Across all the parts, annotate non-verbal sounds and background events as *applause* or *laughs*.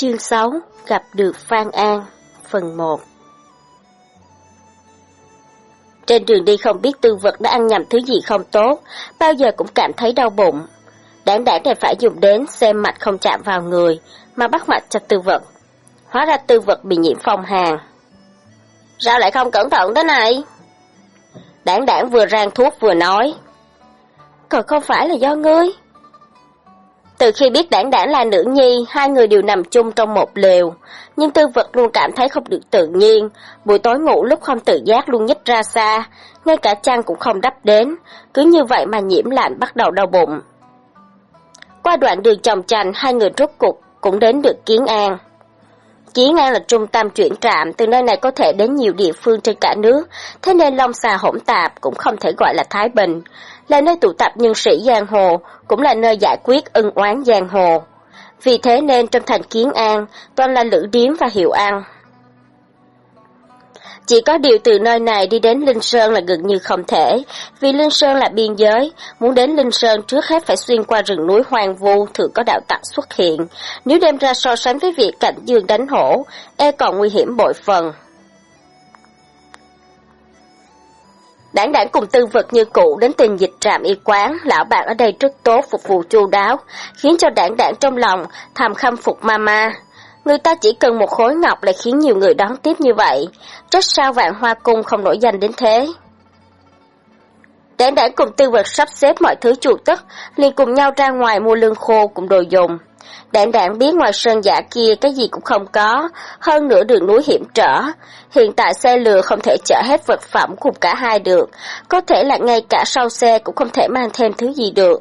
Chương 6 Gặp được Phan An Phần 1 Trên đường đi không biết tư vật đã ăn nhầm thứ gì không tốt, bao giờ cũng cảm thấy đau bụng. Đáng đáng này phải dùng đến xem mạch không chạm vào người, mà bắt mạch cho tư vật. Hóa ra tư vật bị nhiễm phong hàn. Sao lại không cẩn thận thế này? Đảng đảng vừa rang thuốc vừa nói. Còn không phải là do ngươi. Từ khi biết đảng đảng là nữ nhi, hai người đều nằm chung trong một lều. Nhưng tư vật luôn cảm thấy không được tự nhiên. Buổi tối ngủ lúc không tự giác luôn nhích ra xa. Ngay cả chăn cũng không đắp đến. Cứ như vậy mà nhiễm lạnh bắt đầu đau bụng. Qua đoạn đường trồng chành, hai người rốt cục cũng đến được Kiến An. Kiến An là trung tâm chuyển trạm, từ nơi này có thể đến nhiều địa phương trên cả nước, thế nên Long Xà hỗn tạp cũng không thể gọi là Thái Bình, là nơi tụ tập nhân sĩ giang hồ, cũng là nơi giải quyết ân oán giang hồ. Vì thế nên trong thành Kiến An, toàn là lữ điếm và hiệu ăn. Chỉ có điều từ nơi này đi đến Linh Sơn là gần như không thể, vì Linh Sơn là biên giới, muốn đến Linh Sơn trước hết phải xuyên qua rừng núi hoang vu thường có đạo tặc xuất hiện. Nếu đem ra so sánh với việc cảnh dương đánh hổ, e còn nguy hiểm bội phần. Đảng đảng cùng tư vật như cũ đến tình dịch trạm y quán, lão bạn ở đây rất tốt phục vụ chu đáo, khiến cho đảng đảng trong lòng thầm khâm phục mama. Người ta chỉ cần một khối ngọc lại khiến nhiều người đón tiếp như vậy, trách sao vạn hoa cung không nổi danh đến thế. Đảng đảng cùng tư vật sắp xếp mọi thứ chuột tức, liền cùng nhau ra ngoài mua lương khô cùng đồ dùng. Đảng đảng biết ngoài sơn giả kia cái gì cũng không có, hơn nữa đường núi hiểm trở. Hiện tại xe lừa không thể chở hết vật phẩm cùng cả hai được, có thể là ngay cả sau xe cũng không thể mang thêm thứ gì được.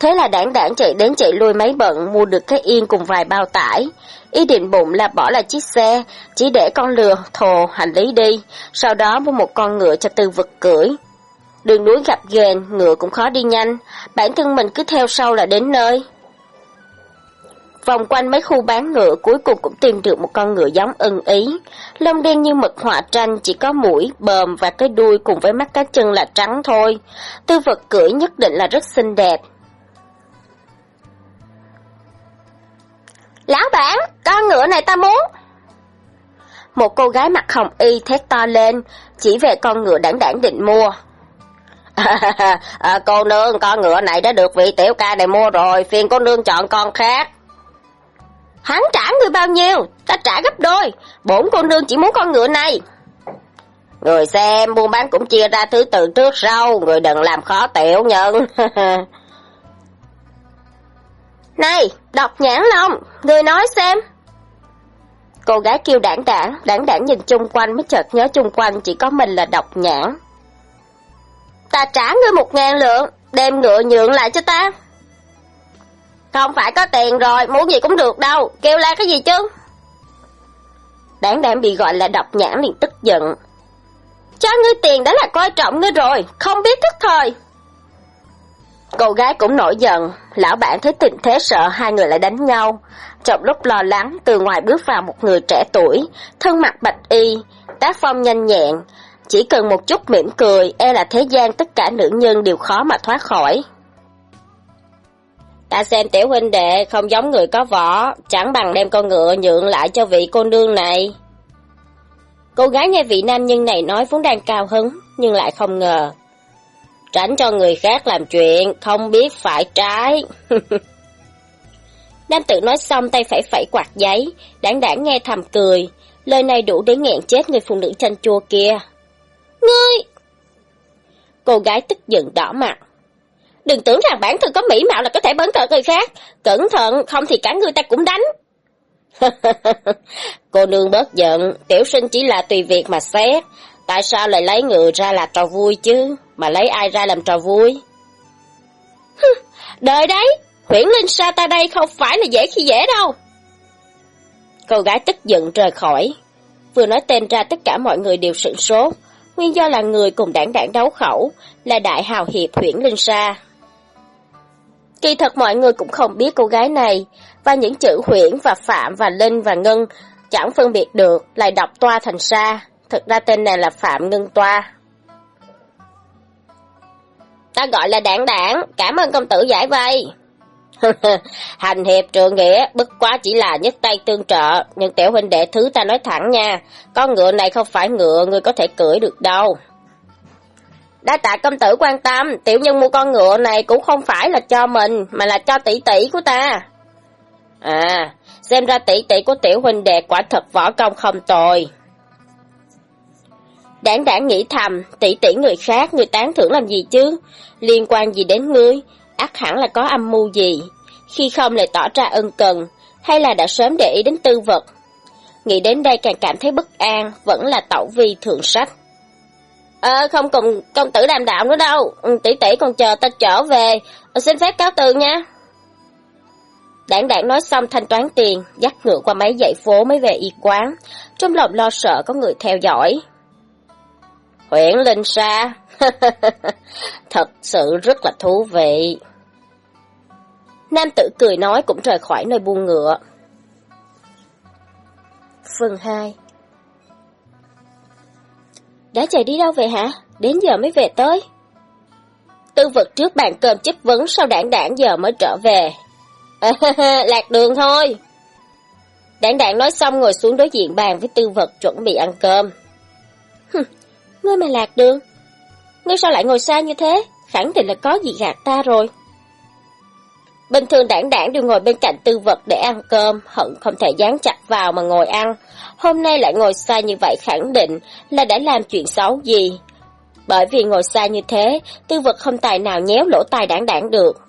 Thế là đảng đảng chạy đến chạy lui mấy bận mua được cái yên cùng vài bao tải. Ý định bụng là bỏ lại chiếc xe, chỉ để con lừa thồ hành lý đi, sau đó mua một con ngựa cho tư vật cưỡi. Đường núi gặp ghềnh, ngựa cũng khó đi nhanh, bản thân mình cứ theo sau là đến nơi. Vòng quanh mấy khu bán ngựa cuối cùng cũng tìm được một con ngựa giống ưng ý. Lông đen như mực họa tranh chỉ có mũi, bờm và cái đuôi cùng với mắt cá chân là trắng thôi. Tư vật cưỡi nhất định là rất xinh đẹp. Lão bản, con ngựa này ta muốn. Một cô gái mặc hồng y thét to lên, chỉ về con ngựa đảng đảng định mua. *laughs* à, cô nương, con ngựa này đã được vị tiểu ca này mua rồi, phiền cô nương chọn con khác. Hắn trả người bao nhiêu? Ta trả gấp đôi. Bổn cô nương chỉ muốn con ngựa này. Người xem, buôn bán cũng chia ra thứ tự trước sau, người đừng làm khó tiểu nhân. *laughs* này, đọc nhãn long, người nói xem. Cô gái kêu đảng đảng, đảng đảng nhìn chung quanh mới chợt nhớ chung quanh chỉ có mình là đọc nhãn. Ta trả ngươi một ngàn lượng, đem ngựa nhượng lại cho ta. Không phải có tiền rồi, muốn gì cũng được đâu, kêu la cái gì chứ? Đáng đáng bị gọi là độc nhãn liền tức giận. Cho ngươi tiền đã là coi trọng ngươi rồi, không biết thức thời. Cô gái cũng nổi giận, lão bạn thấy tình thế sợ hai người lại đánh nhau. Trong lúc lo lắng, từ ngoài bước vào một người trẻ tuổi, thân mặt bạch y, tác phong nhanh nhẹn. Chỉ cần một chút mỉm cười, e là thế gian tất cả nữ nhân đều khó mà thoát khỏi. Ta xem tiểu huynh đệ không giống người có võ, chẳng bằng đem con ngựa nhượng lại cho vị cô nương này. Cô gái nghe vị nam nhân này nói vốn đang cao hứng, nhưng lại không ngờ. Tránh cho người khác làm chuyện, không biết phải trái. *laughs* Nam tử nói xong tay phải phẩy quạt giấy, đáng đáng nghe thầm cười. Lời này đủ để nghẹn chết người phụ nữ chanh chua kia. Ngươi! Cô gái tức giận đỏ mặt. Đừng tưởng rằng bản thân có mỹ mạo là có thể bấn cợt người khác. Cẩn thận, không thì cả người ta cũng đánh. *laughs* Cô nương bớt giận, tiểu sinh chỉ là tùy việc mà xét. Tại sao lại lấy người ra là trò vui chứ? Mà lấy ai ra làm trò vui? *laughs* đời đấy, huyển linh sa ta đây không phải là dễ khi dễ đâu. Cô gái tức giận rời khỏi. Vừa nói tên ra tất cả mọi người đều sửng sốt. Nguyên do là người cùng đảng đảng đấu khẩu, là đại hào hiệp huyển linh sa. Kỳ thật mọi người cũng không biết cô gái này, và những chữ huyển và phạm và linh và ngân chẳng phân biệt được, lại đọc toa thành sa. Thực ra tên này là Phạm Ngân Toa. Ta gọi là đảng đảng, cảm ơn công tử giải vây. *laughs* Hành hiệp trượng nghĩa, bất quá chỉ là nhất tay tương trợ, nhưng tiểu huynh đệ thứ ta nói thẳng nha, con ngựa này không phải ngựa người có thể cưỡi được đâu. Đa tạ công tử quan tâm, tiểu nhân mua con ngựa này cũng không phải là cho mình, mà là cho tỷ tỷ của ta. À, xem ra tỷ tỷ của tiểu huynh đệ quả thật võ công không tồi. Đảng đảng nghĩ thầm, tỷ tỷ người khác, người tán thưởng làm gì chứ? Liên quan gì đến ngươi? ắt hẳn là có âm mưu gì. Khi không lại tỏ ra ân cần, hay là đã sớm để ý đến tư vật. Nghĩ đến đây càng cảm thấy bất an, vẫn là tẩu vi thượng sách à, không cùng công tử đàm đạo nữa đâu, ừ, tỷ tỷ còn chờ ta trở về, ờ, xin phép cáo từ nha. Đảng đảng nói xong thanh toán tiền, dắt ngựa qua mấy dãy phố mới về y quán, trong lòng lo sợ có người theo dõi. Huyển Linh Sa, *laughs* thật sự rất là thú vị. Nam tử cười nói cũng rời khỏi nơi buôn ngựa. Phần 2 đã chạy đi đâu về hả? Đến giờ mới về tới. Tư vật trước bàn cơm chất vấn sau đảng đảng giờ mới trở về. *laughs* lạc đường thôi. Đảng đảng nói xong ngồi xuống đối diện bàn với tư vật chuẩn bị ăn cơm. Ngươi mà lạc đường. Ngươi sao lại ngồi xa như thế? Khẳng định là có gì gạt ta rồi. Bình thường đảng đảng đều ngồi bên cạnh tư vật để ăn cơm, hận không thể dán chặt vào mà ngồi ăn. Hôm nay lại ngồi xa như vậy khẳng định là đã làm chuyện xấu gì. Bởi vì ngồi xa như thế, tư vật không tài nào nhéo lỗ tai đảng đảng được.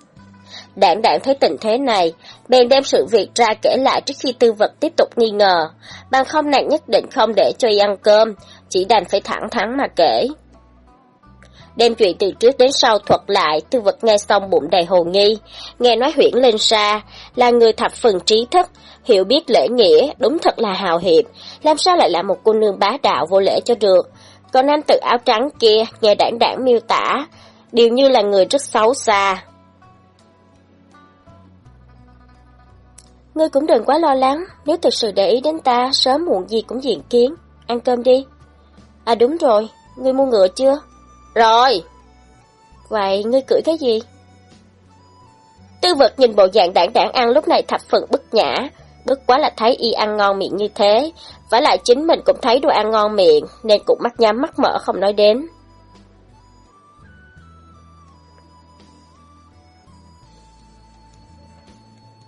Đảng đảng thấy tình thế này, bèn đem sự việc ra kể lại trước khi tư vật tiếp tục nghi ngờ. Bằng không nàng nhất định không để cho y ăn cơm, chỉ đành phải thẳng thắn mà kể. Đem chuyện từ trước đến sau thuật lại, tư vật nghe xong bụng đầy hồ nghi. Nghe nói huyển lên xa, là người thập phần trí thức, hiểu biết lễ nghĩa, đúng thật là hào hiệp. Làm sao lại là một cô nương bá đạo vô lễ cho được. Còn nam tự áo trắng kia, nghe đảng đảng miêu tả, đều như là người rất xấu xa. Ngươi cũng đừng quá lo lắng, nếu thực sự để ý đến ta, sớm muộn gì cũng diện kiến. Ăn cơm đi. À đúng rồi, ngươi mua ngựa chưa? Rồi. Vậy ngươi cưỡi cái gì? Tư vật nhìn bộ dạng đảng đảng ăn lúc này thập phần bất nhã, bất quá là thấy y ăn ngon miệng như thế, và lại chính mình cũng thấy đồ ăn ngon miệng, nên cũng mắt nhắm mắt mở không nói đến.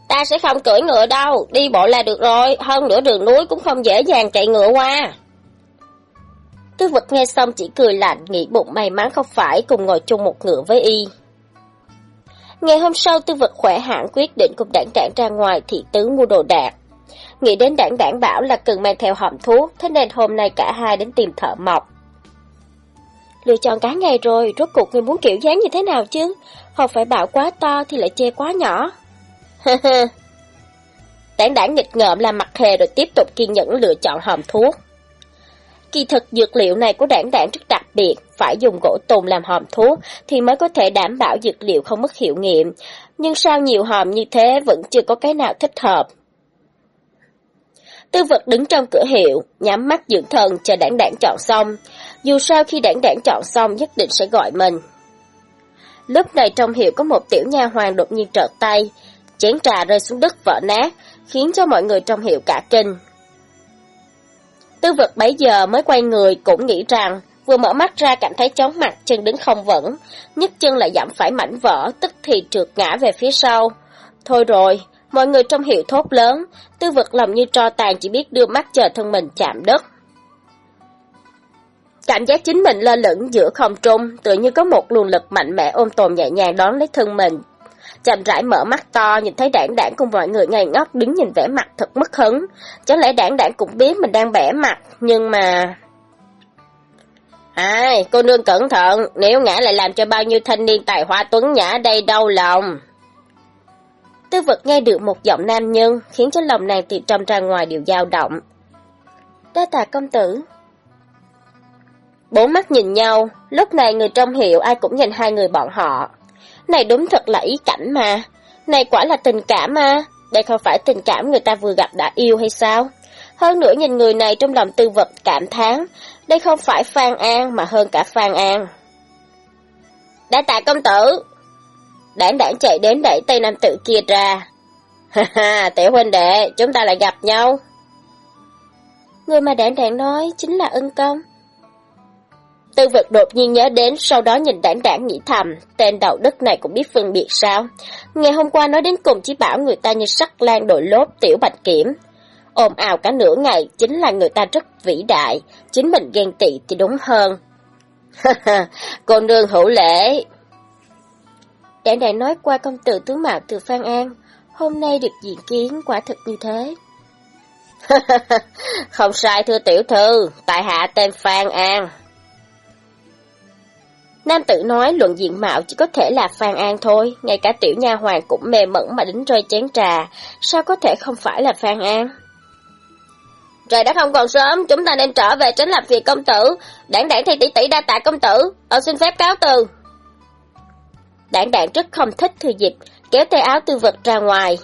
Ta sẽ không cưỡi ngựa đâu, đi bộ là được rồi, hơn nữa đường núi cũng không dễ dàng chạy ngựa qua. Tư vật nghe xong chỉ cười lạnh, nghĩ bụng may mắn không phải cùng ngồi chung một ngựa với y. Ngày hôm sau tư vật khỏe hẳn quyết định cùng đảng đảng ra ngoài thị tứ mua đồ đạc. Nghĩ đến đảng đảng bảo là cần mang theo hòm thuốc, thế nên hôm nay cả hai đến tìm thợ mộc. Lựa chọn cả ngày rồi, rốt cuộc người muốn kiểu dáng như thế nào chứ? Không phải bảo quá to thì lại chê quá nhỏ. đảng đảng nghịch ngợm làm mặt hề rồi tiếp tục kiên nhẫn lựa chọn hòm thuốc. Kỳ thực dược liệu này của đảng đảng rất đặc biệt, phải dùng gỗ tùng làm hòm thuốc thì mới có thể đảm bảo dược liệu không mất hiệu nghiệm, nhưng sao nhiều hòm như thế vẫn chưa có cái nào thích hợp. Tư vật đứng trong cửa hiệu, nhắm mắt dưỡng thần chờ đảng đảng chọn xong, dù sao khi đảng đảng chọn xong nhất định sẽ gọi mình. Lúc này trong hiệu có một tiểu nha hoàng đột nhiên trợt tay, chén trà rơi xuống đất vỡ nát, khiến cho mọi người trong hiệu cả kinh. Tư vật bấy giờ mới quay người cũng nghĩ rằng vừa mở mắt ra cảm thấy chóng mặt chân đứng không vững, nhấc chân lại giảm phải mảnh vỡ, tức thì trượt ngã về phía sau. Thôi rồi, mọi người trong hiệu thốt lớn, tư vật lòng như tro tàn chỉ biết đưa mắt chờ thân mình chạm đất. Cảm giác chính mình lơ lửng giữa không trung, tự như có một luồng lực mạnh mẽ ôm tồn nhẹ nhàng đón lấy thân mình, chậm rãi mở mắt to, nhìn thấy đảng đảng cùng mọi người ngây ngốc đứng nhìn vẻ mặt thật mất hứng. Chẳng lẽ đảng đảng cũng biết mình đang bẻ mặt, nhưng mà... Ai, cô nương cẩn thận, nếu ngã lại làm cho bao nhiêu thanh niên tài hoa tuấn nhã đây đau lòng. Tư vật nghe được một giọng nam nhân, khiến cho lòng nàng từ trong ra ngoài đều dao động. Đa tạ công tử. Bốn mắt nhìn nhau, lúc này người trong hiệu ai cũng nhìn hai người bọn họ. Này đúng thật là ý cảnh mà. Này quả là tình cảm mà. Đây không phải tình cảm người ta vừa gặp đã yêu hay sao? Hơn nữa nhìn người này trong lòng tư vật cảm thán. Đây không phải Phan An mà hơn cả Phan An. đại tạ công tử. đảng đảng chạy đến đẩy tay nam tử kia ra. Ha ha, tiểu huynh đệ, chúng ta lại gặp nhau. Người mà đảng đảng nói chính là ân công. Tư vật đột nhiên nhớ đến, sau đó nhìn đảng đảng nghĩ thầm, tên đạo đức này cũng biết phân biệt sao. Ngày hôm qua nói đến cùng chỉ bảo người ta như sắc lan đội lốp tiểu bạch kiểm. ồn ào cả nửa ngày, chính là người ta rất vĩ đại, chính mình ghen tị thì đúng hơn. Cô nương hữu lễ. Đảng đảng nói qua công tử tướng mạo từ Phan An, hôm nay được diện kiến quả thực như thế. Không sai thưa tiểu thư, tại hạ tên Phan An. Nam tử nói luận diện mạo chỉ có thể là Phan An thôi, ngay cả tiểu nha hoàng cũng mê mẩn mà đính rơi chén trà, sao có thể không phải là Phan An? Trời đã không còn sớm, chúng ta nên trở về tránh làm việc công tử, đảng đảng thì tỷ tỷ đa tạ công tử, ở xin phép cáo từ. Đảng đảng rất không thích thừa dịp, kéo tay áo tư vật ra ngoài.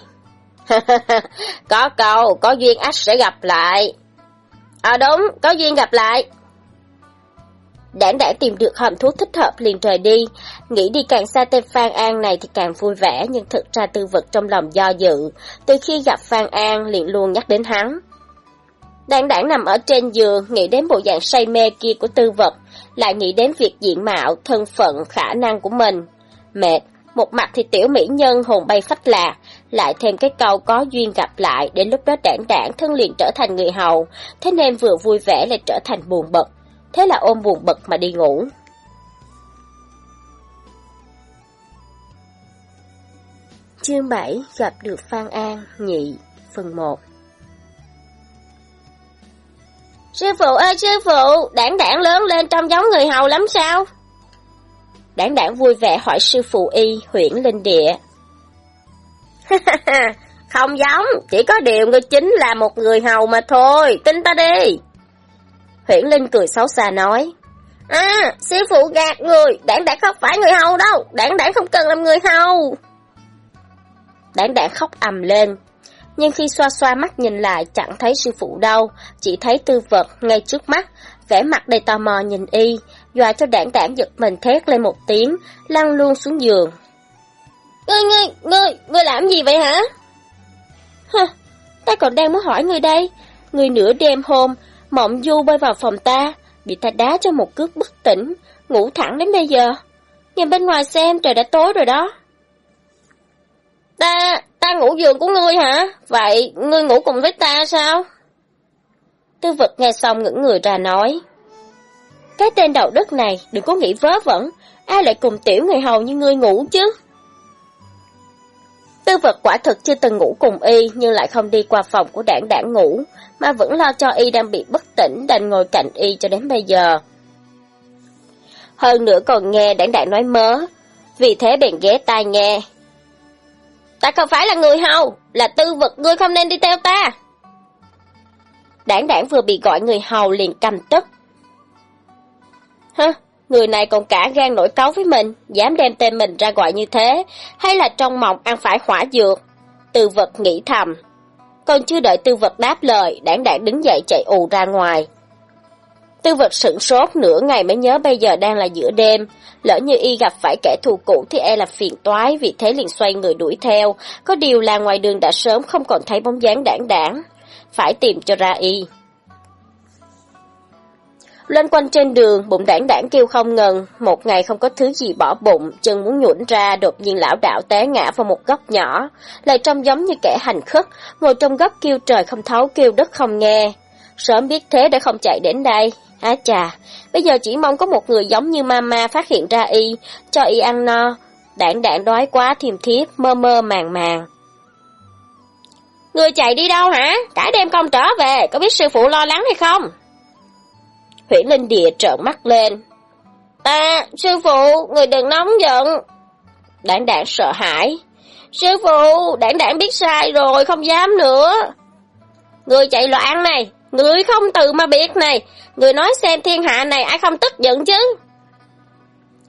*laughs* có câu, có duyên ách sẽ gặp lại. À đúng, có duyên gặp lại. Đảng đã tìm được hòm thuốc thích hợp liền rời đi, nghĩ đi càng xa tên Phan An này thì càng vui vẻ nhưng thực ra tư vật trong lòng do dự, từ khi gặp Phan An liền luôn nhắc đến hắn. Đảng đảng nằm ở trên giường, nghĩ đến bộ dạng say mê kia của tư vật, lại nghĩ đến việc diện mạo, thân phận, khả năng của mình. Mệt, một mặt thì tiểu mỹ nhân hồn bay phách lạc, lại thêm cái câu có duyên gặp lại, đến lúc đó đảng đảng thân liền trở thành người hầu, thế nên vừa vui vẻ lại trở thành buồn bực thế là ôm buồn bực mà đi ngủ. Chương 7 gặp được Phan An, nhị, phần 1 Sư phụ ơi sư phụ, đảng đảng lớn lên trông giống người hầu lắm sao? Đảng đảng vui vẻ hỏi sư phụ y, huyển linh địa. *laughs* Không giống, chỉ có điều người chính là một người hầu mà thôi, tin ta đi. Huyển Linh cười xấu xa nói. À, sư phụ gạt người, đảng đảng không phải người hầu đâu, đảng đảng không cần làm người hầu. Đảng đảng khóc ầm lên, nhưng khi xoa xoa mắt nhìn lại chẳng thấy sư phụ đâu, chỉ thấy tư vật ngay trước mắt, vẻ mặt đầy tò mò nhìn y, dọa cho đảng đảng giật mình thét lên một tiếng, lăn luôn xuống giường. Ngươi, ngươi, ngươi, ngươi làm gì vậy hả? Hơ, ta còn đang muốn hỏi ngươi đây, ngươi nửa đêm hôm, Mộng du bơi vào phòng ta, bị ta đá cho một cước bất tỉnh, ngủ thẳng đến bây giờ. Nhìn bên ngoài xem trời đã tối rồi đó. Ta, ta ngủ giường của ngươi hả? Vậy ngươi ngủ cùng với ta sao? Tư vật nghe xong ngẩng người ra nói. Cái tên đầu đất này đừng có nghĩ vớ vẩn, ai lại cùng tiểu người hầu như ngươi ngủ chứ? Tư vật quả thực chưa từng ngủ cùng y nhưng lại không đi qua phòng của đảng đảng ngủ, mà vẫn lo cho y đang bị bất tỉnh đành ngồi cạnh y cho đến bây giờ. Hơn nữa còn nghe đảng đại nói mớ, vì thế bèn ghé tai nghe. Ta không phải là người hầu, là tư vật ngươi không nên đi theo ta. Đảng đảng vừa bị gọi người hầu liền cầm tức. hơ Người này còn cả gan nổi cáu với mình, dám đem tên mình ra gọi như thế, hay là trong mộng ăn phải hỏa dược? Tư vật nghĩ thầm. Còn chưa đợi tư vật đáp lời, đảng đảng đứng dậy chạy ù ra ngoài. Tư vật sửng sốt nửa ngày mới nhớ bây giờ đang là giữa đêm, lỡ như y gặp phải kẻ thù cũ thì e là phiền toái, vì thế liền xoay người đuổi theo, có điều là ngoài đường đã sớm không còn thấy bóng dáng đảng đảng, phải tìm cho ra y. Lên quanh trên đường, bụng đảng đảng kêu không ngừng, một ngày không có thứ gì bỏ bụng, chân muốn nhũn ra, đột nhiên lão đạo té ngã vào một góc nhỏ, lại trông giống như kẻ hành khất, ngồi trong góc kêu trời không thấu kêu đất không nghe. Sớm biết thế đã không chạy đến đây, á chà, bây giờ chỉ mong có một người giống như mama phát hiện ra y, cho y ăn no, đảng đảng đói quá thiềm thiếp, mơ mơ màng màng. Người chạy đi đâu hả? Cả đêm không trở về, có biết sư phụ lo lắng hay không? Huyển Linh Địa trợn mắt lên. Ta sư phụ, người đừng nóng giận. Đảng đảng sợ hãi. Sư phụ, đảng đảng biết sai rồi, không dám nữa. Người chạy loạn này, người không tự mà biết này, người nói xem thiên hạ này ai không tức giận chứ.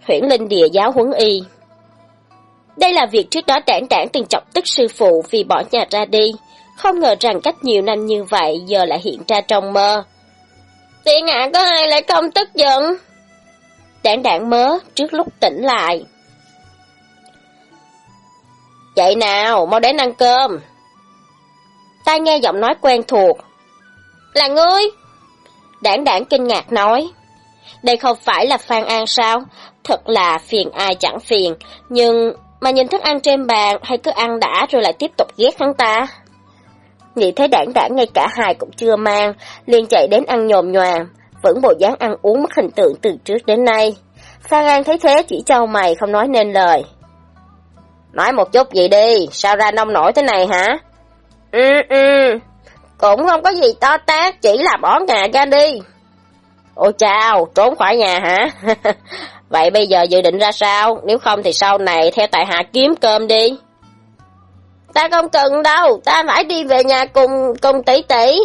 Huyển Linh Địa giáo huấn y. Đây là việc trước đó đảng đảng từng chọc tức sư phụ vì bỏ nhà ra đi. Không ngờ rằng cách nhiều năm như vậy giờ lại hiện ra trong mơ. Tiên hạ có ai lại không tức giận? Đảng đảng mớ trước lúc tỉnh lại. Vậy nào, mau đến ăn cơm. Ta nghe giọng nói quen thuộc. Là ngươi? Đảng đảng kinh ngạc nói. Đây không phải là Phan An sao? Thật là phiền ai chẳng phiền. Nhưng mà nhìn thức ăn trên bàn hay cứ ăn đã rồi lại tiếp tục ghét hắn ta. Nghĩ thấy đảng đảng ngay cả hài cũng chưa mang, liền chạy đến ăn nhồm nhòm, vẫn bộ dáng ăn uống mất hình tượng từ trước đến nay. Phan An thấy thế chỉ trao mày không nói nên lời. Nói một chút gì đi, sao ra nông nổi thế này hả? Ừ ừ, cũng không có gì to tát, chỉ là bỏ nhà ra đi. Ôi chào, trốn khỏi nhà hả? *laughs* Vậy bây giờ dự định ra sao? Nếu không thì sau này theo tại hạ kiếm cơm đi. Ta không cần đâu, ta phải đi về nhà cùng cùng tỷ tỷ.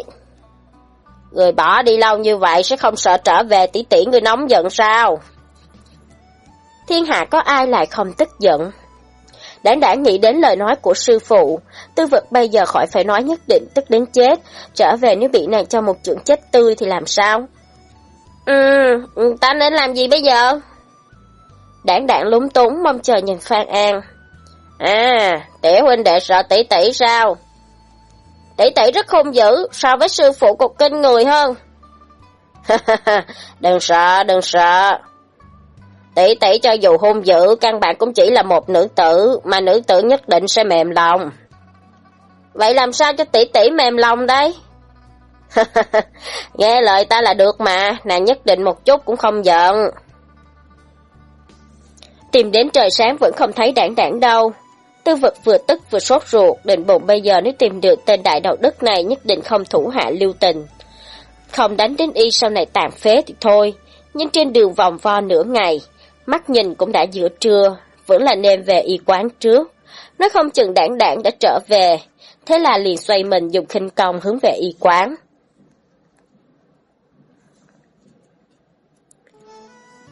Người bỏ đi lâu như vậy sẽ không sợ trở về tỷ tỷ người nóng giận sao? Thiên hạ có ai lại không tức giận? Đảng đã nghĩ đến lời nói của sư phụ, tư vật bây giờ khỏi phải nói nhất định tức đến chết, trở về nếu bị nàng cho một chuyện chết tươi thì làm sao? Ừ, ta nên làm gì bây giờ? Đảng đảng lúng túng mong chờ nhìn Phan An. À, tiểu huynh đệ sợ tỷ tỷ sao? Tỷ tỷ rất hung dữ, so với sư phụ cục kinh người hơn. *laughs* đừng sợ, đừng sợ. Tỷ tỷ cho dù hung dữ, căn bản cũng chỉ là một nữ tử, mà nữ tử nhất định sẽ mềm lòng. Vậy làm sao cho tỷ tỷ mềm lòng đây? *laughs* Nghe lời ta là được mà, nàng nhất định một chút cũng không giận. Tìm đến trời sáng vẫn không thấy đảng đảng đâu. Tư vật vừa tức vừa sốt ruột, định bụng bây giờ nếu tìm được tên đại đạo đức này nhất định không thủ hạ lưu tình. Không đánh đến y sau này tàn phế thì thôi, nhưng trên đường vòng vo nửa ngày, mắt nhìn cũng đã giữa trưa, vẫn là nên về y quán trước. Nó không chừng đảng đảng đã trở về, thế là liền xoay mình dùng khinh công hướng về y quán.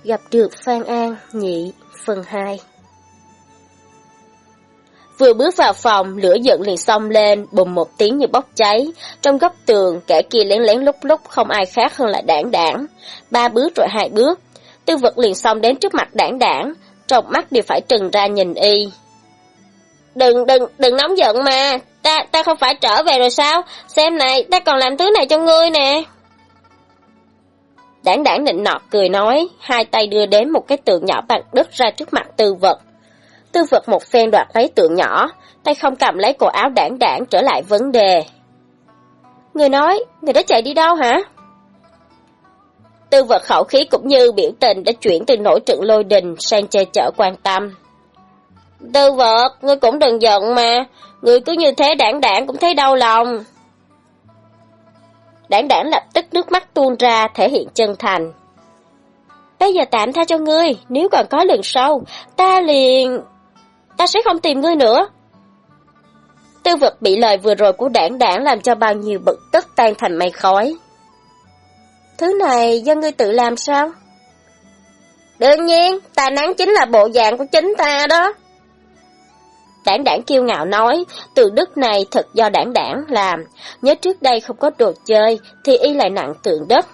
Gặp được Phan An, nhị, phần 2 Vừa bước vào phòng, lửa giận liền xông lên, bùng một tiếng như bốc cháy. Trong góc tường, kẻ kia lén lén lúc lúc không ai khác hơn là đảng đảng. Ba bước rồi hai bước, tư vật liền xông đến trước mặt đảng đảng, trong mắt đều phải trừng ra nhìn y. Đừng, đừng, đừng nóng giận mà, ta, ta không phải trở về rồi sao? Xem này, ta còn làm thứ này cho ngươi nè. Đảng đảng nịnh nọt cười nói, hai tay đưa đến một cái tượng nhỏ bằng đất ra trước mặt tư vật. Tư vật một phen đoạt lấy tượng nhỏ, tay không cầm lấy cổ áo đảng đảng trở lại vấn đề. Người nói, người đã chạy đi đâu hả? Tư vật khẩu khí cũng như biểu tình đã chuyển từ nổi trận lôi đình sang che chở quan tâm. Tư vật, ngươi cũng đừng giận mà, ngươi cứ như thế đảng đảng cũng thấy đau lòng. Đảng đảng lập tức nước mắt tuôn ra thể hiện chân thành. Bây giờ tạm tha cho ngươi, nếu còn có lần sau, ta liền... Ta sẽ không tìm ngươi nữa. Tư vật bị lời vừa rồi của đảng đảng làm cho bao nhiêu bực tức tan thành mây khói. Thứ này do ngươi tự làm sao? Đương nhiên, tà nắng chính là bộ dạng của chính ta đó. Đảng đảng kiêu ngạo nói, từ đức này thật do đảng đảng làm, nhớ trước đây không có đồ chơi, thì y lại nặng tượng đất.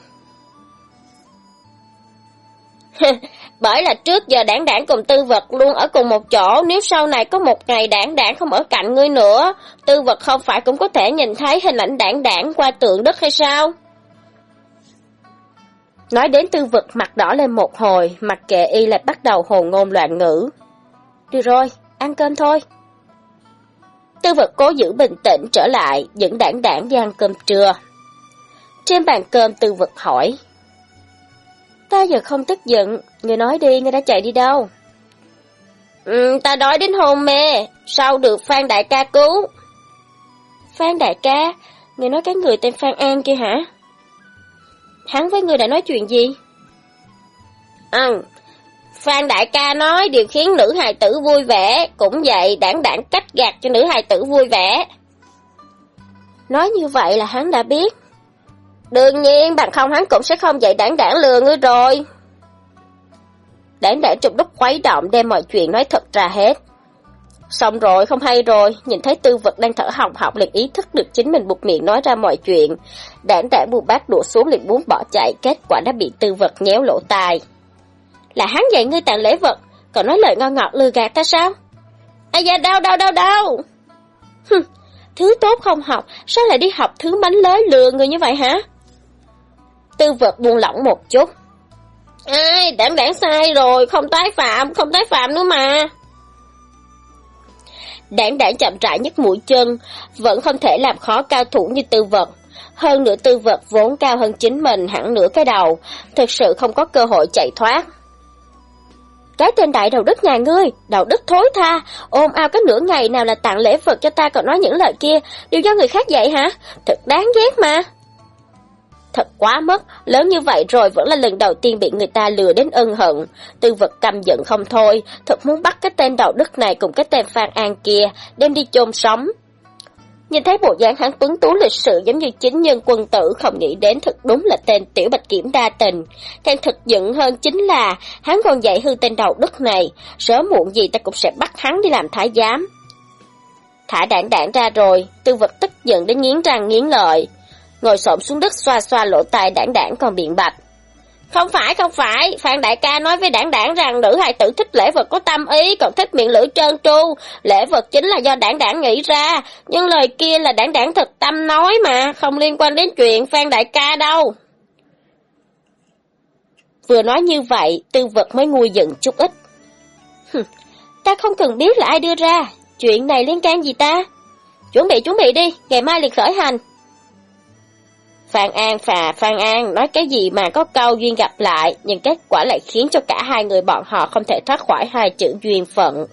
*laughs* Bởi là trước giờ đảng đảng cùng tư vật luôn ở cùng một chỗ, nếu sau này có một ngày đảng đảng không ở cạnh ngươi nữa, tư vật không phải cũng có thể nhìn thấy hình ảnh đảng đảng qua tượng đất hay sao? Nói đến tư vật mặt đỏ lên một hồi, mặt kệ y lại bắt đầu hồ ngôn loạn ngữ. Được rồi, ăn cơm thôi. Tư vật cố giữ bình tĩnh trở lại, dẫn đảng đảng đi ăn cơm trưa. Trên bàn cơm tư vật hỏi. Ta giờ không tức giận, người nói đi, người đã chạy đi đâu? Ừ, ta đói đến hôn mê, sao được Phan Đại ca cứu? Phan Đại ca? Người nói cái người tên Phan An kia hả? Hắn với người đã nói chuyện gì? Ừ, Phan Đại ca nói điều khiến nữ hài tử vui vẻ, cũng vậy đảng đảng cách gạt cho nữ hài tử vui vẻ. Nói như vậy là hắn đã biết. Đương nhiên, bằng không hắn cũng sẽ không dạy đảng đảng lừa ngươi rồi. Đảng đảng trục đúc khuấy động đem mọi chuyện nói thật ra hết. Xong rồi, không hay rồi, nhìn thấy tư vật đang thở hồng học liền ý thức được chính mình buộc miệng nói ra mọi chuyện. Đảng đảng buộc bát đũa xuống liền muốn bỏ chạy, kết quả đã bị tư vật nhéo lỗ tai. Là hắn dạy ngươi tặng lễ vật, còn nói lời ngon ngọt lừa gạt ta sao? Ây da đau đau đau đau. thứ tốt không học, sao lại đi học thứ bánh lới lừa người như vậy hả? Tư vật buông lỏng một chút. Ai, đảm bản sai rồi, không tái phạm, không tái phạm nữa mà. Đảng đảng chậm rãi nhất mũi chân, vẫn không thể làm khó cao thủ như tư vật. Hơn nữa tư vật vốn cao hơn chính mình hẳn nửa cái đầu, thực sự không có cơ hội chạy thoát. Cái tên đại đầu đức nhà ngươi, đầu đức thối tha, ôm ao cái nửa ngày nào là tặng lễ vật cho ta còn nói những lời kia, đều do người khác dạy hả? Thật đáng ghét mà. Thật quá mất, lớn như vậy rồi vẫn là lần đầu tiên bị người ta lừa đến ân hận. Tư vật căm giận không thôi, thật muốn bắt cái tên đầu đức này cùng cái tên Phan An kia, đem đi chôn sống. Nhìn thấy bộ dáng hắn tuấn tú lịch sự giống như chính nhân quân tử không nghĩ đến thật đúng là tên tiểu bạch kiểm đa tình. Càng thực giận hơn chính là hắn còn dạy hư tên đầu Đức này, sớm muộn gì ta cũng sẽ bắt hắn đi làm thái giám. Thả đảng đảng ra rồi, tư vật tức giận đến nghiến răng nghiến lợi. Ngồi xổm xuống đất xoa xoa lỗ tai đảng đảng còn biện bạch. Không phải, không phải, Phan Đại ca nói với đảng đảng rằng nữ hài tử thích lễ vật có tâm ý, còn thích miệng lưỡi trơn tru. Lễ vật chính là do đảng đảng nghĩ ra, nhưng lời kia là đảng đảng thực tâm nói mà, không liên quan đến chuyện Phan Đại ca đâu. Vừa nói như vậy, tư vật mới nguôi giận chút ít. ta không cần biết là ai đưa ra, chuyện này liên can gì ta? Chuẩn bị chuẩn bị đi, ngày mai liền khởi hành. Phan An và Phan An nói cái gì mà có câu duyên gặp lại, nhưng kết quả lại khiến cho cả hai người bọn họ không thể thoát khỏi hai chữ duyên phận.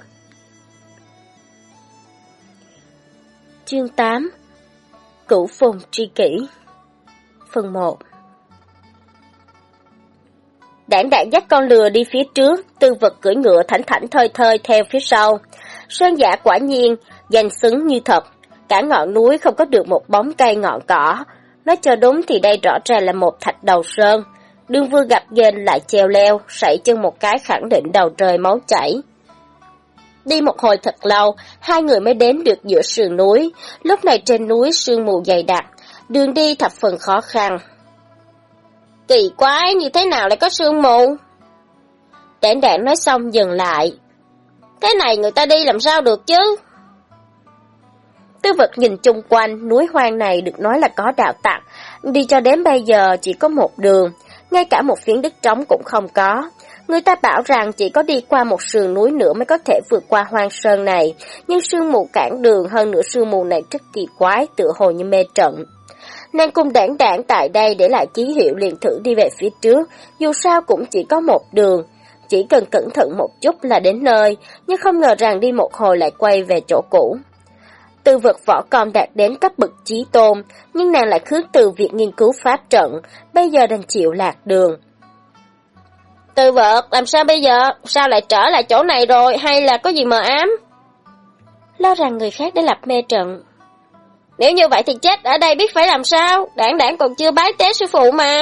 Chương 8 Cửu phùng tri kỷ Phần 1 Đảng đảng dắt con lừa đi phía trước, tư vật cưỡi ngựa thảnh thảnh thơi thơi theo phía sau. Sơn giả quả nhiên, danh xứng như thật. Cả ngọn núi không có được một bóng cây ngọn cỏ, Nói cho đúng thì đây rõ ràng là một thạch đầu sơn. Đương vương gặp ghen lại treo leo, sảy chân một cái khẳng định đầu trời máu chảy. Đi một hồi thật lâu, hai người mới đến được giữa sườn núi. Lúc này trên núi sương mù dày đặc, đường đi thập phần khó khăn. Kỳ quái, như thế nào lại có sương mù? Đảng đảng nói xong dừng lại. Cái này người ta đi làm sao được chứ? Tư vật nhìn chung quanh, núi hoang này được nói là có đạo tặc, đi cho đến bây giờ chỉ có một đường, ngay cả một phiến đất trống cũng không có. Người ta bảo rằng chỉ có đi qua một sườn núi nữa mới có thể vượt qua hoang sơn này, nhưng sương mù cản đường hơn nữa sương mù này rất kỳ quái, tựa hồ như mê trận. Nàng cùng đảng đảng tại đây để lại ký hiệu liền thử đi về phía trước, dù sao cũng chỉ có một đường, chỉ cần cẩn thận một chút là đến nơi, nhưng không ngờ rằng đi một hồi lại quay về chỗ cũ. Từ vực võ công đạt đến cấp bậc trí tôn, nhưng nàng lại khước từ việc nghiên cứu pháp trận, bây giờ đành chịu lạc đường. Từ vật, làm sao bây giờ? Sao lại trở lại chỗ này rồi, hay là có gì mờ ám? Lo rằng người khác đã lập mê trận. Nếu như vậy thì chết ở đây biết phải làm sao, đảng đảng còn chưa bái tế sư phụ mà.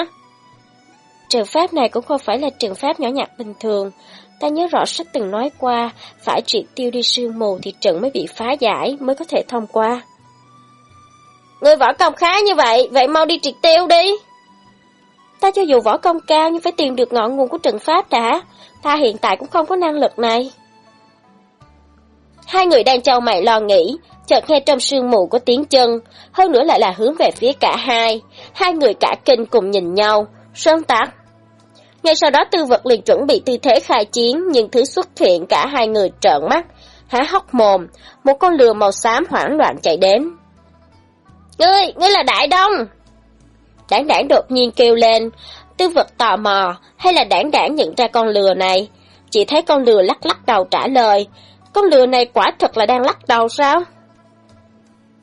Trường pháp này cũng không phải là trường pháp nhỏ nhặt bình thường, Ta nhớ rõ sách từng nói qua, phải triệt tiêu đi sương mù thì trận mới bị phá giải, mới có thể thông qua. Người võ công khá như vậy, vậy mau đi triệt tiêu đi. Ta cho dù võ công cao nhưng phải tìm được ngọn nguồn của trận pháp đã, ta hiện tại cũng không có năng lực này. Hai người đang trao mày lo nghĩ, chợt nghe trong sương mù có tiếng chân, hơn nữa lại là hướng về phía cả hai. Hai người cả kinh cùng nhìn nhau, sơn tạc. Ngay sau đó tư vật liền chuẩn bị tư thế khai chiến, nhưng thứ xuất hiện cả hai người trợn mắt, há hốc mồm, một con lừa màu xám hoảng loạn chạy đến. Ngươi, ngươi là Đại Đông! Đảng đảng đột nhiên kêu lên, tư vật tò mò, hay là đảng đảng nhận ra con lừa này? Chỉ thấy con lừa lắc lắc đầu trả lời, con lừa này quả thật là đang lắc đầu sao?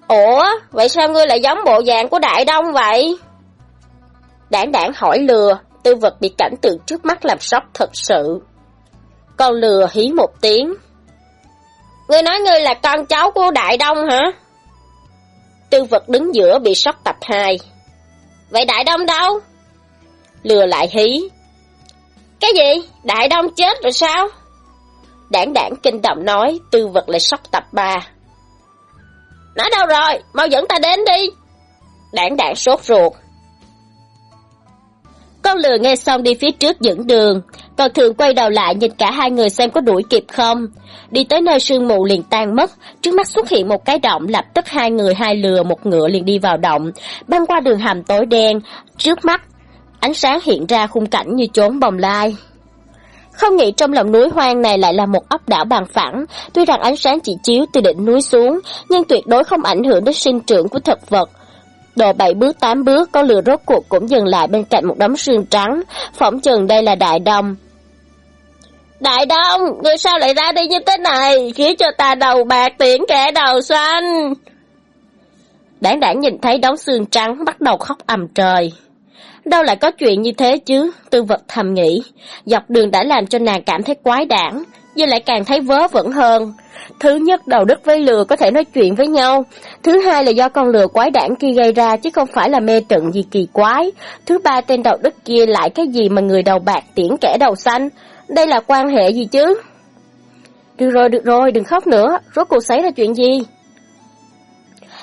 Ủa, vậy sao ngươi lại giống bộ dạng của Đại Đông vậy? Đảng đảng hỏi lừa, tư vật bị cảnh tượng trước mắt làm sốc thật sự. Con lừa hí một tiếng. Ngươi nói ngươi là con cháu của Đại Đông hả? Tư vật đứng giữa bị sốc tập 2. Vậy Đại Đông đâu? Lừa lại hí. Cái gì? Đại Đông chết rồi sao? Đảng đảng kinh động nói, tư vật lại sốc tập 3. Nói đâu rồi? Mau dẫn ta đến đi. Đảng đảng sốt ruột. Con lừa nghe xong đi phía trước dẫn đường, Còn thường quay đầu lại nhìn cả hai người xem có đuổi kịp không. Đi tới nơi sương mù liền tan mất, trước mắt xuất hiện một cái động, lập tức hai người hai lừa một ngựa liền đi vào động, băng qua đường hầm tối đen, trước mắt ánh sáng hiện ra khung cảnh như trốn bồng lai. Không nghĩ trong lòng núi hoang này lại là một ốc đảo bằng phẳng, tuy rằng ánh sáng chỉ chiếu từ đỉnh núi xuống, nhưng tuyệt đối không ảnh hưởng đến sinh trưởng của thực vật. Độ bảy bước tám bước, con lừa rốt cuộc cũng dừng lại bên cạnh một đống sương trắng, phỏng chừng đây là đại đông. Đại đông, người sao lại ra đi như thế này, khiến cho ta đầu bạc tiễn kẻ đầu xanh. Đảng đảng nhìn thấy đống xương trắng bắt đầu khóc ầm trời. Đâu lại có chuyện như thế chứ, tư vật thầm nghĩ. Dọc đường đã làm cho nàng cảm thấy quái đản, nhưng lại càng thấy vớ vẩn hơn. Thứ nhất, đầu đất với lừa có thể nói chuyện với nhau. Thứ hai là do con lừa quái đản kia gây ra chứ không phải là mê trận gì kỳ quái. Thứ ba, tên đầu đất kia lại cái gì mà người đầu bạc tiễn kẻ đầu xanh. Đây là quan hệ gì chứ? Được rồi, được rồi, đừng khóc nữa. Rốt cuộc xảy ra chuyện gì?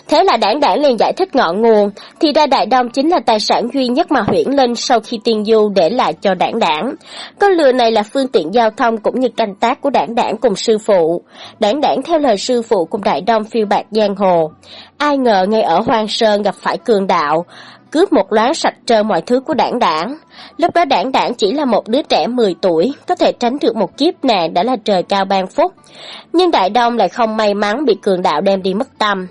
Thế là đảng đảng liền giải thích ngọn nguồn, thì ra Đại Đông chính là tài sản duy nhất mà huyển linh sau khi tiên du để lại cho đảng đảng. Con lừa này là phương tiện giao thông cũng như canh tác của đảng đảng cùng sư phụ. Đảng đảng theo lời sư phụ cùng Đại Đông phiêu bạc giang hồ. Ai ngờ ngay ở Hoang Sơn gặp phải cường đạo, cướp một loán sạch trơ mọi thứ của đảng đảng. Lúc đó đảng đảng chỉ là một đứa trẻ 10 tuổi, có thể tránh được một kiếp nạn đã là trời cao ban phúc. Nhưng Đại Đông lại không may mắn bị cường đạo đem đi mất tâm.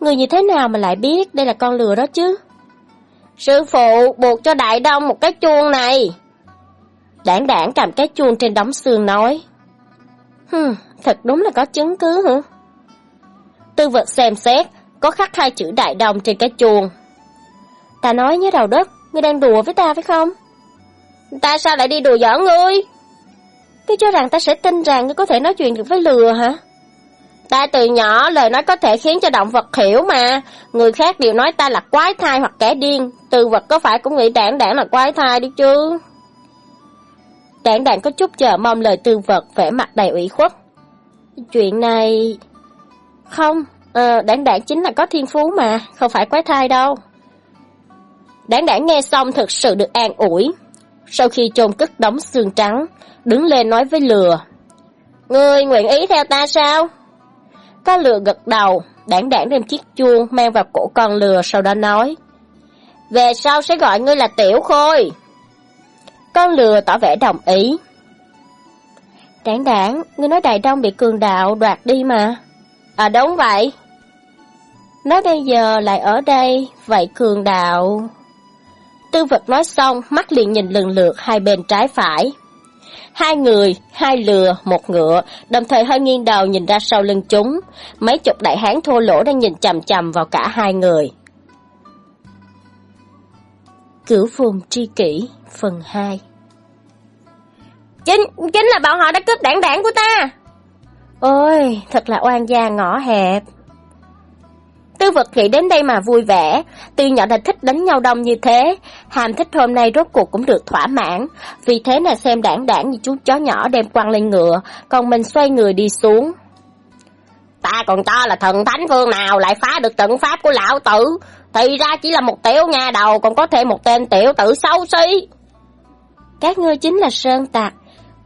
Người như thế nào mà lại biết đây là con lừa đó chứ? Sư phụ buộc cho Đại Đông một cái chuông này. Đảng đảng cầm cái chuông trên đống xương nói. Hừm, thật đúng là có chứng cứ hả? Tư vật xem xét, có khắc hai chữ Đại Đông trên cái chuông. Ta nói nhớ đầu đất, ngươi đang đùa với ta phải không? Ta sao lại đi đùa giỡn ngươi? Ngươi cho rằng ta sẽ tin rằng ngươi có thể nói chuyện được với lừa hả? Ta từ nhỏ lời nói có thể khiến cho động vật hiểu mà. Người khác đều nói ta là quái thai hoặc kẻ điên. Từ vật có phải cũng nghĩ đảng đảng là quái thai đi chứ. Đảng đảng có chút chờ mong lời tư vật vẻ mặt đầy ủy khuất. Chuyện này... Không, à, đảng đảng chính là có thiên phú mà, không phải quái thai đâu. Đảng đảng nghe xong thực sự được an ủi. Sau khi chôn cất đóng xương trắng, đứng lên nói với lừa. Ngươi nguyện ý theo ta sao? Con lừa gật đầu, đảng đảng đem chiếc chuông mang vào cổ con lừa sau đó nói. Về sau sẽ gọi ngươi là Tiểu Khôi. Con lừa tỏ vẻ đồng ý. Đảng đảng, ngươi nói Đại Đông bị cường đạo đoạt đi mà. À đúng vậy. Nói bây giờ lại ở đây, vậy cường đạo... Tư vật nói xong, mắt liền nhìn lần lượt hai bên trái phải. Hai người, hai lừa, một ngựa, đồng thời hơi nghiêng đầu nhìn ra sau lưng chúng. Mấy chục đại hán thô lỗ đang nhìn chầm chầm vào cả hai người. Cửu phùng tri kỷ, phần 2 Chính, chính là bọn họ đã cướp đảng đảng của ta. Ôi, thật là oan gia ngõ hẹp. Tư vật nghĩ đến đây mà vui vẻ, từ nhỏ đã thích đánh nhau đông như thế, hàm thích hôm nay rốt cuộc cũng được thỏa mãn, vì thế là xem đảng đảng như chú chó nhỏ đem quăng lên ngựa, còn mình xoay người đi xuống. Ta còn cho là thần thánh phương nào lại phá được trận pháp của lão tử, thì ra chỉ là một tiểu nha đầu còn có thêm một tên tiểu tử xấu xí. Các ngươi chính là sơn tạc,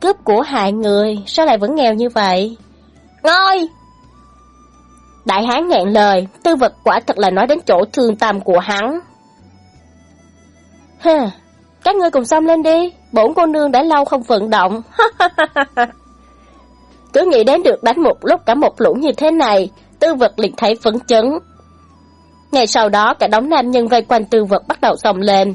cướp của hại người, sao lại vẫn nghèo như vậy? Ngôi, Đại hán ngẹn lời, tư vật quả thật là nói đến chỗ thương tâm của hắn. Ha, các ngươi cùng xông lên đi, bổn cô nương đã lâu không vận động. *laughs* Cứ nghĩ đến được đánh một lúc cả một lũ như thế này, tư vật liền thấy phấn chấn. Ngày sau đó cả đống nam nhân vây quanh tư vật bắt đầu xông lên.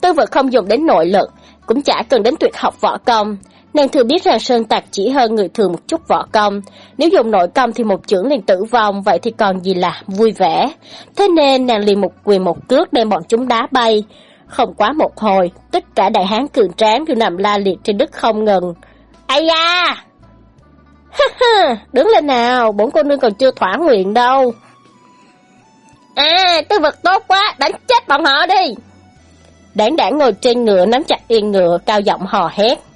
Tư vật không dùng đến nội lực, cũng chả cần đến tuyệt học võ công, Nàng thừa biết rằng Sơn Tạc chỉ hơn người thường một chút võ công, nếu dùng nội công thì một chưởng liền tử vong, vậy thì còn gì là vui vẻ. Thế nên nàng liền một quyền một cước đem bọn chúng đá bay. Không quá một hồi, tất cả đại hán cường tráng đều nằm la liệt trên đất không ngừng. Ây da! Đứng lên nào, bốn cô nương còn chưa thỏa nguyện đâu. À, tư vật tốt quá, đánh chết bọn họ đi. Đảng đảng ngồi trên ngựa nắm chặt yên ngựa, cao giọng hò hét.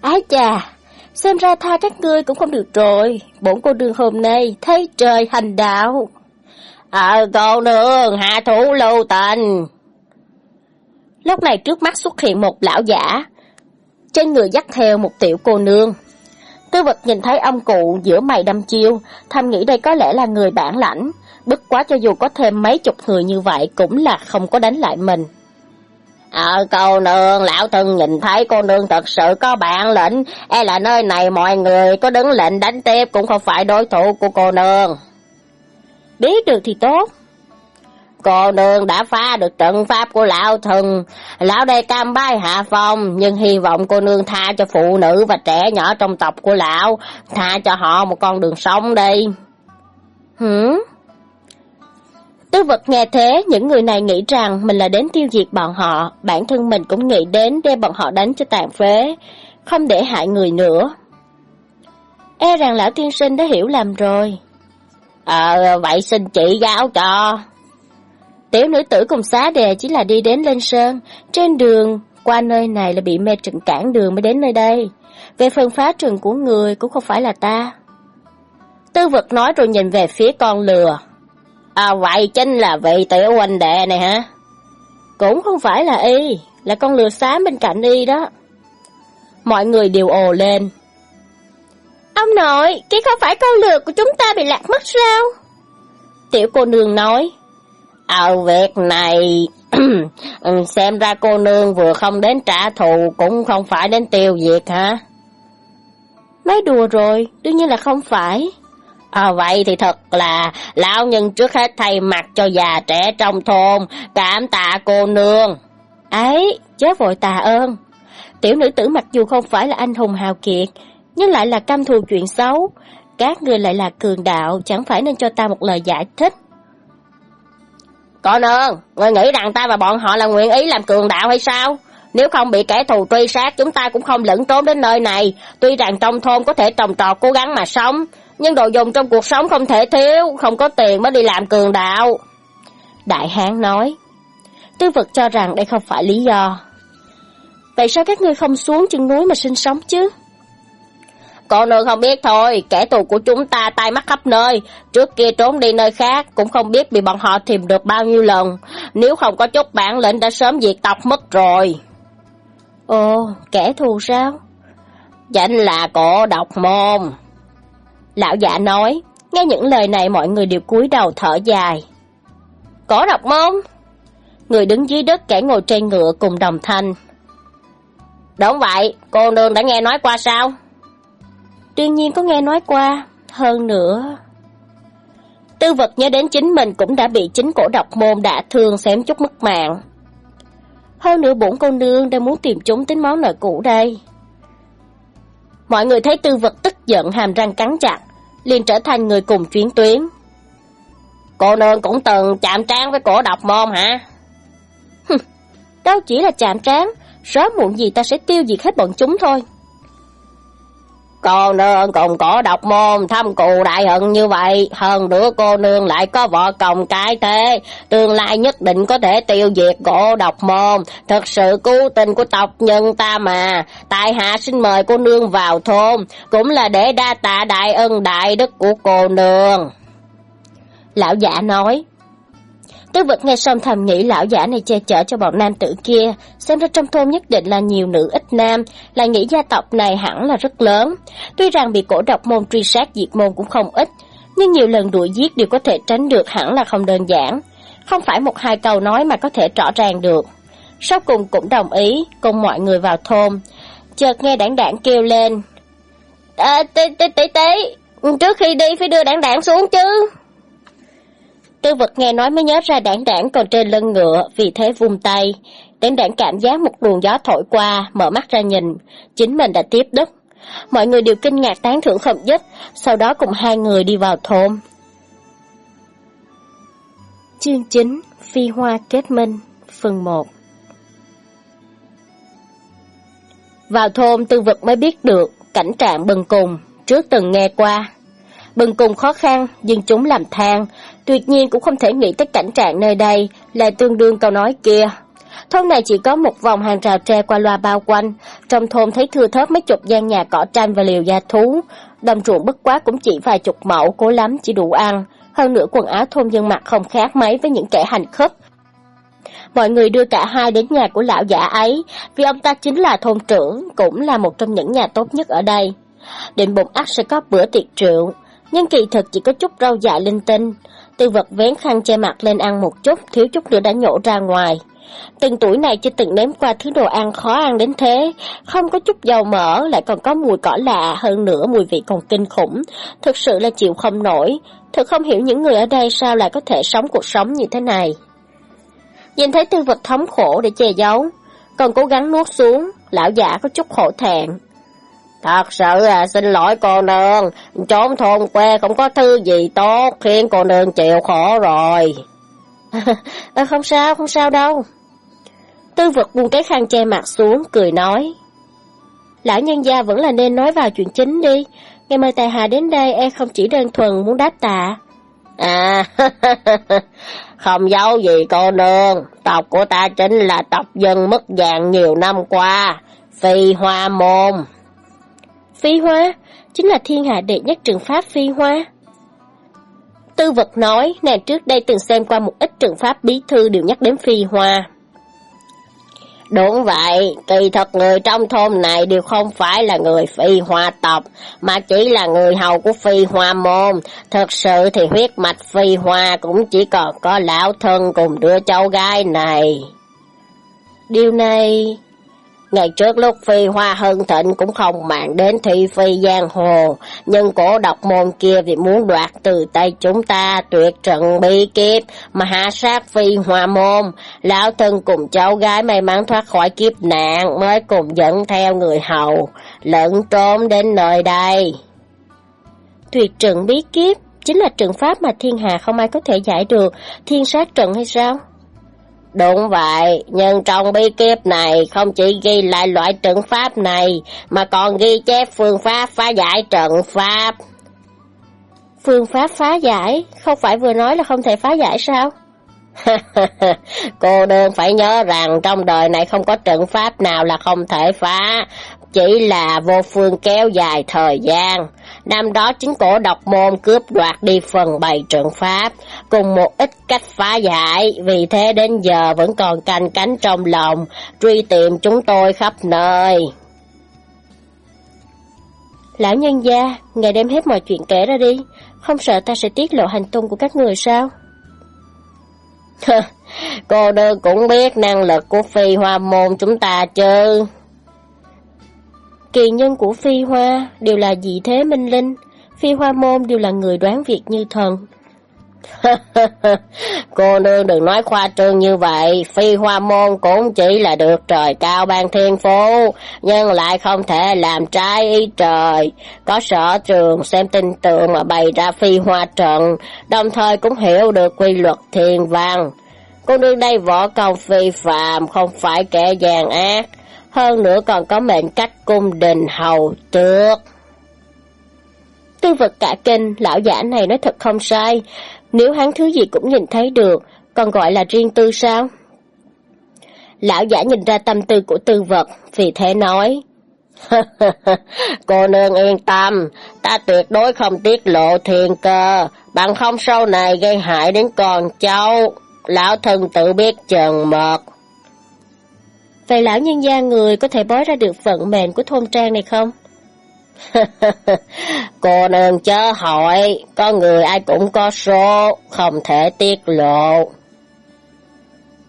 Ái chà, xem ra tha các ngươi cũng không được rồi, bổn cô đường hôm nay thấy trời hành đạo. Ờ cô nương, hạ thủ lưu tình. Lúc này trước mắt xuất hiện một lão giả, trên người dắt theo một tiểu cô nương. Tư vật nhìn thấy ông cụ giữa mày đâm chiêu, thầm nghĩ đây có lẽ là người bản lãnh, bất quá cho dù có thêm mấy chục người như vậy cũng là không có đánh lại mình. Ờ cô nương, lão thân nhìn thấy cô nương thật sự có bản lĩnh, e là nơi này mọi người có đứng lệnh đánh tiếp cũng không phải đối thủ của cô nương. Biết được thì tốt. Cô nương đã phá được trận pháp của lão thần, lão đây cam bái hạ phong, nhưng hy vọng cô nương tha cho phụ nữ và trẻ nhỏ trong tộc của lão, tha cho họ một con đường sống đi. Hử? Tư vật nghe thế, những người này nghĩ rằng mình là đến tiêu diệt bọn họ, bản thân mình cũng nghĩ đến đem bọn họ đánh cho tàn phế, không để hại người nữa. E rằng lão tiên sinh đã hiểu lầm rồi. Ờ, vậy xin chị giáo cho. Tiểu nữ tử cùng xá đề chỉ là đi đến lên sơn, trên đường qua nơi này là bị mê trận cản đường mới đến nơi đây. Về phần phá trừng của người cũng không phải là ta. Tư vật nói rồi nhìn về phía con lừa. À vậy chính là vị tiểu huynh đệ này hả? Cũng không phải là y, là con lừa xám bên cạnh y đó. Mọi người đều ồ lên. Ông nội, cái không phải con lừa của chúng ta bị lạc mất sao? Tiểu cô nương nói. Ờ việc này, *clears throat* xem ra cô nương vừa không đến trả thù cũng không phải đến tiêu diệt hả? Nói đùa rồi, đương nhiên là không phải. À, vậy thì thật là lão nhân trước hết thay mặt cho già trẻ trong thôn, cảm tạ cô nương. Ấy, chớ vội tạ ơn. Tiểu nữ tử mặc dù không phải là anh hùng hào kiệt, nhưng lại là căm thù chuyện xấu. Các người lại là cường đạo, chẳng phải nên cho ta một lời giải thích. Cô nương, người nghĩ rằng ta và bọn họ là nguyện ý làm cường đạo hay sao? Nếu không bị kẻ thù truy sát, chúng ta cũng không lẫn trốn đến nơi này. Tuy rằng trong thôn có thể trồng trọt cố gắng mà sống, nhưng đồ dùng trong cuộc sống không thể thiếu, không có tiền mới đi làm cường đạo. Đại Hán nói, tư vật cho rằng đây không phải lý do. Vậy sao các ngươi không xuống chân núi mà sinh sống chứ? Cô nương không biết thôi, kẻ thù của chúng ta tai mắt khắp nơi, trước kia trốn đi nơi khác, cũng không biết bị bọn họ tìm được bao nhiêu lần, nếu không có chút bản lĩnh đã sớm diệt tộc mất rồi. Ồ, kẻ thù sao? danh là cổ độc môn. Lão giả nói, nghe những lời này mọi người đều cúi đầu thở dài. Cổ độc môn? Người đứng dưới đất kẻ ngồi trên ngựa cùng đồng thanh. Đúng vậy, cô nương đã nghe nói qua sao? Đương nhiên có nghe nói qua, hơn nữa... Tư vật nhớ đến chính mình cũng đã bị chính cổ độc môn đã thương xém chút mất mạng. Hơn nữa bổn cô nương đang muốn tìm chúng tính máu nợ cũ đây. Mọi người thấy tư vật tức giận hàm răng cắn chặt, liền trở thành người cùng chuyến tuyến. Cô nương cũng từng chạm trán với cổ độc môn hả? Hừ, đâu chỉ là chạm trán, sớm muộn gì ta sẽ tiêu diệt hết bọn chúng thôi. Cô nương cùng cổ độc môn thăm cù đại hận như vậy, hơn nữa cô nương lại có vợ chồng cái thế, tương lai nhất định có thể tiêu diệt cổ độc môn, thật sự cứu tình của tộc nhân ta mà, tại hạ xin mời cô nương vào thôn, cũng là để đa tạ đại ân đại đức của cô nương. Lão giả nói, Tư vật nghe xong thầm nghĩ lão giả này che chở cho bọn nam tử kia, xem ra trong thôn nhất định là nhiều nữ ít nam, lại nghĩ gia tộc này hẳn là rất lớn. Tuy rằng bị cổ độc môn truy sát diệt môn cũng không ít, nhưng nhiều lần đuổi giết đều có thể tránh được hẳn là không đơn giản. Không phải một hai câu nói mà có thể rõ ràng được. Sau cùng cũng đồng ý, cùng mọi người vào thôn. Chợt nghe đảng đảng kêu lên. À, tí, tí, tí, tí, trước khi đi phải đưa đảng đảng xuống chứ. Tư vật nghe nói mới nhớ ra đảng đảng còn trên lưng ngựa, vì thế vung tay. Đảng đảng cảm giác một luồng gió thổi qua, mở mắt ra nhìn, chính mình đã tiếp đất. Mọi người đều kinh ngạc tán thưởng không dứt, sau đó cùng hai người đi vào thôn. Chương 9 Phi Hoa Kết Minh Phần 1 Vào thôn tư vật mới biết được cảnh trạng bần cùng, trước từng nghe qua. Bần cùng khó khăn, nhưng chúng làm than, tuyệt nhiên cũng không thể nghĩ tới cảnh trạng nơi đây là tương đương câu nói kia. Thôn này chỉ có một vòng hàng rào tre qua loa bao quanh, trong thôn thấy thưa thớt mấy chục gian nhà cỏ tranh và liều gia thú, đồng ruộng bất quá cũng chỉ vài chục mẫu, cố lắm chỉ đủ ăn, hơn nữa quần áo thôn dân mặc không khác mấy với những kẻ hành khất. Mọi người đưa cả hai đến nhà của lão giả ấy, vì ông ta chính là thôn trưởng, cũng là một trong những nhà tốt nhất ở đây. Định bụng ác sẽ có bữa tiệc rượu, nhưng kỳ thực chỉ có chút rau dại linh tinh. Tư vật vén khăn che mặt lên ăn một chút, thiếu chút nữa đã nhổ ra ngoài. Từng tuổi này chưa từng nếm qua thứ đồ ăn khó ăn đến thế, không có chút dầu mỡ, lại còn có mùi cỏ lạ, hơn nữa mùi vị còn kinh khủng. Thực sự là chịu không nổi, thật không hiểu những người ở đây sao lại có thể sống cuộc sống như thế này. Nhìn thấy tư vật thống khổ để che giấu, còn cố gắng nuốt xuống, lão giả có chút khổ thẹn. Thật sự là xin lỗi cô nương, trốn thôn quê không có thư gì tốt, khiến cô nương chịu khổ rồi. *laughs* à, không sao, không sao đâu. Tư vật buông cái khăn che mặt xuống, cười nói. Lão nhân gia vẫn là nên nói vào chuyện chính đi. Ngày mời tài hạ đến đây e không chỉ đơn thuần muốn đáp tạ. À, *laughs* không giấu gì cô nương, tộc của ta chính là tộc dân mất dạng nhiều năm qua, phi hoa môn. Phi hoa? Chính là thiên hạ đệ nhất trường pháp phi hoa. Tư vật nói, nàng trước đây từng xem qua một ít trường pháp bí thư đều nhắc đến phi hoa. Đúng vậy, kỳ thật người trong thôn này đều không phải là người phi hoa tộc, mà chỉ là người hầu của phi hoa môn. Thật sự thì huyết mạch phi hoa cũng chỉ còn có lão thân cùng đứa cháu gái này. Điều này Ngày trước lúc phi hoa hân thịnh cũng không mạng đến thị phi giang hồ, nhưng cổ độc môn kia vì muốn đoạt từ tay chúng ta tuyệt trận bi kiếp mà hạ sát phi hoa môn. Lão thân cùng cháu gái may mắn thoát khỏi kiếp nạn mới cùng dẫn theo người hầu, lẫn trốn đến nơi đây. Tuyệt trận bí kiếp chính là trận pháp mà thiên hà không ai có thể giải được, thiên sát trận hay sao? Đúng vậy, nhưng trong bí kiếp này không chỉ ghi lại loại trận pháp này, mà còn ghi chép phương pháp phá giải trận pháp. Phương pháp phá giải? Không phải vừa nói là không thể phá giải sao? *laughs* Cô đơn phải nhớ rằng trong đời này không có trận pháp nào là không thể phá, chỉ là vô phương kéo dài thời gian. Năm đó chính cổ độc môn cướp đoạt đi phần bày trận pháp, cùng một ít cách phá giải, vì thế đến giờ vẫn còn canh cánh trong lòng, truy tìm chúng tôi khắp nơi. Lão nhân gia, ngài đem hết mọi chuyện kể ra đi, không sợ ta sẽ tiết lộ hành tung của các người sao? *laughs* Cô đơn cũng biết năng lực của phi hoa môn chúng ta chứ. Kỳ nhân của phi hoa đều là dị thế minh linh, phi hoa môn đều là người đoán việc như thần. *laughs* Cô nương đừng nói khoa trương như vậy, phi hoa môn cũng chỉ là được trời cao ban thiên phú, nhưng lại không thể làm trái ý trời. Có sở trường xem tin tượng mà bày ra phi hoa trận, đồng thời cũng hiểu được quy luật thiên văn. Cô nương đây võ công phi phạm, không phải kẻ gian ác, hơn nữa còn có mệnh cách cung đình hầu tước. Tư vật cả kinh, lão giả này nói thật không sai, nếu hắn thứ gì cũng nhìn thấy được, còn gọi là riêng tư sao? Lão giả nhìn ra tâm tư của tư vật, vì thế nói, *laughs* Cô nương yên tâm, ta tuyệt đối không tiết lộ thiên cơ, bằng không sau này gây hại đến con cháu. Lão thân tự biết chừng mật. Vậy lão nhân gia người có thể bói ra được vận mệnh của thôn trang này không? *laughs* Cô nương chớ hỏi, có người ai cũng có số, không thể tiết lộ.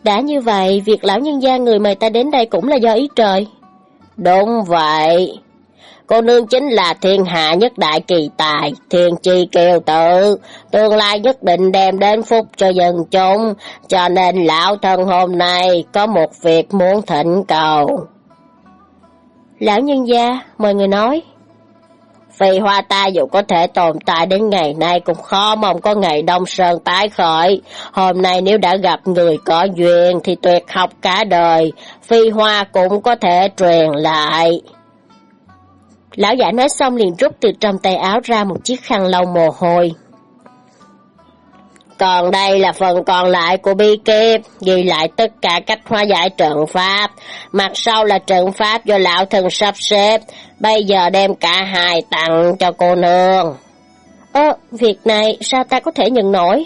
Đã như vậy, việc lão nhân gia người mời ta đến đây cũng là do ý trời. Đúng vậy. Cô nương chính là thiên hạ nhất đại kỳ tài, thiên chi kiều tự, tương lai nhất định đem đến phúc cho dân chúng, cho nên lão thân hôm nay có một việc muốn thỉnh cầu. Lão nhân gia, mời người nói. Phi hoa ta dù có thể tồn tại đến ngày nay cũng khó mong có ngày đông sơn tái khởi. Hôm nay nếu đã gặp người có duyên thì tuyệt học cả đời, phi hoa cũng có thể truyền lại. Lão giả nói xong liền rút từ trong tay áo ra một chiếc khăn lau mồ hôi. Còn đây là phần còn lại của bi kiếp, ghi lại tất cả cách hóa giải trận pháp. Mặt sau là trận pháp do lão thần sắp xếp, bây giờ đem cả hai tặng cho cô nương. Ơ, việc này sao ta có thể nhận nổi?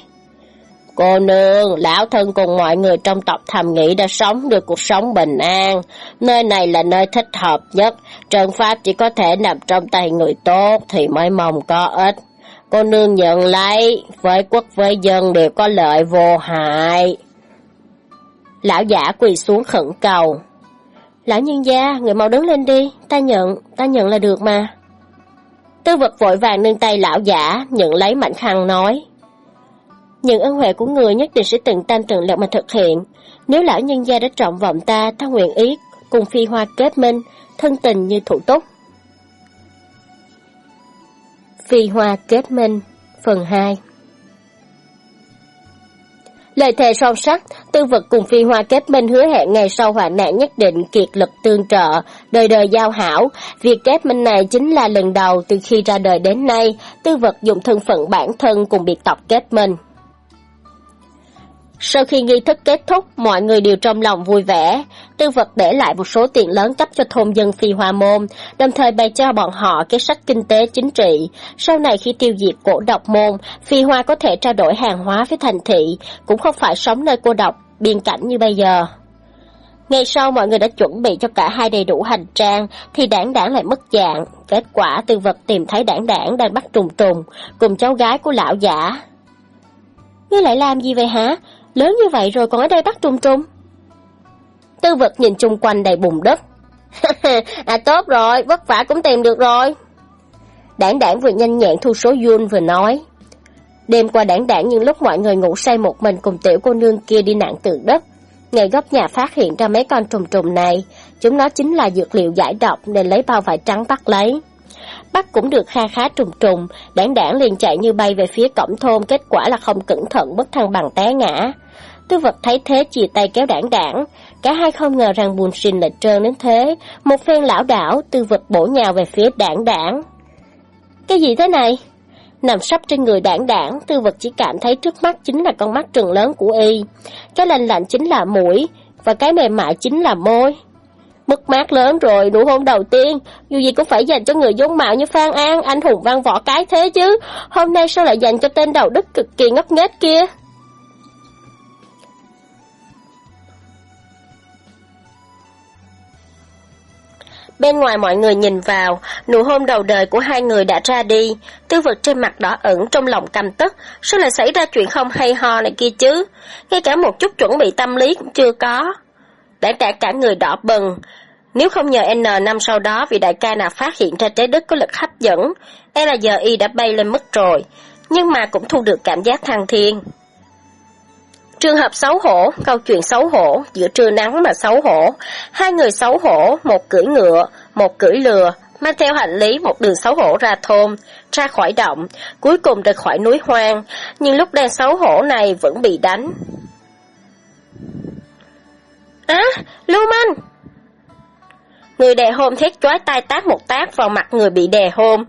Cô nương, lão thân cùng mọi người trong tộc thầm nghĩ đã sống được cuộc sống bình an. Nơi này là nơi thích hợp nhất, trần pháp chỉ có thể nằm trong tay người tốt thì mới mong có ích. Cô nương nhận lấy, với quốc với dân đều có lợi vô hại. Lão giả quỳ xuống khẩn cầu. Lão nhân gia, người mau đứng lên đi, ta nhận, ta nhận là được mà. Tư vật vội vàng nâng tay lão giả, nhận lấy mạnh khăn nói. Những ân huệ của người nhất định sẽ từng tam trừng lực mà thực hiện. Nếu lão nhân gia đã trọng vọng ta, ta nguyện ý cùng phi hoa kết minh, thân tình như thủ túc. Phi hoa kết minh, phần 2 Lời thề son sắt, tư vật cùng phi hoa kết minh hứa hẹn ngày sau hoạn nạn nhất định kiệt lực tương trợ, đời đời giao hảo. Việc kết minh này chính là lần đầu từ khi ra đời đến nay, tư vật dùng thân phận bản thân cùng biệt tộc kết minh. Sau khi nghi thức kết thúc, mọi người đều trong lòng vui vẻ. Tư vật để lại một số tiền lớn cấp cho thôn dân phi hoa môn, đồng thời bày cho bọn họ cái sách kinh tế chính trị. Sau này khi tiêu diệt cổ độc môn, phi hoa có thể trao đổi hàng hóa với thành thị, cũng không phải sống nơi cô độc, biên cảnh như bây giờ. Ngày sau mọi người đã chuẩn bị cho cả hai đầy đủ hành trang, thì đảng đảng lại mất dạng. Kết quả tư vật tìm thấy đảng đảng đang bắt trùng trùng, cùng cháu gái của lão giả. Ngươi lại làm gì vậy hả? Lớn như vậy rồi còn ở đây bắt trùng trùng. Tư vật nhìn chung quanh đầy bùn đất. *laughs* à tốt rồi, vất vả cũng tìm được rồi. Đảng đảng vừa nhanh nhẹn thu số Yun vừa nói. Đêm qua đảng đảng những lúc mọi người ngủ say một mình cùng tiểu cô nương kia đi nạn từ đất. Ngày góc nhà phát hiện ra mấy con trùng trùng này, chúng nó chính là dược liệu giải độc nên lấy bao vải trắng bắt lấy. Bắt cũng được kha khá trùng trùng, đảng đảng liền chạy như bay về phía cổng thôn, kết quả là không cẩn thận bất thăng bằng té ngã. Tư vật thấy thế chìa tay kéo đảng đảng, cả hai không ngờ rằng buồn sinh lại trơn đến thế, một phen lão đảo, tư vật bổ nhào về phía đảng đảng. Cái gì thế này? Nằm sắp trên người đảng đảng, tư vật chỉ cảm thấy trước mắt chính là con mắt trừng lớn của y. Cái lạnh lạnh chính là mũi, và cái mềm mại chính là môi. Mất mát lớn rồi, nụ hôn đầu tiên, dù gì cũng phải dành cho người dung mạo như Phan An, anh hùng văn võ cái thế chứ. Hôm nay sao lại dành cho tên đầu đức cực kỳ ngốc nghếch kia? Bên ngoài mọi người nhìn vào, nụ hôn đầu đời của hai người đã ra đi, tư vật trên mặt đỏ ẩn trong lòng căm tức, sao lại xảy ra chuyện không hay ho này kia chứ, ngay cả một chút chuẩn bị tâm lý cũng chưa có. Đã cả cả người đỏ bừng, nếu không nhờ N năm sau đó vì đại ca nào phát hiện ra trái đất có lực hấp dẫn, e là giờ y đã bay lên mất rồi, nhưng mà cũng thu được cảm giác thăng thiên. Trường hợp xấu hổ, câu chuyện xấu hổ, giữa trưa nắng mà xấu hổ. Hai người xấu hổ, một cưỡi ngựa, một cưỡi lừa, mang theo hành lý một đường xấu hổ ra thôn, ra khỏi động, cuối cùng rời khỏi núi hoang, nhưng lúc đang xấu hổ này vẫn bị đánh. Á, lưu manh! Người đè hôn thét chói tay tát một tát vào mặt người bị đè hôn,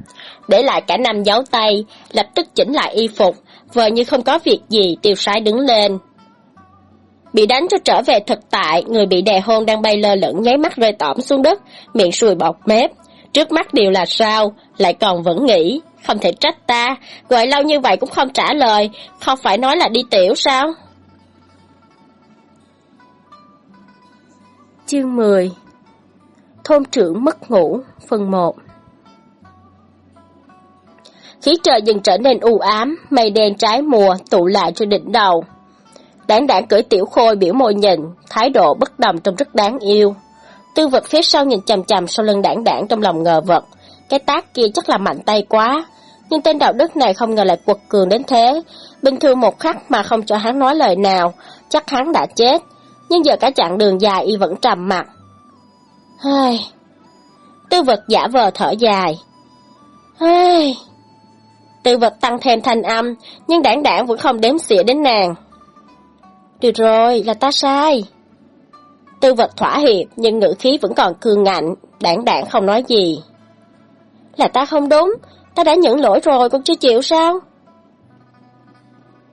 để lại cả năm dấu tay, lập tức chỉnh lại y phục, vờ như không có việc gì tiêu sái đứng lên. Bị đánh cho trở về thực tại, người bị đè hôn đang bay lơ lửng nháy mắt rơi tỏm xuống đất, miệng sùi bọt mép. Trước mắt đều là sao, lại còn vẫn nghĩ, không thể trách ta, gọi lâu như vậy cũng không trả lời, không phải nói là đi tiểu sao? Chương 10 Thôn trưởng mất ngủ, phần 1 Khí trời dần trở nên u ám, mây đen trái mùa tụ lại trên đỉnh đầu. Đảng đảng cởi tiểu khôi biểu môi nhìn, thái độ bất đồng trông rất đáng yêu. Tư vật phía sau nhìn chằm chằm sau lưng đảng đảng trong lòng ngờ vật. Cái tác kia chắc là mạnh tay quá. Nhưng tên đạo đức này không ngờ lại quật cường đến thế. Bình thường một khắc mà không cho hắn nói lời nào, chắc hắn đã chết. Nhưng giờ cả chặng đường dài y vẫn trầm mặc, Hơi... Tư vật giả vờ thở dài. Hơi... Tư vật tăng thêm thanh âm, nhưng đảng đảng vẫn không đếm xỉa đến nàng. Được rồi, là ta sai. Tư vật thỏa hiệp, nhưng ngữ khí vẫn còn cương ngạnh, đảng đảng không nói gì. Là ta không đúng, ta đã nhận lỗi rồi, còn chưa chịu sao?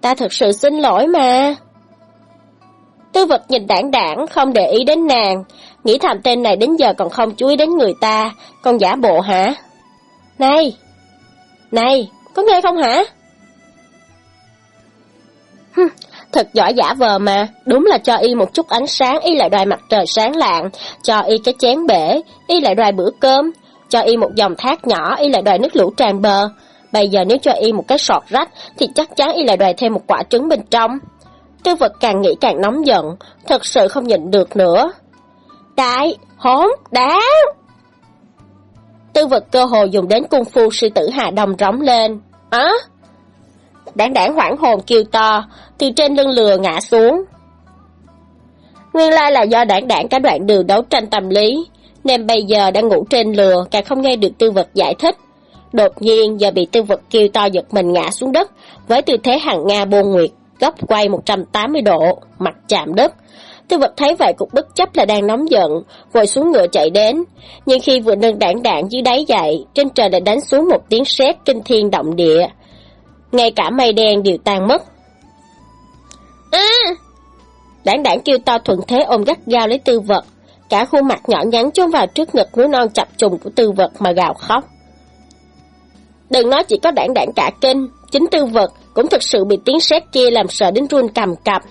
Ta thực sự xin lỗi mà. Tư vật nhìn đảng đảng, không để ý đến nàng, nghĩ thầm tên này đến giờ còn không chú ý đến người ta, còn giả bộ hả? Này! Này, có nghe không hả? Thật giỏi giả vờ mà, đúng là cho y một chút ánh sáng, y lại đòi mặt trời sáng lạng, cho y cái chén bể, y lại đòi bữa cơm, cho y một dòng thác nhỏ, y lại đòi nước lũ tràn bờ. Bây giờ nếu cho y một cái sọt rách, thì chắc chắn y lại đòi thêm một quả trứng bên trong. Tư vật càng nghĩ càng nóng giận, thật sự không nhịn được nữa. Đại, hốn, đáng! Tư vật cơ hồ dùng đến cung phu sư tử Hà đồng rống lên. Á! Đảng đảng hoảng hồn kêu to, từ trên lưng lừa ngã xuống. Nguyên lai là do đảng đảng cả đoạn đường đấu tranh tâm lý, nên bây giờ đang ngủ trên lừa, càng không nghe được tư vật giải thích. Đột nhiên giờ bị tư vật kêu to giật mình ngã xuống đất, với tư thế hàng Nga bôn nguyệt, góc quay 180 độ, mặt chạm đất. Tư vật thấy vậy cũng bất chấp là đang nóng giận, vội xuống ngựa chạy đến. Nhưng khi vừa nâng đảng đảng dưới đáy dậy, trên trời đã đánh xuống một tiếng sét kinh thiên động địa. Ngay cả mây đen đều tan mất. À! Đảng đảng kêu to thuận thế ôm gắt gao lấy tư vật, cả khuôn mặt nhỏ nhắn chôn vào trước ngực núi non chập trùng của tư vật mà gào khóc. Đừng nói chỉ có đảng đảng cả kinh, chính tư vật cũng thực sự bị tiếng sét kia làm sợ đến run cầm cập.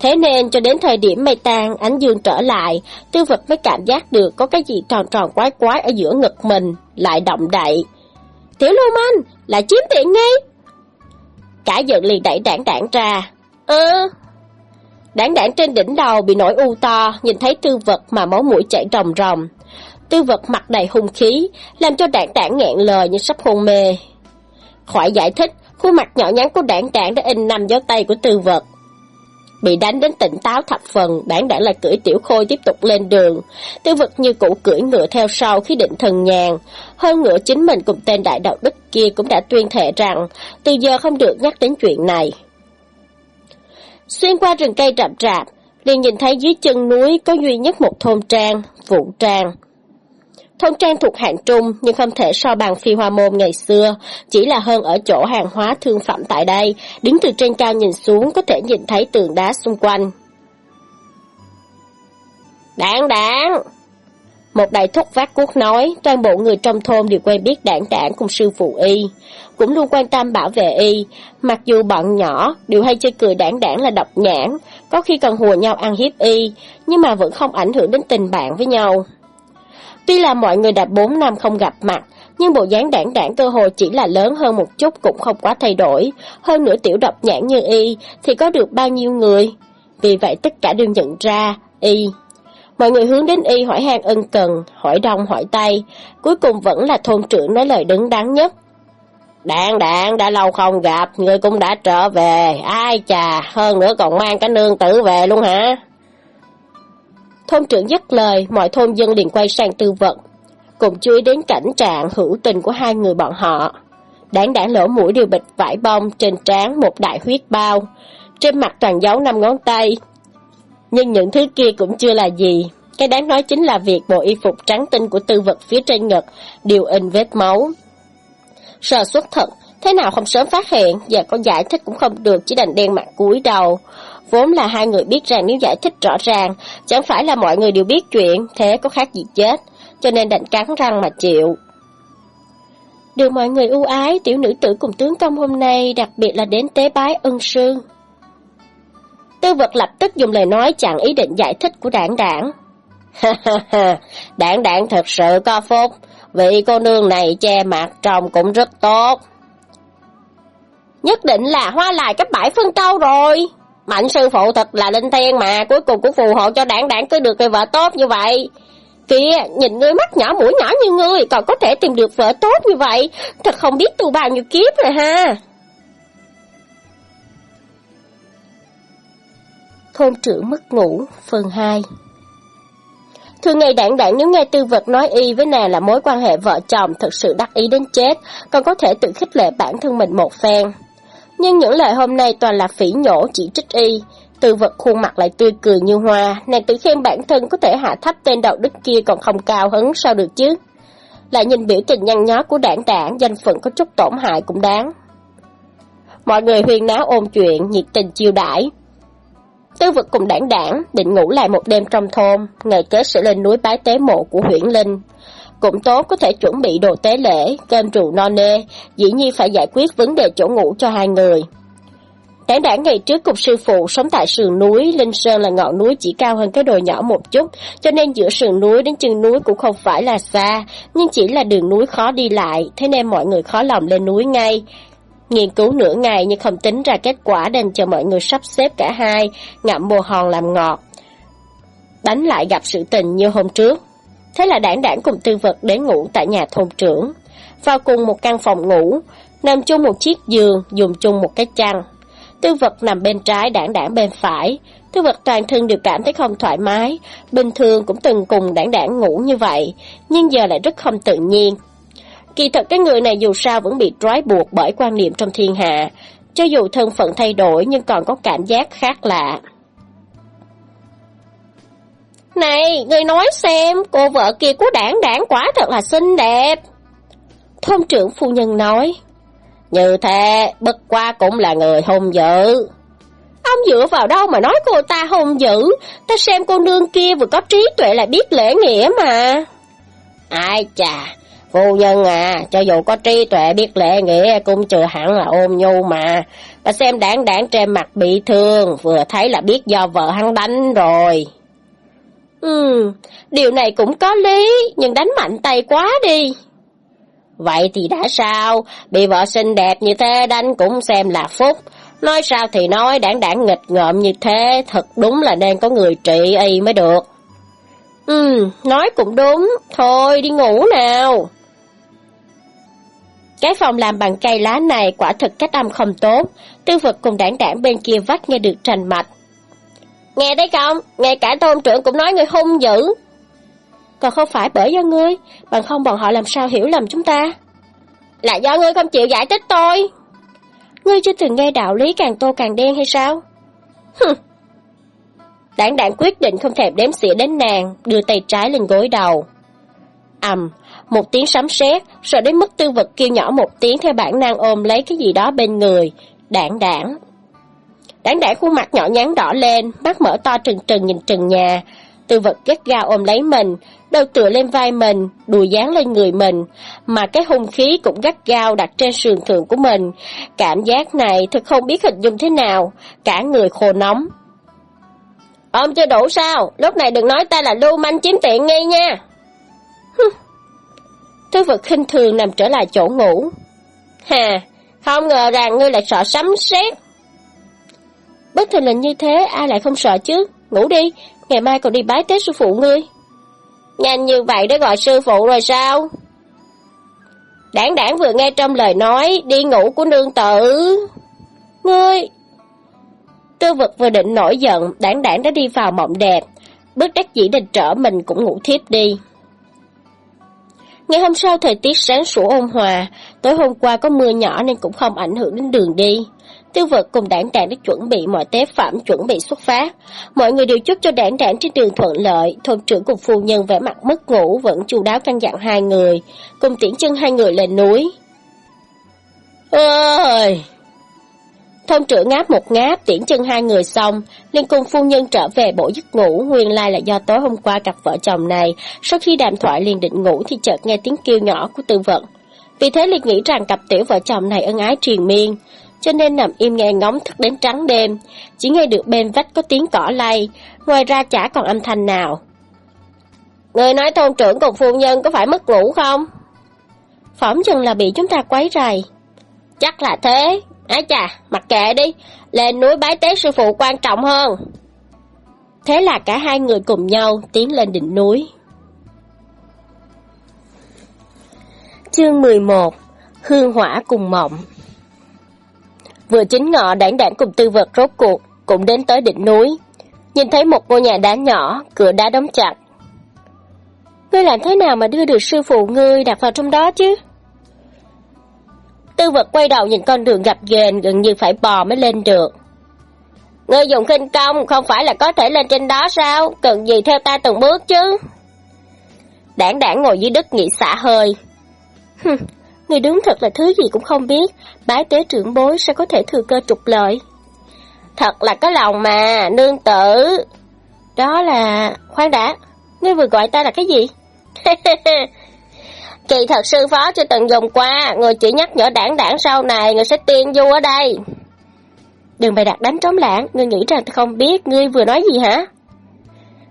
Thế nên cho đến thời điểm mây tan, ánh dương trở lại, tư vật mới cảm giác được có cái gì tròn tròn quái quái ở giữa ngực mình, lại động đậy. Tiểu lưu manh, lại chiếm tiện nghi. Cả giận liền đẩy đảng đảng ra. Ơ, Đảng đảng trên đỉnh đầu bị nổi u to, nhìn thấy tư vật mà máu mũi chảy ròng ròng. Tư vật mặt đầy hung khí, làm cho đảng đảng nghẹn lời như sắp hôn mê. Khỏi giải thích, khuôn mặt nhỏ nhắn của đảng đảng đã in nằm dấu tay của tư vật. Bị đánh đến tỉnh táo thập phần, đảng đảng lại cưỡi tiểu khôi tiếp tục lên đường. Tư vật như cũ cưỡi ngựa theo sau khi định thần nhàn. Hơn nữa chính mình cùng tên đại đạo đức kia cũng đã tuyên thệ rằng, từ giờ không được nhắc đến chuyện này. Xuyên qua rừng cây rậm rạp, liền nhìn thấy dưới chân núi có duy nhất một thôn trang, vụ trang. Thôn trang thuộc hạng trung nhưng không thể so bằng phi hoa môn ngày xưa, chỉ là hơn ở chỗ hàng hóa thương phẩm tại đây, đứng từ trên cao nhìn xuống có thể nhìn thấy tường đá xung quanh. Đảng đảng! Một đại thúc vác cuốc nói, toàn bộ người trong thôn đều quen biết đảng đảng cùng sư phụ y, cũng luôn quan tâm bảo vệ y, mặc dù bọn nhỏ đều hay chơi cười đảng đảng là độc nhãn, có khi còn hùa nhau ăn hiếp y, nhưng mà vẫn không ảnh hưởng đến tình bạn với nhau. Tuy là mọi người đã 4 năm không gặp mặt, nhưng bộ dáng đảng đảng cơ hồ chỉ là lớn hơn một chút cũng không quá thay đổi. Hơn nữa tiểu độc nhãn như y thì có được bao nhiêu người? Vì vậy tất cả đều nhận ra y. Mọi người hướng đến y hỏi han ân cần, hỏi đông hỏi tay, cuối cùng vẫn là thôn trưởng nói lời đứng đắn nhất. Đạn đạn đã lâu không gặp, người cũng đã trở về, ai chà, hơn nữa còn mang cả nương tử về luôn hả? Thôn trưởng dứt lời, mọi thôn dân liền quay sang tư vận, cùng chú ý đến cảnh trạng hữu tình của hai người bọn họ. Đáng đảng lỗ mũi đều bịch vải bông, trên trán một đại huyết bao, trên mặt toàn dấu năm ngón tay. Nhưng những thứ kia cũng chưa là gì, cái đáng nói chính là việc bộ y phục trắng tinh của tư vật phía trên ngực đều in vết máu. Sợ xuất thật, thế nào không sớm phát hiện, giờ có giải thích cũng không được, chỉ đành đen mặt cúi đầu. Vốn là hai người biết rằng nếu giải thích rõ ràng, chẳng phải là mọi người đều biết chuyện, thế có khác gì chết, cho nên đành cắn răng mà chịu. Được mọi người ưu ái, tiểu nữ tử cùng tướng công hôm nay đặc biệt là đến tế bái ân sư. Tư vật lập tức dùng lời nói chặn ý định giải thích của đảng đảng. đảng đảng thật sự có phúc, vị cô nương này che mặt trông cũng rất tốt. Nhất định là hoa lại cấp bãi phân câu rồi. Mạnh sư phụ thật là linh thiên mà, cuối cùng cũng phù hộ cho đảng đảng cưới được người vợ tốt như vậy. Kìa, nhìn ngươi mắt nhỏ mũi nhỏ như ngươi, còn có thể tìm được vợ tốt như vậy, thật không biết tu bao nhiêu kiếp rồi ha. Thôn trưởng mất ngủ, phần 2 Thường ngày đảng đảng nếu nghe tư vật nói y với nàng là mối quan hệ vợ chồng thật sự đắc ý đến chết, còn có thể tự khích lệ bản thân mình một phen. Nhưng những lời hôm nay toàn là phỉ nhổ chỉ trích y. Tư vật khuôn mặt lại tươi cười như hoa, nàng tự khen bản thân có thể hạ thấp tên đạo đức kia còn không cao hứng sao được chứ. Lại nhìn biểu tình nhăn nhó của đảng đảng, danh phận có chút tổn hại cũng đáng. Mọi người huyên náo ôn chuyện, nhiệt tình chiêu đãi. Tư vật cùng đảng đảng định ngủ lại một đêm trong thôn, ngày kế sẽ lên núi bái tế mộ của huyển linh. Cũng tốt có thể chuẩn bị đồ tế lễ, cơm rượu no nê, dĩ nhiên phải giải quyết vấn đề chỗ ngủ cho hai người. Đáng đảng ngày trước cùng sư phụ sống tại sườn núi, Linh Sơn là ngọn núi chỉ cao hơn cái đồi nhỏ một chút, cho nên giữa sườn núi đến chân núi cũng không phải là xa, nhưng chỉ là đường núi khó đi lại, thế nên mọi người khó lòng lên núi ngay. Nghiên cứu nửa ngày nhưng không tính ra kết quả đành chờ mọi người sắp xếp cả hai, ngậm bồ hòn làm ngọt. Đánh lại gặp sự tình như hôm trước. Thế là đảng đảng cùng tư vật đến ngủ tại nhà thôn trưởng. Vào cùng một căn phòng ngủ, nằm chung một chiếc giường, dùng chung một cái chăn. Tư vật nằm bên trái, đảng đảng bên phải. Tư vật toàn thân đều cảm thấy không thoải mái. Bình thường cũng từng cùng đảng đảng ngủ như vậy, nhưng giờ lại rất không tự nhiên. Kỳ thật cái người này dù sao vẫn bị trói buộc bởi quan niệm trong thiên hạ. Cho dù thân phận thay đổi nhưng còn có cảm giác khác lạ. Này, người nói xem, cô vợ kia của đảng đảng quá thật là xinh đẹp. Thôn trưởng phu nhân nói. Như thế, bất qua cũng là người hung dữ. Ông dựa vào đâu mà nói cô ta hung dữ? Ta xem cô nương kia vừa có trí tuệ lại biết lễ nghĩa mà. Ai chà, phu nhân à, cho dù có trí tuệ biết lễ nghĩa cũng chưa hẳn là ôm nhu mà. Ta xem đảng đảng trên mặt bị thương, vừa thấy là biết do vợ hắn đánh rồi. Ừ, điều này cũng có lý, nhưng đánh mạnh tay quá đi. Vậy thì đã sao, bị vợ xinh đẹp như thế đánh cũng xem là phúc. Nói sao thì nói đảng đảng nghịch ngợm như thế, thật đúng là nên có người trị y mới được. Ừ, nói cũng đúng, thôi đi ngủ nào. Cái phòng làm bằng cây lá này quả thực cách âm không tốt, tư vật cùng đảng đảng bên kia vách nghe được trành mạch. Nghe thấy không, ngay cả thôn trưởng cũng nói người hung dữ, còn không phải bởi do ngươi, bằng không bọn họ làm sao hiểu lầm chúng ta. Là do ngươi không chịu giải thích tôi. Ngươi chưa từng nghe đạo lý càng tô càng đen hay sao? Hừ. Đảng đảng quyết định không thèm đếm xỉa đến nàng, đưa tay trái lên gối đầu. ầm, một tiếng sấm sét, rồi đến mức tư vật kêu nhỏ một tiếng theo bản năng ôm lấy cái gì đó bên người. Đảng đảng đáng để khuôn mặt nhỏ nhắn đỏ lên, mắt mở to trừng trừng nhìn trừng nhà. Tư vật gắt gao ôm lấy mình, đầu tựa lên vai mình, đùi dán lên người mình, mà cái hung khí cũng gắt gao đặt trên sườn thượng của mình. Cảm giác này thật không biết hình dung thế nào, cả người khô nóng. Ông chưa đủ sao, lúc này đừng nói ta là lưu manh chiếm tiện nghi nha. Tư vật khinh thường nằm trở lại chỗ ngủ. Hà, không ngờ rằng ngươi lại sợ sấm sét. Bất thình lình như thế, ai lại không sợ chứ? Ngủ đi, ngày mai còn đi bái tế sư phụ ngươi. Nhanh như vậy đã gọi sư phụ rồi sao? Đảng đảng vừa nghe trong lời nói, đi ngủ của nương tử. Ngươi! Tư vật vừa định nổi giận, đảng đảng đã đi vào mộng đẹp. Bước đắc dĩ định trở mình cũng ngủ thiếp đi. Ngày hôm sau thời tiết sáng sủa ôn hòa, tối hôm qua có mưa nhỏ nên cũng không ảnh hưởng đến đường đi. Tiêu vật cùng đảng đảng đã chuẩn bị mọi tế phẩm chuẩn bị xuất phát. Mọi người đều chúc cho đảng đảng trên đường thuận lợi. Thôn trưởng cùng phu nhân vẻ mặt mất ngủ vẫn chu đáo căn dặn hai người, cùng tiễn chân hai người lên núi. Ơi! Thôn trưởng ngáp một ngáp, tiễn chân hai người xong, liên cùng phu nhân trở về bổ giấc ngủ, nguyên lai là do tối hôm qua cặp vợ chồng này, sau khi đàm thoại liền định ngủ thì chợt nghe tiếng kêu nhỏ của tư vận. Vì thế liền nghĩ rằng cặp tiểu vợ chồng này ân ái triền miên, cho nên nằm im nghe ngóng thức đến trắng đêm, chỉ nghe được bên vách có tiếng cỏ lay, ngoài ra chả còn âm thanh nào. Người nói thôn trưởng cùng phu nhân có phải mất ngủ không? Phỏng chừng là bị chúng ta quấy rầy. Chắc là thế, ái chà, mặc kệ đi, lên núi bái tế sư phụ quan trọng hơn. Thế là cả hai người cùng nhau tiến lên đỉnh núi. Chương 11 Hương hỏa cùng mộng Vừa chính ngọ đảng đảng cùng tư vật rốt cuộc, cũng đến tới đỉnh núi. Nhìn thấy một ngôi nhà đá nhỏ, cửa đá đóng chặt. Ngươi làm thế nào mà đưa được sư phụ ngươi đặt vào trong đó chứ? Tư vật quay đầu nhìn con đường gập ghềnh gần như phải bò mới lên được. Ngươi dùng khinh công không phải là có thể lên trên đó sao? Cần gì theo ta từng bước chứ? Đảng đảng ngồi dưới đất nghĩ xả hơi. Người đúng thật là thứ gì cũng không biết, bái tế trưởng bối sao có thể thừa cơ trục lợi. Thật là có lòng mà, nương tử. Đó là... Khoan đã, ngươi vừa gọi ta là cái gì? *laughs* Kỳ thật sư phó chưa từng dùng qua, người chỉ nhắc nhở đảng đảng sau này, người sẽ tiên du ở đây. đừng bày đặt đánh trống lãng, ngươi nghĩ rằng không biết ngươi vừa nói gì hả?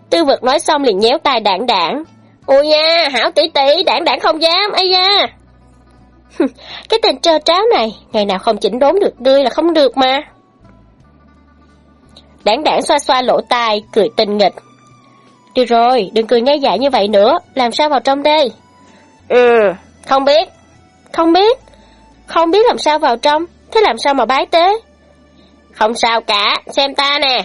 Tư vực nói xong liền nhéo tay đảng đảng. Ôi nha, hảo tỷ tỷ, đảng đảng không dám, ấy da. *laughs* cái tên trơ tráo này, ngày nào không chỉnh đốn được ngươi là không được mà. Đảng đảng xoa xoa lỗ tai, cười tinh nghịch. Được rồi, đừng cười ngay dại như vậy nữa, làm sao vào trong đây? Ừ, không biết. Không biết? Không biết làm sao vào trong, thế làm sao mà bái tế? Không sao cả, xem ta nè.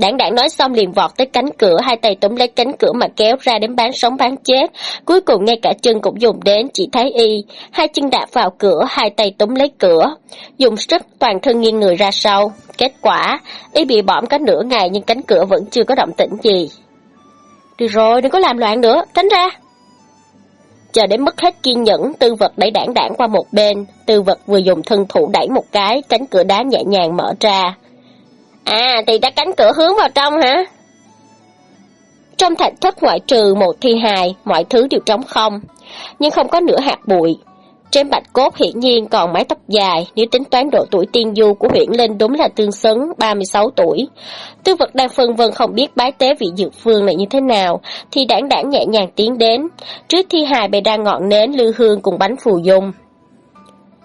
Đảng đảng nói xong liền vọt tới cánh cửa, hai tay túm lấy cánh cửa mà kéo ra đến bán sống bán chết. Cuối cùng ngay cả chân cũng dùng đến, chỉ thấy y. Hai chân đạp vào cửa, hai tay túm lấy cửa. Dùng sức toàn thân nghiêng người ra sau. Kết quả, y bị bỏm cả nửa ngày nhưng cánh cửa vẫn chưa có động tĩnh gì. Được rồi, đừng có làm loạn nữa, tránh ra. Chờ đến mất hết kiên nhẫn, tư vật đẩy đảng đảng qua một bên. Tư vật vừa dùng thân thủ đẩy một cái, cánh cửa đá nhẹ nhàng mở ra. À, thì đã cánh cửa hướng vào trong hả? Trong thạch thất ngoại trừ một thi hài, mọi thứ đều trống không, nhưng không có nửa hạt bụi. Trên bạch cốt hiển nhiên còn mái tóc dài, nếu tính toán độ tuổi tiên du của huyện Linh đúng là tương xứng 36 tuổi. Tư vật đang phân vân không biết bái tế vị dược phương này như thế nào, thì đảng đảng nhẹ nhàng tiến đến. Trước thi hài bày đang ngọn nến lư hương cùng bánh phù dung.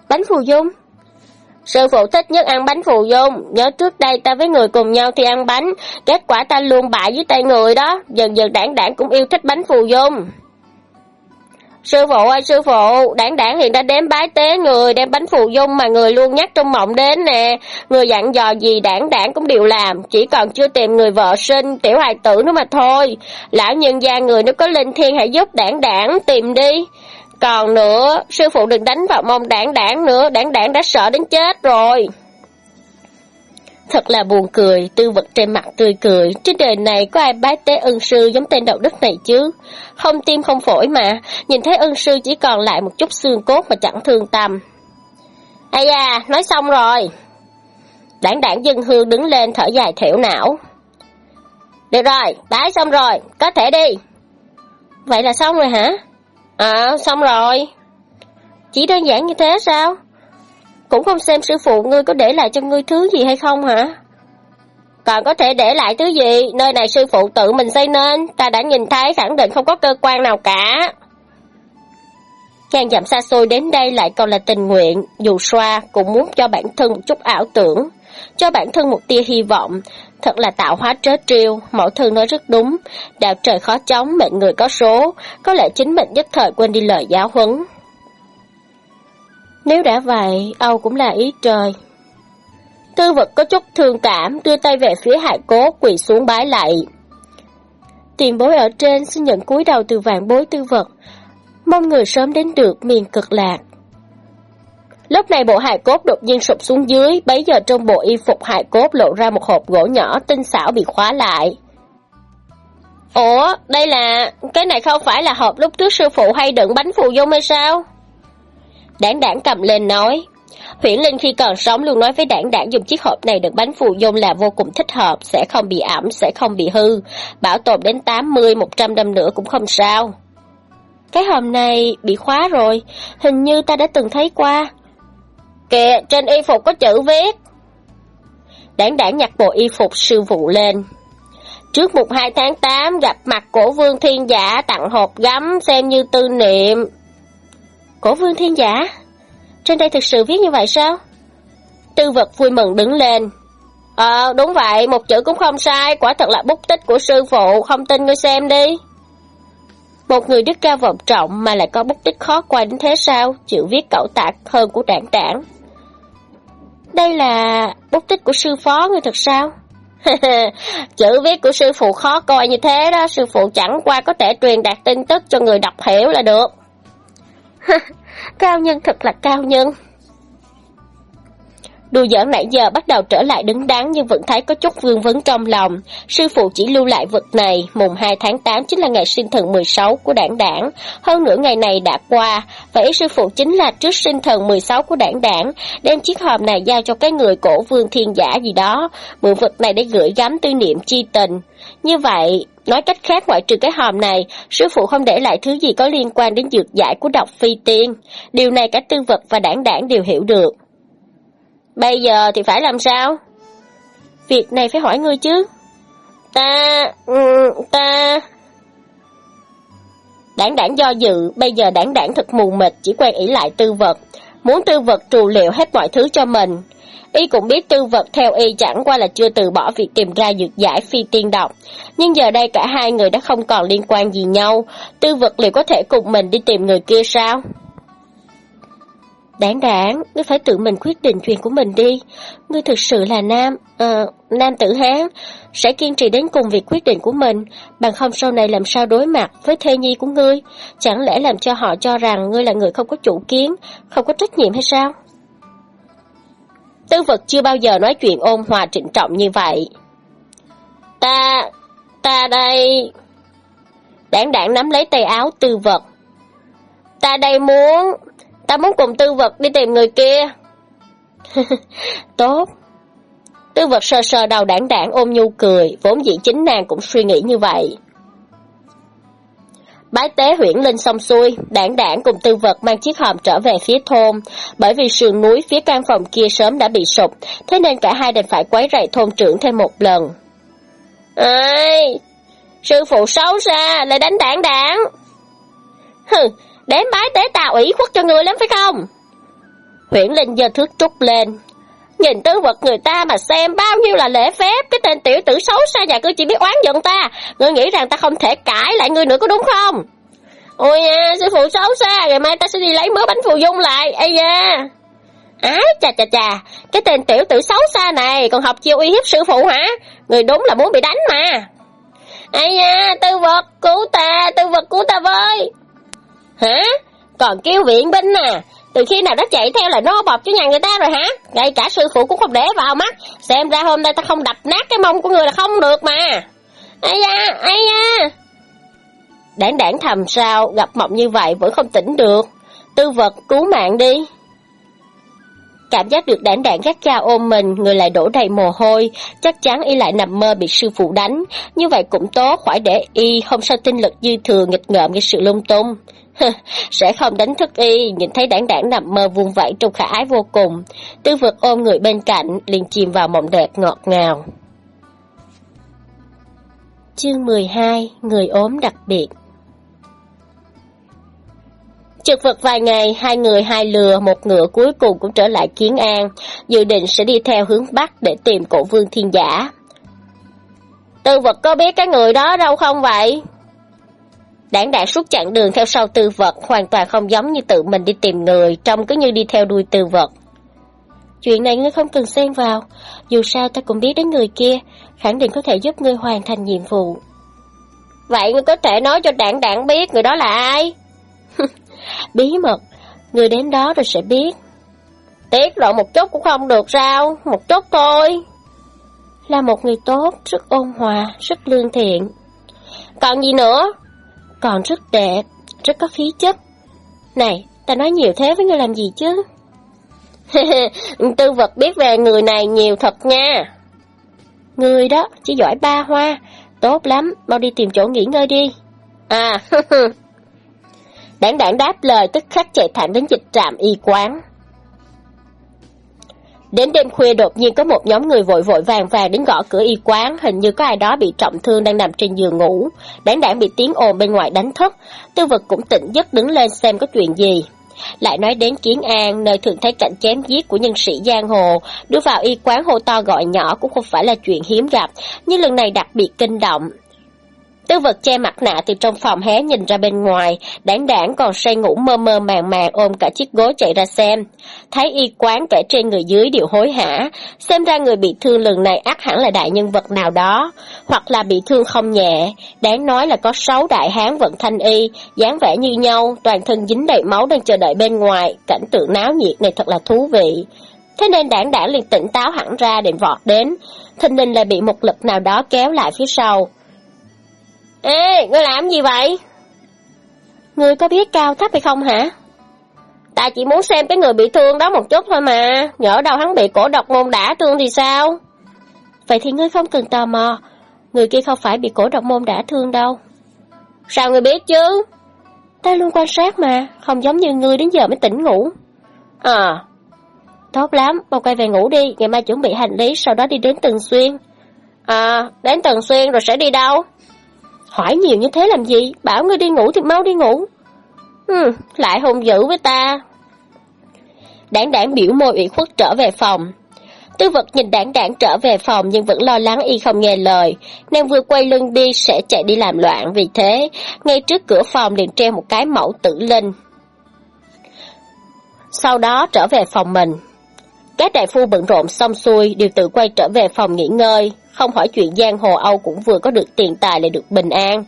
Bánh phù dung? Sư phụ thích nhất ăn bánh phù dung, nhớ trước đây ta với người cùng nhau thì ăn bánh, kết quả ta luôn bại với tay người đó, dần dần đảng đảng cũng yêu thích bánh phù dung. Sư phụ ơi sư phụ, đảng đảng hiện đã đến bái tế người đem bánh phù dung mà người luôn nhắc trong mộng đến nè. Người dặn dò gì đảng đảng cũng đều làm, chỉ còn chưa tìm người vợ sinh, tiểu hài tử nữa mà thôi. Lão nhân gia người nếu có linh thiên hãy giúp đảng đảng tìm đi. Còn nữa, sư phụ đừng đánh vào mông đảng đảng nữa, đảng đảng đã sợ đến chết rồi. Thật là buồn cười, tư vật trên mặt tươi cười, trên đời này có ai bái tế ân sư giống tên đầu đức này chứ? Không tim không phổi mà, nhìn thấy ân sư chỉ còn lại một chút xương cốt mà chẳng thương tâm. Ây à nói xong rồi. Đảng đảng dân hương đứng lên thở dài thểu não. Được rồi, bái xong rồi, có thể đi. Vậy là xong rồi hả? À, xong rồi. Chỉ đơn giản như thế sao? Cũng không xem sư phụ ngươi có để lại cho ngươi thứ gì hay không hả? Còn có thể để lại thứ gì? Nơi này sư phụ tự mình xây nên, ta đã nhìn thấy khẳng định không có cơ quan nào cả. Ngàn dặm xa xôi đến đây lại còn là tình nguyện, dù xoa cũng muốn cho bản thân một chút ảo tưởng, cho bản thân một tia hy vọng, thật là tạo hóa trớ trêu, mẫu thân nói rất đúng, đạo trời khó chống, mệnh người có số, có lẽ chính mình nhất thời quên đi lời giáo huấn. Nếu đã vậy, Âu cũng là ý trời. Tư vật có chút thương cảm, đưa tay về phía hải cố, quỳ xuống bái lại. Tiền bối ở trên xin nhận cúi đầu từ vạn bối tư vật, mong người sớm đến được miền cực lạc. Lúc này bộ hài cốt đột nhiên sụp xuống dưới, bấy giờ trong bộ y phục hài cốt lộ ra một hộp gỗ nhỏ tinh xảo bị khóa lại. Ủa, đây là... cái này không phải là hộp lúc trước sư phụ hay đựng bánh phù dung hay sao? Đảng đảng cầm lên nói. Huyển Linh khi còn sống luôn nói với đảng đảng dùng chiếc hộp này đựng bánh phù dung là vô cùng thích hợp, sẽ không bị ẩm, sẽ không bị hư. Bảo tồn đến 80, 100 năm nữa cũng không sao. Cái hòm này bị khóa rồi, hình như ta đã từng thấy qua. Kìa, trên y phục có chữ viết. Đảng đảng nhặt bộ y phục sư vụ lên. Trước mùng 2 tháng 8 gặp mặt cổ vương thiên giả tặng hộp gấm xem như tư niệm. Cổ vương thiên giả? Trên đây thực sự viết như vậy sao? Tư vật vui mừng đứng lên. Ờ, đúng vậy, một chữ cũng không sai, quả thật là bút tích của sư phụ, không tin ngươi xem đi. Một người đức cao vọng trọng mà lại có bút tích khó qua đến thế sao, chịu viết cậu tạc hơn của đảng đảng. Đây là bút tích của sư phó người thật sao? *laughs* Chữ viết của sư phụ khó coi như thế đó, sư phụ chẳng qua có thể truyền đạt tin tức cho người đọc hiểu là được. *laughs* cao nhân thật là cao nhân. Đùa giỡn nãy giờ bắt đầu trở lại đứng đắn nhưng vẫn thấy có chút vương vấn trong lòng. Sư phụ chỉ lưu lại vật này, mùng 2 tháng 8 chính là ngày sinh thần 16 của đảng đảng. Hơn nửa ngày này đã qua, vậy sư phụ chính là trước sinh thần 16 của đảng đảng, đem chiếc hòm này giao cho cái người cổ vương thiên giả gì đó, mượn vật này để gửi gắm tư niệm chi tình. Như vậy, nói cách khác ngoại trừ cái hòm này, sư phụ không để lại thứ gì có liên quan đến dược giải của độc phi tiên. Điều này cả tư vật và đảng đảng đều hiểu được bây giờ thì phải làm sao? Việc này phải hỏi ngươi chứ. Ta... Ừ, ta... Đảng đảng do dự, bây giờ đảng đảng thật mù mịt, chỉ quen ý lại tư vật. Muốn tư vật trù liệu hết mọi thứ cho mình. Y cũng biết tư vật theo y chẳng qua là chưa từ bỏ việc tìm ra dược giải phi tiên độc. Nhưng giờ đây cả hai người đã không còn liên quan gì nhau. Tư vật liệu có thể cùng mình đi tìm người kia sao? Đáng đáng, ngươi phải tự mình quyết định chuyện của mình đi. Ngươi thực sự là nam, uh, nam tử Hán, sẽ kiên trì đến cùng việc quyết định của mình, bằng không sau này làm sao đối mặt với thê nhi của ngươi. Chẳng lẽ làm cho họ cho rằng ngươi là người không có chủ kiến, không có trách nhiệm hay sao? Tư vật chưa bao giờ nói chuyện ôn hòa trịnh trọng như vậy. Ta, ta đây... Đảng đảng nắm lấy tay áo tư vật. Ta đây muốn, ta muốn cùng tư vật đi tìm người kia. *laughs* Tốt. Tư vật sờ sờ đầu đảng đảng ôm nhu cười, vốn dĩ chính nàng cũng suy nghĩ như vậy. Bái tế huyển linh xong xuôi, đảng đảng cùng tư vật mang chiếc hòm trở về phía thôn. Bởi vì sườn núi phía căn phòng kia sớm đã bị sụp, thế nên cả hai đành phải quấy rầy thôn trưởng thêm một lần. Ê, sư phụ xấu xa, lại đánh đảng đảng. Hừ, đếm bái tế tà ủy khuất cho người lắm phải không? Huyển linh giơ thước trúc lên, Nhìn tư vật người ta mà xem bao nhiêu là lễ phép, cái tên tiểu tử xấu xa nhà cứ chỉ biết oán giận ta. Ngươi nghĩ rằng ta không thể cãi lại ngươi nữa có đúng không? Ôi à, sư phụ xấu xa, ngày mai ta sẽ đi lấy mớ bánh phù dung lại, ây da. á chà chà chà, cái tên tiểu tử xấu xa này còn học chiêu uy hiếp sư phụ hả? Người đúng là muốn bị đánh mà. Ây da, tư vật, cứu ta, tư vật cứu ta với. Hả? Còn kêu viện binh à? từ khi nào nó chạy theo là nô bọc cho nhà người ta rồi hả? Ngay cả sư phụ cũng không để vào mắt, xem ra hôm nay ta không đập nát cái mông của người là không được mà. Ây da, ây da. Đảng đảng thầm sao, gặp mộng như vậy vẫn không tỉnh được. Tư vật cứu mạng đi. Cảm giác được đảng đảng gắt cao ôm mình, người lại đổ đầy mồ hôi, chắc chắn y lại nằm mơ bị sư phụ đánh. Như vậy cũng tốt, khỏi để y không sao tinh lực dư thừa nghịch ngợm cái sự lung tung. *laughs* sẽ không đánh thức y, nhìn thấy đảng đảng nằm mơ vuông vẫy trong khả ái vô cùng. Tư vực ôm người bên cạnh, liền chìm vào mộng đẹp ngọt ngào. Chương 12 Người ốm đặc biệt Trực vật vài ngày, hai người hai lừa, một ngựa cuối cùng cũng trở lại Kiến An, dự định sẽ đi theo hướng Bắc để tìm cổ vương thiên giả. Tư vật có biết cái người đó đâu không vậy? Đảng đảng suốt chặng đường theo sau tư vật, hoàn toàn không giống như tự mình đi tìm người, trông cứ như đi theo đuôi tư vật. Chuyện này ngươi không cần xen vào, dù sao ta cũng biết đến người kia, khẳng định có thể giúp ngươi hoàn thành nhiệm vụ. Vậy ngươi có thể nói cho đảng đảng biết người đó là ai? *laughs* Bí mật, người đến đó rồi sẽ biết. Tiết lộ một chút cũng không được sao, một chút thôi. Là một người tốt, rất ôn hòa, rất lương thiện. Còn gì nữa? Còn rất đẹp, rất có khí chất. Này, ta nói nhiều thế với ngươi làm gì chứ? *laughs* Tư vật biết về người này nhiều thật nha. Người đó, chỉ giỏi ba hoa, tốt lắm, mau đi tìm chỗ nghỉ ngơi đi. À, *laughs* đảng đảng đáp lời tức khắc chạy thẳng đến dịch trạm y quán. Đến đêm khuya đột nhiên có một nhóm người vội vội vàng vàng đến gõ cửa y quán, hình như có ai đó bị trọng thương đang nằm trên giường ngủ. Đáng đảng bị tiếng ồn bên ngoài đánh thức, tư vật cũng tỉnh giấc đứng lên xem có chuyện gì. Lại nói đến Kiến An, nơi thường thấy cảnh chém giết của nhân sĩ giang hồ, đưa vào y quán hô to gọi nhỏ cũng không phải là chuyện hiếm gặp, nhưng lần này đặc biệt kinh động. Tư vật che mặt nạ từ trong phòng hé nhìn ra bên ngoài, đáng đảng còn say ngủ mơ mơ màng màng ôm cả chiếc gối chạy ra xem. Thấy y quán kẻ trên người dưới đều hối hả, xem ra người bị thương lần này ác hẳn là đại nhân vật nào đó, hoặc là bị thương không nhẹ, đáng nói là có sáu đại hán vận thanh y, dáng vẻ như nhau, toàn thân dính đầy máu đang chờ đợi bên ngoài, cảnh tượng náo nhiệt này thật là thú vị. Thế nên đảng đảng liền tỉnh táo hẳn ra định vọt đến, thình ninh lại bị một lực nào đó kéo lại phía sau. Ê, ngươi làm gì vậy? Ngươi có biết cao thấp hay không hả? Ta chỉ muốn xem cái người bị thương đó một chút thôi mà, nhỡ đâu hắn bị cổ độc môn đả thương thì sao? Vậy thì ngươi không cần tò mò, người kia không phải bị cổ độc môn đả thương đâu. Sao ngươi biết chứ? Ta luôn quan sát mà, không giống như ngươi đến giờ mới tỉnh ngủ. À, tốt lắm, mau quay về ngủ đi, ngày mai chuẩn bị hành lý, sau đó đi đến Tần Xuyên. À, đến Tần Xuyên rồi sẽ đi đâu? Hỏi nhiều như thế làm gì, bảo ngươi đi ngủ thì mau đi ngủ. Ừ, lại hung dữ với ta. Đảng đảng biểu môi ủy khuất trở về phòng. Tư vật nhìn đảng đảng trở về phòng nhưng vẫn lo lắng y không nghe lời. Nàng vừa quay lưng đi sẽ chạy đi làm loạn vì thế, ngay trước cửa phòng liền treo một cái mẫu tử linh. Sau đó trở về phòng mình. Các đại phu bận rộn xong xuôi đều tự quay trở về phòng nghỉ ngơi, không hỏi chuyện giang hồ Âu cũng vừa có được tiền tài lại được bình an.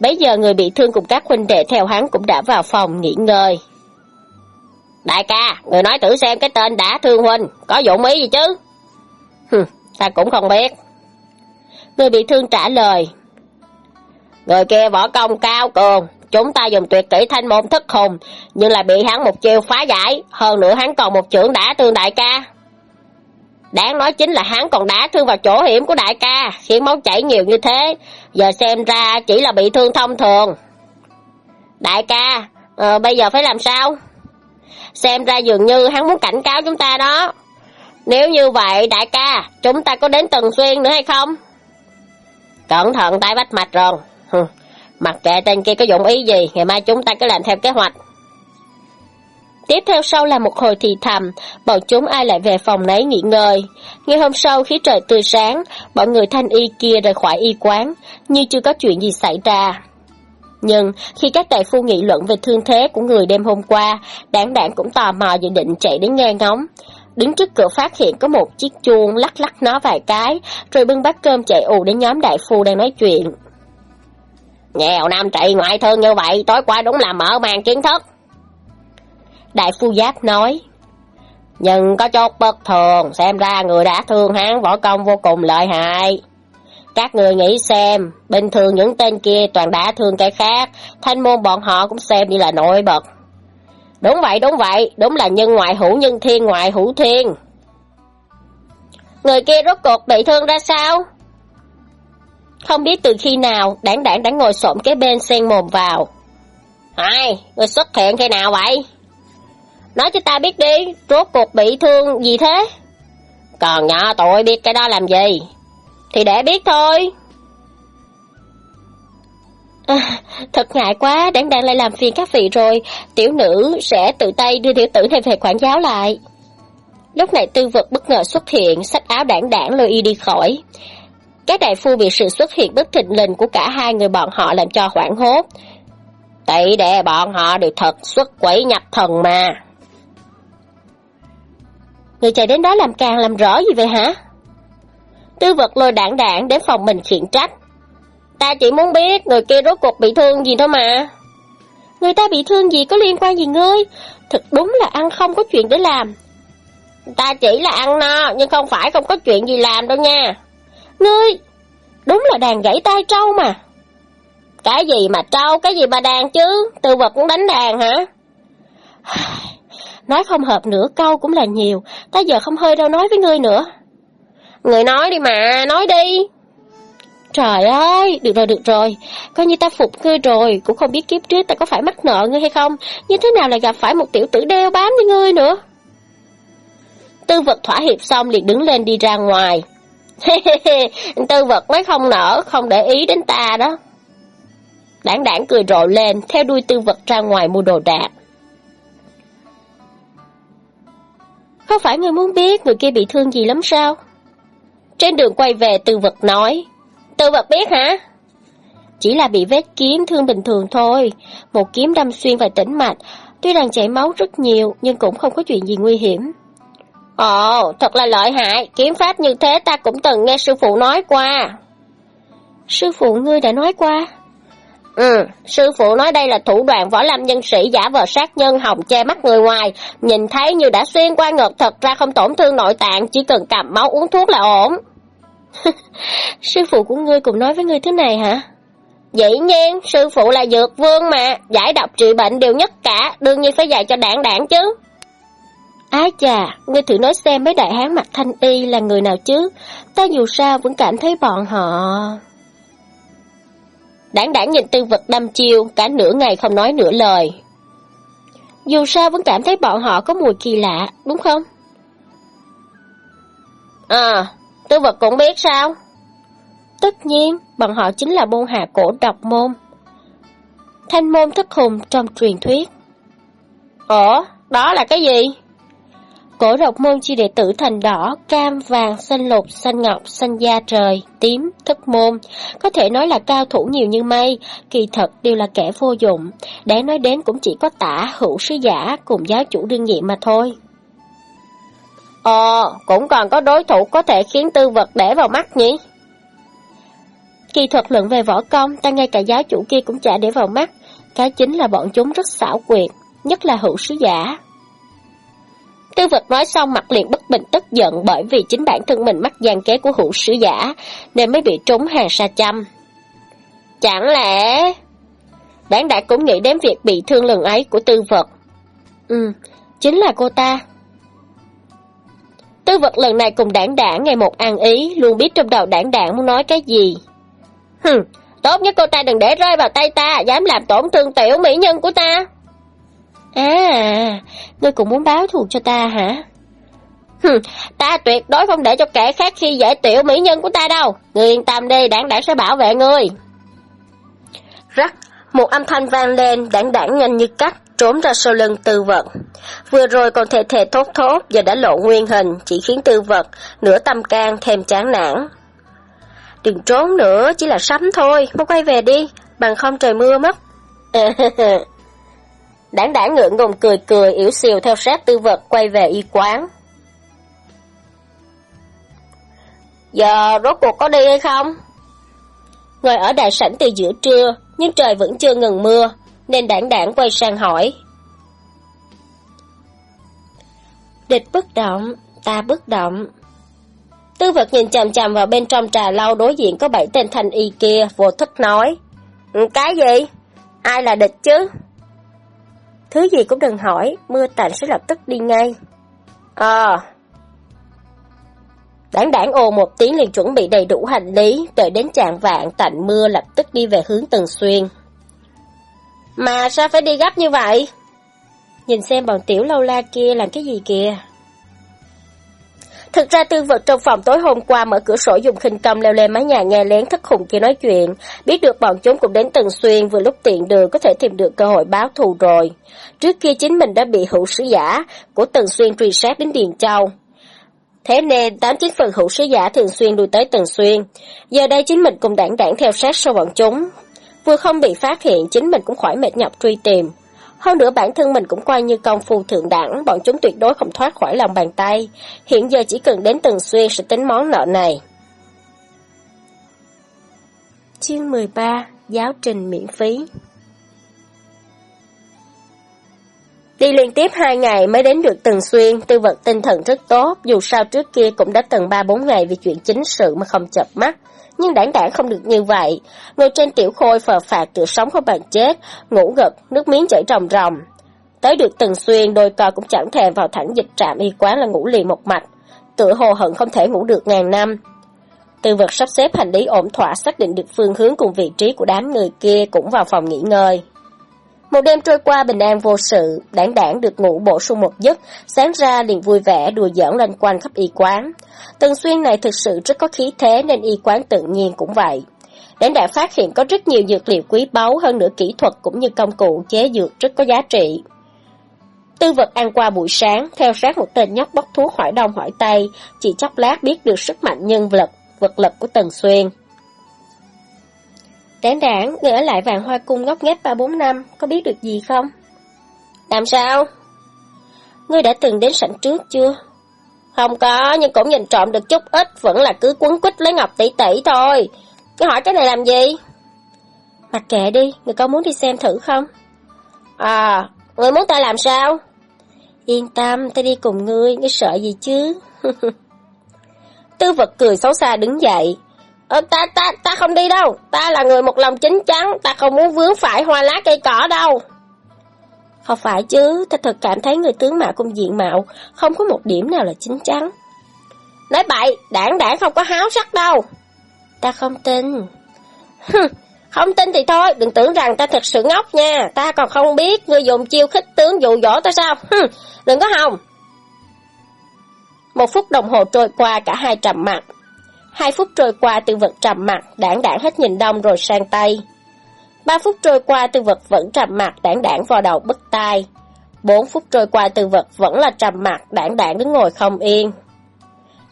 Bây giờ người bị thương cùng các huynh đệ theo hắn cũng đã vào phòng nghỉ ngơi. Đại ca, người nói thử xem cái tên đã thương huynh, có dụng ý gì chứ? Hừ, ta cũng không biết. Người bị thương trả lời. Người kia võ công cao cường, chúng ta dùng tuyệt kỹ thanh môn thức hùng, nhưng là bị hắn một chiêu phá giải, hơn nữa hắn còn một chưởng đã thương đại ca. Đáng nói chính là hắn còn đá thương vào chỗ hiểm của đại ca, khiến máu chảy nhiều như thế, giờ xem ra chỉ là bị thương thông thường. Đại ca, à, bây giờ phải làm sao? Xem ra dường như hắn muốn cảnh cáo chúng ta đó. Nếu như vậy, đại ca, chúng ta có đến Tần Xuyên nữa hay không? Cẩn thận tay bách mạch rồi. Mặc kệ tên kia có dụng ý gì, ngày mai chúng ta cứ làm theo kế hoạch. Tiếp theo sau là một hồi thì thầm, bọn chúng ai lại về phòng nấy nghỉ ngơi. Ngày hôm sau khi trời tươi sáng, bọn người thanh y kia rời khỏi y quán, như chưa có chuyện gì xảy ra. Nhưng khi các đại phu nghị luận về thương thế của người đêm hôm qua, đảng đảng cũng tò mò dự định chạy đến nghe ngóng. Đứng trước cửa phát hiện có một chiếc chuông lắc lắc nó vài cái, rồi bưng bát cơm chạy ù đến nhóm đại phu đang nói chuyện. Nghèo nam trị ngoại thương như vậy, tối qua đúng là mở mang kiến thức. Đại phu giáp nói. Nhưng có chút bất thường, xem ra người đã thương hắn võ công vô cùng lợi hại. Các người nghĩ xem, bình thường những tên kia toàn đã thương cái khác, thanh môn bọn họ cũng xem như là nổi bật. Đúng vậy, đúng vậy, đúng là nhân ngoại hữu nhân thiên ngoại hữu thiên. Người kia rốt cuộc bị thương ra sao? Không biết từ khi nào, đảng đảng đã ngồi xổm cái bên sen mồm vào. Ai, người xuất hiện khi nào vậy? Nói cho ta biết đi, rốt cuộc bị thương gì thế? Còn nhỏ tội biết cái đó làm gì? Thì để biết thôi. À, thật ngại quá, đáng đang lại làm phiền các vị rồi, tiểu nữ sẽ tự tay đưa tiểu tử này về quản giáo lại. Lúc này tư vật bất ngờ xuất hiện, sách áo đảng đảng lôi y đi khỏi. Các đại phu bị sự xuất hiện bất thịnh lình của cả hai người bọn họ làm cho hoảng hốt. Tỷ đệ bọn họ đều thật xuất quỷ nhập thần mà. Người chạy đến đó làm càng làm rõ gì vậy hả? Tư vật lôi đảng đảng đến phòng mình khiển trách. Ta chỉ muốn biết người kia rốt cuộc bị thương gì thôi mà. Người ta bị thương gì có liên quan gì ngươi? Thật đúng là ăn không có chuyện để làm. Ta chỉ là ăn no, nhưng không phải không có chuyện gì làm đâu nha. Ngươi, đúng là đàn gãy tay trâu mà. Cái gì mà trâu, cái gì mà đàn chứ? Tư vật cũng đánh đàn hả? Nói không hợp nửa câu cũng là nhiều, ta giờ không hơi đâu nói với ngươi nữa. Người nói đi mà, nói đi. Trời ơi, được rồi, được rồi, coi như ta phục ngươi rồi, cũng không biết kiếp trước ta có phải mắc nợ ngươi hay không, như thế nào lại gặp phải một tiểu tử đeo bám với ngươi nữa. Tư vật thỏa hiệp xong liền đứng lên đi ra ngoài. *laughs* Tư vật mới không nở, không để ý đến ta đó. Đảng đảng cười rộ lên, theo đuôi tư vật ra ngoài mua đồ đạc. Không phải ngươi muốn biết người kia bị thương gì lắm sao? Trên đường quay về tư vật nói. Tư vật biết hả? Chỉ là bị vết kiếm thương bình thường thôi. Một kiếm đâm xuyên vào tĩnh mạch. Tuy rằng chảy máu rất nhiều nhưng cũng không có chuyện gì nguy hiểm. Ồ, thật là lợi hại. Kiếm pháp như thế ta cũng từng nghe sư phụ nói qua. Sư phụ ngươi đã nói qua? Ừ, sư phụ nói đây là thủ đoạn võ lâm nhân sĩ giả vờ sát nhân hồng che mắt người ngoài, nhìn thấy như đã xuyên qua ngực thật ra không tổn thương nội tạng, chỉ cần cầm máu uống thuốc là ổn. *laughs* sư phụ của ngươi cũng nói với ngươi thứ này hả? Dĩ nhiên, sư phụ là dược vương mà, giải độc trị bệnh đều nhất cả, đương nhiên phải dạy cho đảng đảng chứ. Ái chà, ngươi thử nói xem mấy đại hán mặt thanh y là người nào chứ, ta dù sao vẫn cảm thấy bọn họ... Đảng đảng nhìn tư vật đâm chiêu, cả nửa ngày không nói nửa lời. Dù sao vẫn cảm thấy bọn họ có mùi kỳ lạ, đúng không? À, tư vật cũng biết sao? Tất nhiên, bọn họ chính là môn hạ cổ độc môn. Thanh môn thất hùng trong truyền thuyết. Ủa, đó là cái gì? Cổ độc môn chi đệ tử thành đỏ, cam, vàng, xanh lục, xanh ngọc, xanh da trời, tím, thất môn. Có thể nói là cao thủ nhiều như mây, kỳ thật đều là kẻ vô dụng. Để nói đến cũng chỉ có tả, hữu sứ giả cùng giáo chủ đương nhiệm mà thôi. Ờ, cũng còn có đối thủ có thể khiến tư vật để vào mắt nhỉ? Kỳ thuật luận về võ công, ta ngay cả giáo chủ kia cũng chả để vào mắt. Cái chính là bọn chúng rất xảo quyệt, nhất là hữu sứ giả. Tư vật nói xong mặt liền bất bình tức giận bởi vì chính bản thân mình mắc gian kế của hữu sứ giả, nên mới bị trúng hàng sa châm. Chẳng lẽ... Đáng đại cũng nghĩ đến việc bị thương lần ấy của tư vật. Ừ, chính là cô ta. Tư vật lần này cùng đảng đảng ngày một ăn ý, luôn biết trong đầu đảng đảng muốn nói cái gì. Hừm, tốt nhất cô ta đừng để rơi vào tay ta, dám làm tổn thương tiểu mỹ nhân của ta. À, ngươi cũng muốn báo thù cho ta hả? hừ ta tuyệt đối không để cho kẻ khác khi dễ tiểu mỹ nhân của ta đâu. Ngươi yên tâm đi, đảng đảng sẽ bảo vệ ngươi. Rắc, một âm thanh vang lên, đảng đảng nhanh như cắt, trốn ra sau lưng tư vật. Vừa rồi còn thề thề thốt thốt, giờ đã lộ nguyên hình, chỉ khiến tư vật, nửa tâm can thêm chán nản. Đừng trốn nữa, chỉ là sắm thôi, mau quay về đi, bằng không trời mưa mất. *laughs* Đảng đảng ngượng ngùng cười cười, yếu xìu theo sát tư vật quay về y quán. Giờ rốt cuộc có đi hay không? Ngồi ở đại sảnh từ giữa trưa, nhưng trời vẫn chưa ngừng mưa, nên đảng đảng quay sang hỏi. Địch bất động, ta bất động. Tư vật nhìn chằm chằm vào bên trong trà lâu đối diện có bảy tên thanh y kia, vô thức nói. Ừ, cái gì? Ai là địch chứ? Thứ gì cũng đừng hỏi, mưa tạnh sẽ lập tức đi ngay. À. Ờ. Đảng đảng ồ một tiếng liền chuẩn bị đầy đủ hành lý, đợi đến trạng vạn tạnh mưa lập tức đi về hướng Tần Xuyên. Mà sao phải đi gấp như vậy? Nhìn xem bọn tiểu lâu la kia làm cái gì kìa. Thực ra tư vật trong phòng tối hôm qua mở cửa sổ dùng khinh công leo lên mái nhà nghe lén thất khùng kia nói chuyện, biết được bọn chúng cũng đến Tần Xuyên vừa lúc tiện đường có thể tìm được cơ hội báo thù rồi. Trước kia chính mình đã bị hữu sứ giả của Tần Xuyên truy sát đến Điền Châu. Thế nên tám chín phần hữu sứ giả thường xuyên đuổi tới Tần Xuyên. Giờ đây chính mình cùng đảng đảng theo sát sau bọn chúng. Vừa không bị phát hiện chính mình cũng khỏi mệt nhọc truy tìm. Hơn nữa bản thân mình cũng coi như công phu thượng đẳng, bọn chúng tuyệt đối không thoát khỏi lòng bàn tay. Hiện giờ chỉ cần đến Tần Xuyên sẽ tính món nợ này. Chương 13 Giáo trình miễn phí Đi liên tiếp hai ngày mới đến được Tần Xuyên, tư vật tinh thần rất tốt, dù sao trước kia cũng đã từng ba bốn ngày vì chuyện chính sự mà không chập mắt. Nhưng đáng đảng không được như vậy, ngồi trên tiểu khôi phờ phạt tựa sống không bàn chết, ngủ gật, nước miếng chảy ròng ròng. Tới được từng Xuyên, đôi co cũng chẳng thèm vào thẳng dịch trạm y quán là ngủ liền một mạch, tựa hồ hận không thể ngủ được ngàn năm. Tư vật sắp xếp hành lý ổn thỏa xác định được phương hướng cùng vị trí của đám người kia cũng vào phòng nghỉ ngơi. Một đêm trôi qua bình an vô sự, đảng đảng được ngủ bổ sung một giấc, sáng ra liền vui vẻ đùa giỡn loanh quanh khắp y quán. Tần Xuyên này thực sự rất có khí thế nên y quán tự nhiên cũng vậy. Đảng đảng phát hiện có rất nhiều dược liệu quý báu hơn nữa kỹ thuật cũng như công cụ chế dược rất có giá trị. Tư vật ăn qua buổi sáng, theo sát một tên nhóc bóc thuốc hỏi đông hỏi tây, chỉ chốc lát biết được sức mạnh nhân vật, vật lực của Tần Xuyên. Đảng đảng, người ở lại vàng hoa cung ngốc nghếch 3-4 năm, có biết được gì không? Làm sao? Ngươi đã từng đến sảnh trước chưa? Không có, nhưng cũng nhìn trộm được chút ít, vẫn là cứ quấn quýt lấy ngọc tỷ tỷ thôi. Cứ hỏi cái này làm gì? Mặc kệ đi, người có muốn đi xem thử không? À, người muốn ta làm sao? Yên tâm, ta đi cùng ngươi, ngươi sợ gì chứ? *laughs* Tư vật cười xấu xa đứng dậy. Ờ, ta, ta, ta không đi đâu, ta là người một lòng chính chắn, ta không muốn vướng phải hoa lá cây cỏ đâu. Không phải chứ, ta thật cảm thấy người tướng mạo cùng diện mạo, không có một điểm nào là chính chắn. Nói bậy, đảng đảng không có háo sắc đâu. Ta không tin. không tin thì thôi, đừng tưởng rằng ta thật sự ngốc nha, ta còn không biết ngươi dùng chiêu khích tướng dụ dỗ ta sao. đừng có hòng. Một phút đồng hồ trôi qua cả hai trầm mặt. Hai phút trôi qua tư vật trầm mặt, đảng đảng hết nhìn đông rồi sang tay. Ba phút trôi qua tư vật vẫn trầm mặt, đảng đảng vào đầu bứt tai. Bốn phút trôi qua tư vật vẫn là trầm mặt, đảng đảng đứng ngồi không yên.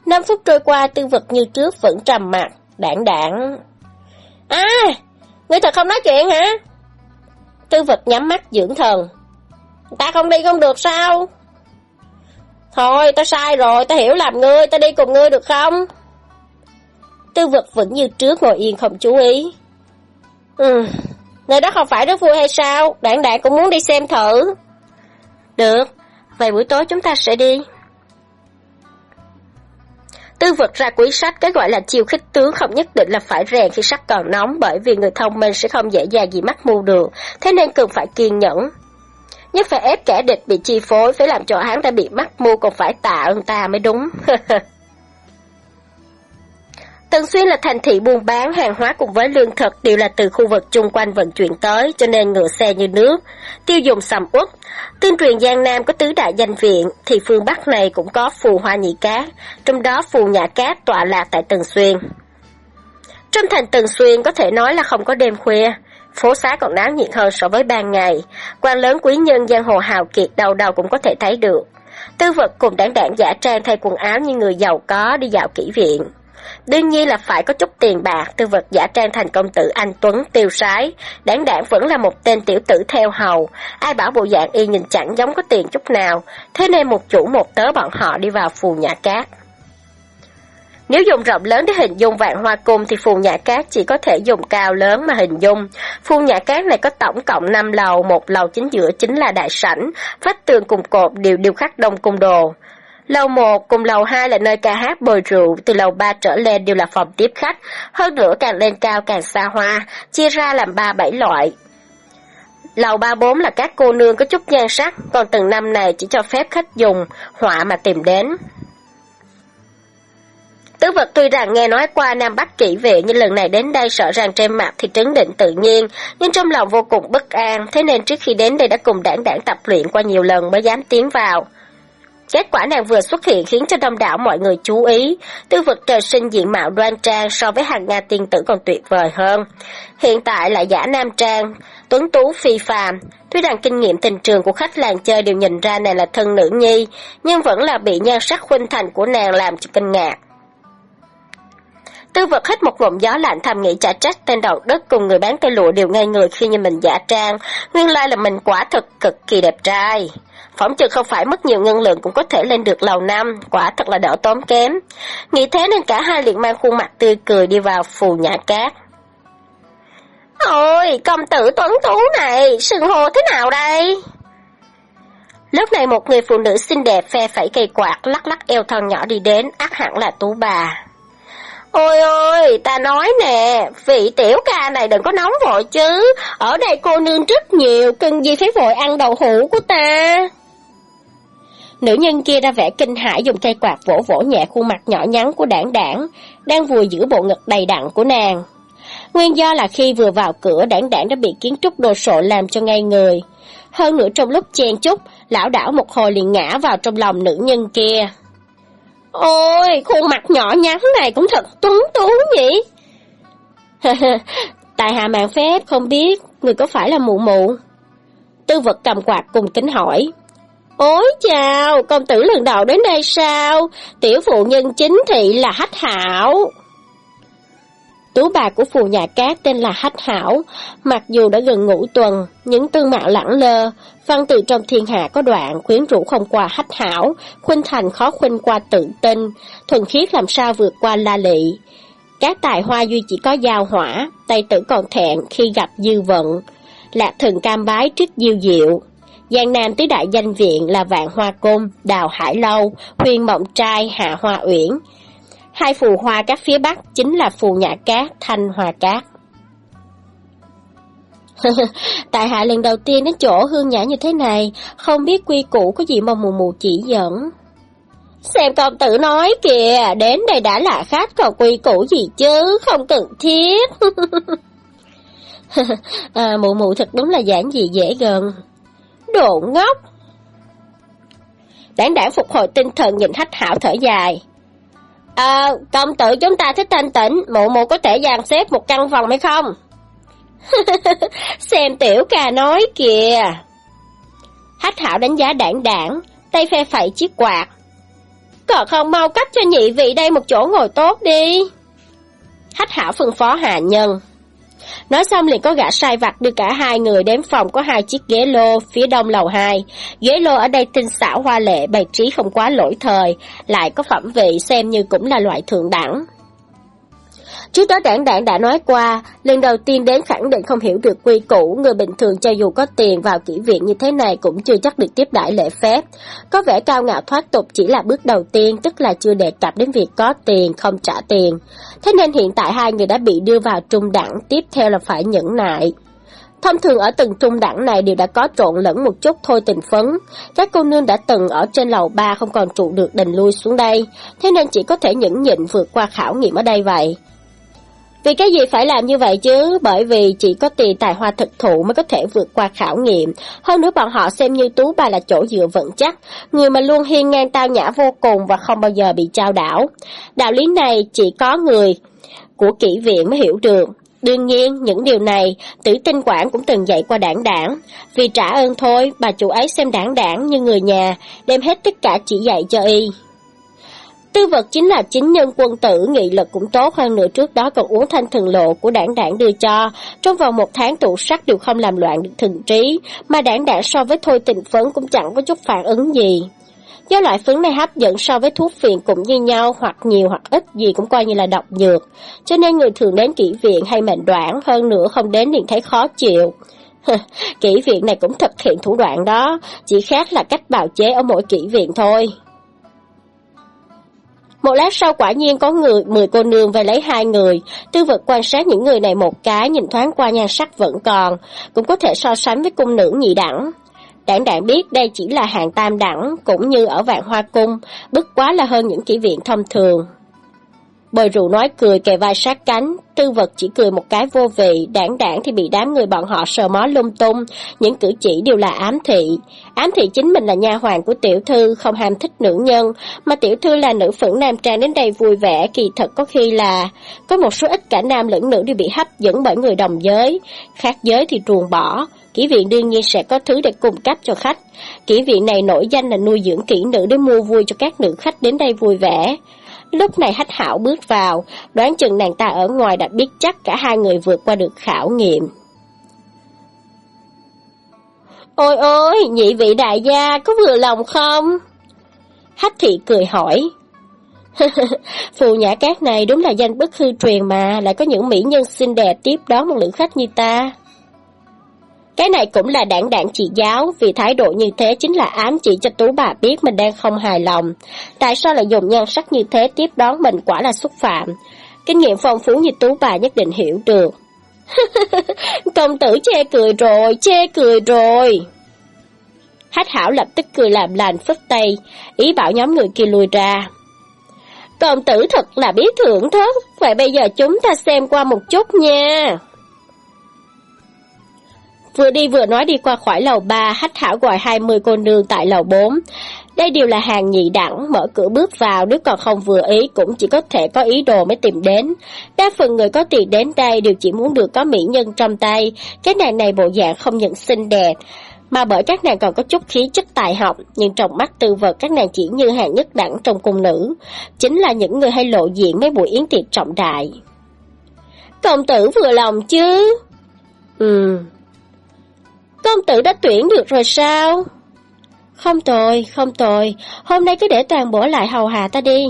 Năm phút trôi qua tư vật như trước vẫn trầm mặt, đảng đảng. À, ngươi thật không nói chuyện hả? Tư vật nhắm mắt dưỡng thần. Ta không đi không được sao? Thôi, ta sai rồi, ta hiểu làm ngươi, ta đi cùng ngươi được không? Tư vật vẫn như trước ngồi yên không chú ý. Ừ, nơi đó không phải rất vui hay sao? Đảng đảng cũng muốn đi xem thử. Được, vậy buổi tối chúng ta sẽ đi. Tư vật ra quý sách, cái gọi là chiêu khích tướng không nhất định là phải rèn khi sắc còn nóng bởi vì người thông minh sẽ không dễ dàng gì mắc mưu được, thế nên cần phải kiên nhẫn. Nhất phải ép kẻ địch bị chi phối, phải làm cho hắn ta bị mắc mưu còn phải tạ ơn ta mới đúng. *laughs* Tần Xuyên là thành thị buôn bán hàng hóa cùng với lương thực đều là từ khu vực chung quanh vận chuyển tới, cho nên ngựa xe như nước, tiêu dùng sầm uất. Tuyên truyền Giang Nam có tứ đại danh viện, thì phương Bắc này cũng có phù hoa nhị cát, trong đó phù nhà cát tọa lạc tại Tần Xuyên. Trong thành Tần Xuyên có thể nói là không có đêm khuya, phố xá còn náo nhiệt hơn so với ban ngày, quan lớn quý nhân giang hồ hào kiệt đầu đầu cũng có thể thấy được. Tư vật cùng đảng đảng giả trang thay quần áo như người giàu có đi dạo kỹ viện. Đương nhiên là phải có chút tiền bạc, từ vật giả trang thành công tử anh Tuấn tiêu sái, đáng đảng vẫn là một tên tiểu tử theo hầu, ai bảo bộ dạng y nhìn chẳng giống có tiền chút nào, thế nên một chủ một tớ bọn họ đi vào phù nhà cát. Nếu dùng rộng lớn để hình dung vạn hoa cung thì phù nhà cát chỉ có thể dùng cao lớn mà hình dung. Phù nhà cát này có tổng cộng 5 lầu, một lầu chính giữa chính là đại sảnh, vách tường cùng cột đều điêu khắc đông cung đồ. Lầu 1 cùng lầu 2 là nơi ca hát bồi rượu, từ lầu 3 trở lên đều là phòng tiếp khách, hơn nữa càng lên cao càng xa hoa, chia ra làm 3-7 loại. Lầu 3-4 là các cô nương có chút nhan sắc, còn từng năm này chỉ cho phép khách dùng họa mà tìm đến. Tứ vật tuy rằng nghe nói qua Nam Bắc kỹ vệ nhưng lần này đến đây sợ rằng trên mặt thì trấn định tự nhiên, nhưng trong lòng vô cùng bất an, thế nên trước khi đến đây đã cùng đảng đảng tập luyện qua nhiều lần mới dám tiến vào. Kết quả nàng vừa xuất hiện khiến cho đông đảo mọi người chú ý, tư vực trời sinh diện mạo đoan trang so với hàng Nga tiên tử còn tuyệt vời hơn. Hiện tại lại giả nam trang, tuấn tú phi phàm, tuy rằng kinh nghiệm tình trường của khách làng chơi đều nhìn ra nàng là thân nữ nhi, nhưng vẫn là bị nhan sắc khuynh thành của nàng làm cho kinh ngạc. Tư vật hít một ngụm gió lạnh thầm nghĩ trả trách tên đầu đất cùng người bán cây lụa đều ngây người khi nhìn mình giả trang, nguyên lai là mình quả thực cực kỳ đẹp trai. Phỏng chừng không phải mất nhiều ngân lượng cũng có thể lên được lầu năm, quả thật là đỡ tốn kém. Nghĩ thế nên cả hai liền mang khuôn mặt tươi cười đi vào phù nhà cát. Ôi, công tử tuấn tú này, sừng hồ thế nào đây? Lúc này một người phụ nữ xinh đẹp phe phẩy cây quạt lắc lắc eo thon nhỏ đi đến, ác hẳn là tú bà. Ôi ôi, ta nói nè, vị tiểu ca này đừng có nóng vội chứ, ở đây cô nương rất nhiều, cần gì phải vội ăn đầu hũ của ta. Nữ nhân kia ra vẻ kinh hãi dùng cây quạt vỗ vỗ nhẹ khuôn mặt nhỏ nhắn của đảng đảng, đang vừa giữ bộ ngực đầy đặn của nàng. Nguyên do là khi vừa vào cửa đảng đảng đã bị kiến trúc đồ sộ làm cho ngay người. Hơn nữa trong lúc chen chúc, lão đảo một hồi liền ngã vào trong lòng nữ nhân kia. Ôi, khuôn mặt nhỏ nhắn này cũng thật tuấn tú nhỉ? *laughs* Tại hạ mạng phép không biết, người có phải là mụ mụ? Tư vật cầm quạt cùng kính hỏi. Ôi chào, công tử lần đầu đến đây sao? Tiểu phụ nhân chính thị là Hách Hảo. Tú bà của phù nhà cát tên là Hách Hảo, mặc dù đã gần ngủ tuần, những tương mạo lẳng lơ, văn tự trong thiên hạ có đoạn khuyến rũ không qua Hách Hảo, khuynh thành khó khuynh qua tự tin, thuần khiết làm sao vượt qua la lị. Các tài hoa duy chỉ có giao hỏa, tay tử còn thẹn khi gặp dư vận, lạc thần cam bái trước diêu diệu. Giang Nam tứ đại danh viện là Vạn Hoa Côn, Đào Hải Lâu, Huyền Mộng Trai, Hạ Hoa Uyển. Hai phù hoa các phía Bắc chính là phù Nhã Cát, Thanh hòa Cát. *laughs* Tại hạ lần đầu tiên đến chỗ hương nhã như thế này, không biết quy củ có gì mà mù mù chỉ dẫn. Xem công tử nói kìa, đến đây đã là khách còn quy củ gì chứ, không cần thiết. *laughs* à, mụ mụ thật đúng là giản dị dễ gần. Đồ ngốc! Đáng đảng phục hồi tinh thần nhìn hách hảo thở dài. Ờ, công tử chúng ta thích thanh tĩnh, mụ mụ có thể dàn xếp một căn phòng hay không? *laughs* Xem tiểu ca nói kìa. Hách hảo đánh giá đảng đảng, tay phe phẩy chiếc quạt. Còn không mau cấp cho nhị vị đây một chỗ ngồi tốt đi. Hách hảo phân phó hạ nhân. Nói xong liền có gã sai vặt đưa cả hai người đến phòng có hai chiếc ghế lô phía đông lầu hai. Ghế lô ở đây tinh xảo hoa lệ bày trí không quá lỗi thời, lại có phẩm vị xem như cũng là loại thượng đẳng. Trước đó đảng đảng đã nói qua, lần đầu tiên đến khẳng định không hiểu được quy củ, người bình thường cho dù có tiền vào kỹ viện như thế này cũng chưa chắc được tiếp đãi lễ phép. Có vẻ cao ngạo thoát tục chỉ là bước đầu tiên, tức là chưa đề cập đến việc có tiền, không trả tiền. Thế nên hiện tại hai người đã bị đưa vào trung đẳng, tiếp theo là phải nhẫn nại. Thông thường ở từng trung đẳng này đều đã có trộn lẫn một chút thôi tình phấn. Các cô nương đã từng ở trên lầu ba không còn trụ được đành lui xuống đây, thế nên chỉ có thể nhẫn nhịn vượt qua khảo nghiệm ở đây vậy. Vì cái gì phải làm như vậy chứ? Bởi vì chỉ có tiền tài hoa thực thụ mới có thể vượt qua khảo nghiệm. Hơn nữa bọn họ xem như tú bà là chỗ dựa vững chắc, người mà luôn hiên ngang tao nhã vô cùng và không bao giờ bị trao đảo. Đạo lý này chỉ có người của kỹ viện mới hiểu được. Đương nhiên, những điều này, tử tinh quản cũng từng dạy qua đảng đảng. Vì trả ơn thôi, bà chủ ấy xem đảng đảng như người nhà, đem hết tất cả chỉ dạy cho y. Tư vật chính là chính nhân quân tử, nghị lực cũng tốt hơn nữa trước đó còn uống thanh thần lộ của đảng đảng đưa cho. Trong vòng một tháng tụ sắc đều không làm loạn được thần trí, mà đảng đảng so với thôi tình phấn cũng chẳng có chút phản ứng gì. Do loại phấn này hấp dẫn so với thuốc phiện cũng như nhau, hoặc nhiều hoặc ít gì cũng coi như là độc dược. Cho nên người thường đến kỹ viện hay mệnh đoạn, hơn nữa không đến liền thấy khó chịu. kỹ viện này cũng thực hiện thủ đoạn đó, chỉ khác là cách bào chế ở mỗi kỹ viện thôi. Một lát sau quả nhiên có người, mười cô nương về lấy hai người, tư vật quan sát những người này một cái, nhìn thoáng qua nhan sắc vẫn còn, cũng có thể so sánh với cung nữ nhị đẳng. Đảng đảng biết đây chỉ là hạng tam đẳng, cũng như ở vạn hoa cung, bất quá là hơn những kỹ viện thông thường bờ rượu nói cười kề vai sát cánh, tư vật chỉ cười một cái vô vị, đảng đảng thì bị đám người bọn họ sờ mó lung tung, những cử chỉ đều là ám thị. Ám thị chính mình là nha hoàng của tiểu thư, không ham thích nữ nhân, mà tiểu thư là nữ phẫn nam trang đến đây vui vẻ, kỳ thật có khi là có một số ít cả nam lẫn nữ đều bị hấp dẫn bởi người đồng giới, khác giới thì truồng bỏ. Kỹ viện đương nhiên sẽ có thứ để cung cấp cho khách. Kỹ viện này nổi danh là nuôi dưỡng kỹ nữ để mua vui cho các nữ khách đến đây vui vẻ. Lúc này hách hảo bước vào, đoán chừng nàng ta ở ngoài đã biết chắc cả hai người vượt qua được khảo nghiệm. Ôi ôi, nhị vị đại gia, có vừa lòng không? Hách thị cười hỏi. *laughs* Phù nhã cát này đúng là danh bất hư truyền mà, lại có những mỹ nhân xinh đẹp tiếp đón một lượng khách như ta. Cái này cũng là đảng đảng chỉ giáo, vì thái độ như thế chính là ám chỉ cho tú bà biết mình đang không hài lòng. Tại sao lại dùng nhan sắc như thế tiếp đón mình quả là xúc phạm. Kinh nghiệm phong phú như tú bà nhất định hiểu được. *laughs* Công tử chê cười rồi, chê cười rồi. Hách hảo lập tức cười làm lành phất tay, ý bảo nhóm người kia lùi ra. Công tử thật là biết thưởng thức, vậy bây giờ chúng ta xem qua một chút nha. Vừa đi vừa nói đi qua khỏi lầu 3, hách hảo gọi 20 cô nương tại lầu 4. Đây đều là hàng nhị đẳng, mở cửa bước vào nếu còn không vừa ý cũng chỉ có thể có ý đồ mới tìm đến. Đa phần người có tiền đến đây đều chỉ muốn được có mỹ nhân trong tay, cái nàng này bộ dạng không những xinh đẹp, mà bởi các nàng còn có chút khí chất tài học, nhưng trong mắt tư vật các nàng chỉ như hàng nhất đẳng trong cung nữ, chính là những người hay lộ diện mấy buổi yến tiệc trọng đại. Công tử vừa lòng chứ? Ừ, Công tử đã tuyển được rồi sao? Không tồi, không tồi, hôm nay cứ để toàn bộ lại hầu hạ ta đi.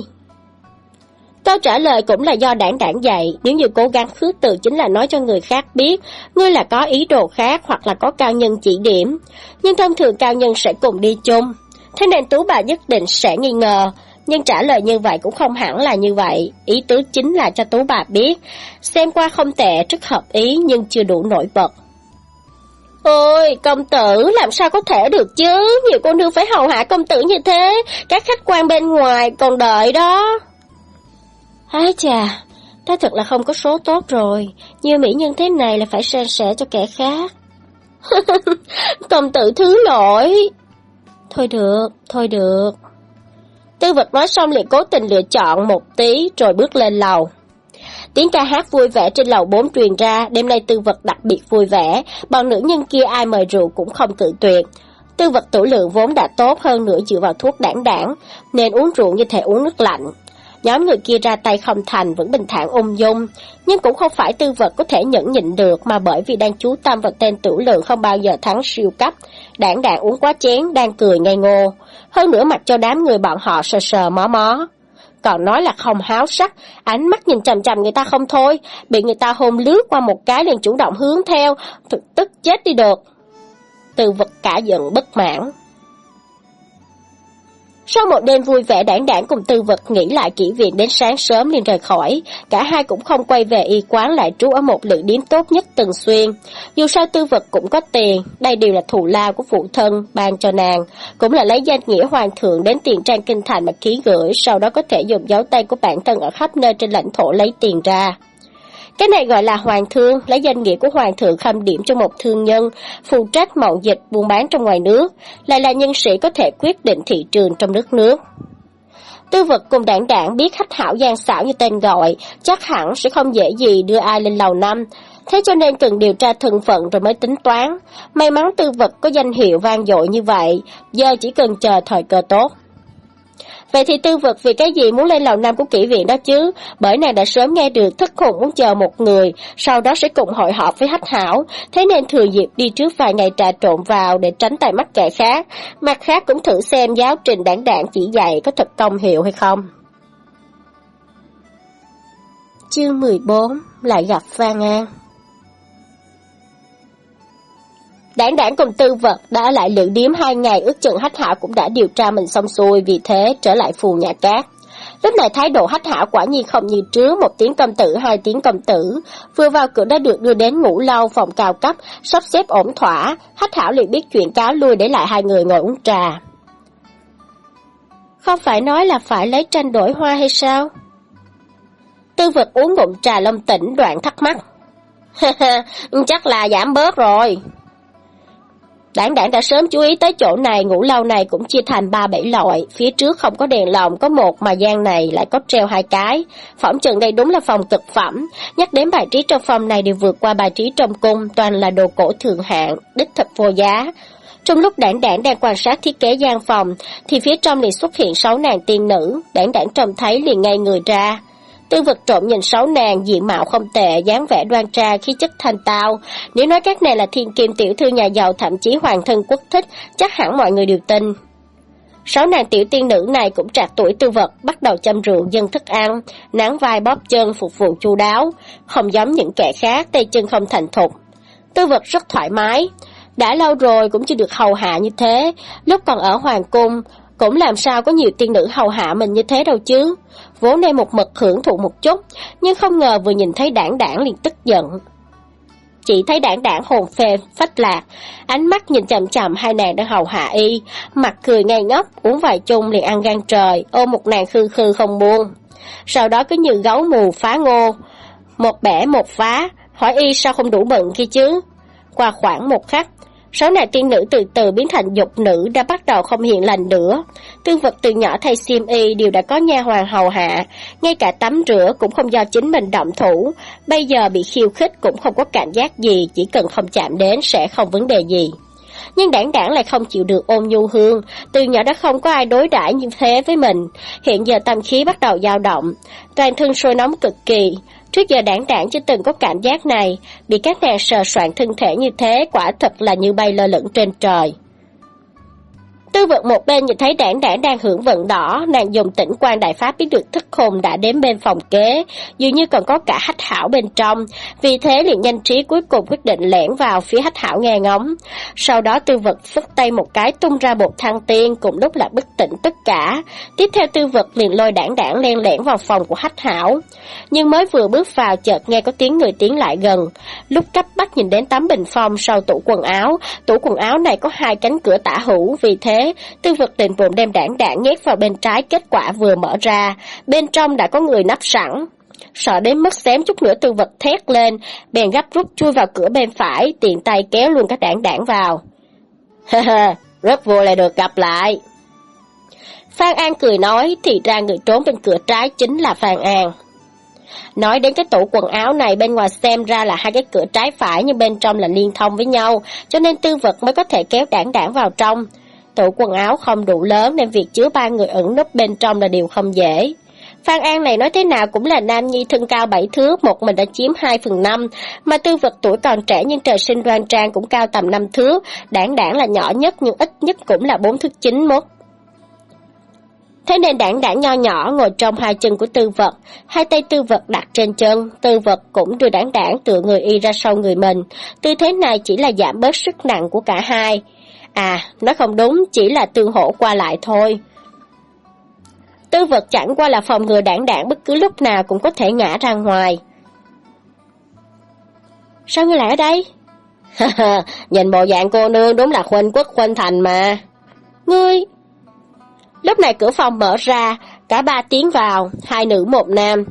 Câu trả lời cũng là do đảng đảng dạy, nếu như cố gắng khước từ chính là nói cho người khác biết, ngươi là có ý đồ khác hoặc là có cao nhân chỉ điểm. Nhưng thông thường cao nhân sẽ cùng đi chung, thế nên tú bà nhất định sẽ nghi ngờ, nhưng trả lời như vậy cũng không hẳn là như vậy. Ý tứ chính là cho tú bà biết, xem qua không tệ, rất hợp ý nhưng chưa đủ nổi bật. Ôi, công tử, làm sao có thể được chứ? Nhiều cô nương phải hầu hạ công tử như thế, các khách quan bên ngoài còn đợi đó. Ái chà, ta thật là không có số tốt rồi, như mỹ nhân thế này là phải san sẻ cho kẻ khác. *laughs* công tử thứ lỗi. Thôi được, thôi được. Tư vật nói xong liền cố tình lựa chọn một tí rồi bước lên lầu. Tiếng ca hát vui vẻ trên lầu bốn truyền ra, đêm nay tư vật đặc biệt vui vẻ, bọn nữ nhân kia ai mời rượu cũng không tự tuyệt. Tư vật tủ lượng vốn đã tốt hơn nữa dựa vào thuốc đảng đảng, nên uống rượu như thể uống nước lạnh. Nhóm người kia ra tay không thành vẫn bình thản ung dung, nhưng cũng không phải tư vật có thể nhẫn nhịn được mà bởi vì đang chú tâm vào tên tử lượng không bao giờ thắng siêu cấp. Đảng đảng uống quá chén, đang cười ngây ngô. Hơn nữa mặt cho đám người bọn họ sờ sờ mó mó. Còn nói là không háo sắc, ánh mắt nhìn chằm chằm người ta không thôi, bị người ta hôn lướt qua một cái liền chủ động hướng theo, thực tức chết đi được. Từ vật cả giận bất mãn. Sau một đêm vui vẻ đảng đảng cùng tư vật nghĩ lại kỹ viện đến sáng sớm liền rời khỏi, cả hai cũng không quay về y quán lại trú ở một lựa điếm tốt nhất từng xuyên. Dù sao tư vật cũng có tiền, đây đều là thù lao của phụ thân, ban cho nàng, cũng là lấy danh nghĩa hoàng thượng đến tiền trang kinh thành mà ký gửi, sau đó có thể dùng dấu tay của bản thân ở khắp nơi trên lãnh thổ lấy tiền ra. Cái này gọi là hoàng thương, lấy danh nghĩa của hoàng thượng khâm điểm cho một thương nhân, phụ trách mậu dịch buôn bán trong ngoài nước, lại là nhân sĩ có thể quyết định thị trường trong nước nước. Tư vật cùng đảng đảng biết khách hảo gian xảo như tên gọi, chắc hẳn sẽ không dễ gì đưa ai lên lầu năm, thế cho nên cần điều tra thân phận rồi mới tính toán. May mắn tư vật có danh hiệu vang dội như vậy, giờ chỉ cần chờ thời cơ tốt. Vậy thì tư vật vì cái gì muốn lên lầu năm của kỹ viện đó chứ? Bởi nàng đã sớm nghe được thất khùng muốn chờ một người, sau đó sẽ cùng hội họp với hách hảo, thế nên thừa dịp đi trước vài ngày trà trộn vào để tránh tai mắt kẻ khác. Mặt khác cũng thử xem giáo trình đảng đảng chỉ dạy có thật công hiệu hay không. Chương 14 lại gặp Phan An Đảng đảng cùng tư vật đã ở lại lượng điếm hai ngày ước chừng hách hảo cũng đã điều tra mình xong xuôi vì thế trở lại phù nhà cát. Lúc này thái độ hách hảo quả nhiên không như trước, một tiếng công tử, hai tiếng công tử. Vừa vào cửa đã được đưa đến ngủ lâu phòng cao cấp, sắp xếp ổn thỏa, hách hảo liền biết chuyện cáo lui để lại hai người ngồi uống trà. Không phải nói là phải lấy tranh đổi hoa hay sao? Tư vật uống ngụm trà lâm tỉnh đoạn thắc mắc. *laughs* Chắc là giảm bớt rồi. Đảng đảng đã sớm chú ý tới chỗ này, ngủ lâu này cũng chia thành ba bảy loại, phía trước không có đèn lồng, có một mà gian này lại có treo hai cái. Phỏng chừng đây đúng là phòng thực phẩm, nhắc đến bài trí trong phòng này đều vượt qua bài trí trong cung, toàn là đồ cổ thường hạng, đích thực vô giá. Trong lúc đảng đảng đang quan sát thiết kế gian phòng, thì phía trong liền xuất hiện sáu nàng tiên nữ, đảng đảng trông thấy liền ngay người ra. Tư vật trộm nhìn sáu nàng, diện mạo không tệ, dáng vẻ đoan tra, khí chất thanh tao. Nếu nói các nàng là thiên kim tiểu thư nhà giàu thậm chí hoàng thân quốc thích, chắc hẳn mọi người đều tin. Sáu nàng tiểu tiên nữ này cũng trạc tuổi tư vật, bắt đầu chăm rượu dân thức ăn, nắng vai bóp chân phục vụ chu đáo, không giống những kẻ khác, tay chân không thành thục. Tư vật rất thoải mái, đã lâu rồi cũng chưa được hầu hạ như thế, lúc còn ở hoàng cung, cũng làm sao có nhiều tiên nữ hầu hạ mình như thế đâu chứ. Vốn nay một mực hưởng thụ một chút, nhưng không ngờ vừa nhìn thấy đảng đảng liền tức giận. Chỉ thấy đảng đảng hồn phê, phách lạc, ánh mắt nhìn chậm chậm hai nàng đang hầu hạ y, mặt cười ngây ngốc, uống vài chung liền ăn gan trời, ôm một nàng khư khư không buông. Sau đó cứ như gấu mù phá ngô, một bẻ một phá, hỏi y sao không đủ bận kia chứ. Qua khoảng một khắc, Sáu nàng tiên nữ từ từ biến thành dục nữ đã bắt đầu không hiện lành nữa. Tương vật từ nhỏ thay xiêm y đều đã có nha hoàng hầu hạ, ngay cả tắm rửa cũng không do chính mình động thủ. Bây giờ bị khiêu khích cũng không có cảm giác gì, chỉ cần không chạm đến sẽ không vấn đề gì. Nhưng đảng đảng lại không chịu được ôm nhu hương, từ nhỏ đã không có ai đối đãi như thế với mình. Hiện giờ tâm khí bắt đầu dao động, toàn thân sôi nóng cực kỳ, Trước giờ đảng đảng chưa từng có cảm giác này, bị các nàng sờ soạn thân thể như thế quả thật là như bay lơ lửng trên trời. Tư vật một bên nhìn thấy đảng đảng đang hưởng vận đỏ, nàng dùng tỉnh quan đại pháp biết được thức khùng đã đến bên phòng kế, dường như còn có cả hách hảo bên trong, vì thế liền nhanh trí cuối cùng quyết định lẻn vào phía hách hảo nghe ngóng. Sau đó tư vật phất tay một cái tung ra một thăng tiên, cùng lúc là bất tỉnh tất cả. Tiếp theo tư vật liền lôi đảng đảng len lẻn vào phòng của hách hảo. Nhưng mới vừa bước vào chợt nghe có tiếng người tiến lại gần. Lúc cấp bắt nhìn đến tấm bình phong sau tủ quần áo, tủ quần áo này có hai cánh cửa tả hữu, vì thế tư vật định vụn đem đảng đảng nhét vào bên trái, kết quả vừa mở ra, bên trong đã có người nắp sẵn. Sợ đến mất xém chút nữa tư vật thét lên, bèn gấp rút chui vào cửa bên phải, tiện tay kéo luôn các đảng đảng vào. *laughs* Ha rất vui lại được gặp lại. Phan An cười nói, thì ra người trốn bên cửa trái chính là Phan An. Nói đến cái tủ quần áo này bên ngoài xem ra là hai cái cửa trái phải nhưng bên trong là liên thông với nhau, cho nên tư vật mới có thể kéo đảng đảng vào trong. Tủ quần áo không đủ lớn nên việc chứa ba người ẩn núp bên trong là điều không dễ. Phan An này nói thế nào cũng là nam nhi thân cao bảy thước, một mình đã chiếm 2 phần 5, mà tư vật tuổi còn trẻ nhưng trời sinh đoan trang cũng cao tầm 5 thước, đảng đảng là nhỏ nhất nhưng ít nhất cũng là 4 thước 9 mốt. Thế nên đảng đảng nho nhỏ ngồi trong hai chân của tư vật, hai tay tư vật đặt trên chân, tư vật cũng đưa đảng đảng tựa người y ra sau người mình. Tư thế này chỉ là giảm bớt sức nặng của cả hai. À, nó không đúng, chỉ là tương hỗ qua lại thôi. Tư vật chẳng qua là phòng ngừa đảng đảng bất cứ lúc nào cũng có thể ngã ra ngoài. Sao ngươi lại ở đây? *laughs* Nhìn bộ dạng cô nương đúng là khuynh quốc khuynh thành mà. Ngươi... Lúc này cửa phòng mở ra, cả ba tiến vào, hai nữ một nam.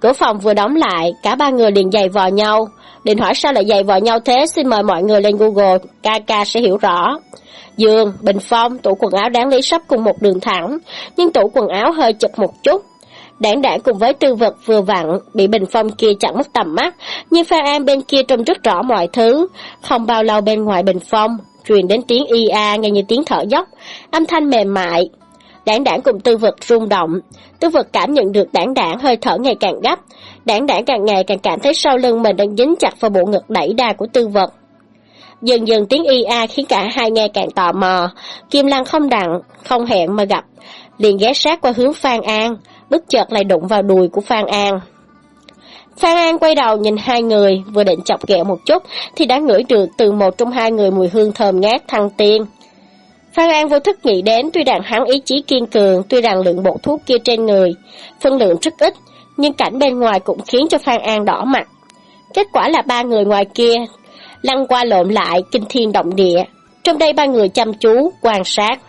Cửa phòng vừa đóng lại, cả ba người liền giày vò nhau. Định hỏi sao lại giày vò nhau thế, xin mời mọi người lên Google, ca ca sẽ hiểu rõ. Giường, bình phong, tủ quần áo đáng lý sắp cùng một đường thẳng, nhưng tủ quần áo hơi chật một chút. Đảng đảng cùng với tư vật vừa vặn, bị bình phong kia chặn mất tầm mắt, nhưng Phan An bên kia trông rất rõ mọi thứ. Không bao lâu bên ngoài bình phong, truyền đến tiếng ia nghe như tiếng thở dốc, âm thanh mềm mại. Đảng đảng cùng tư vật rung động, tư vật cảm nhận được đảng đảng hơi thở ngày càng gấp, đảng đảng càng ngày càng cảm thấy sau lưng mình đang dính chặt vào bộ ngực đẩy đà của tư vật. Dần dần tiếng ia khiến cả hai nghe càng tò mò. Kim Lăng không đặng, không hẹn mà gặp. Liền ghé sát qua hướng Phan An, bất chợt lại đụng vào đùi của Phan An. Phan An quay đầu nhìn hai người, vừa định chọc ghẹo một chút, thì đã ngửi được từ một trong hai người mùi hương thơm ngát thăng tiên. Phan An vô thức nghĩ đến tuy rằng hắn ý chí kiên cường, tuy rằng lượng bộ thuốc kia trên người, phân lượng rất ít, nhưng cảnh bên ngoài cũng khiến cho Phan An đỏ mặt. Kết quả là ba người ngoài kia lăn qua lộn lại, kinh thiên động địa. Trong đây ba người chăm chú, quan sát.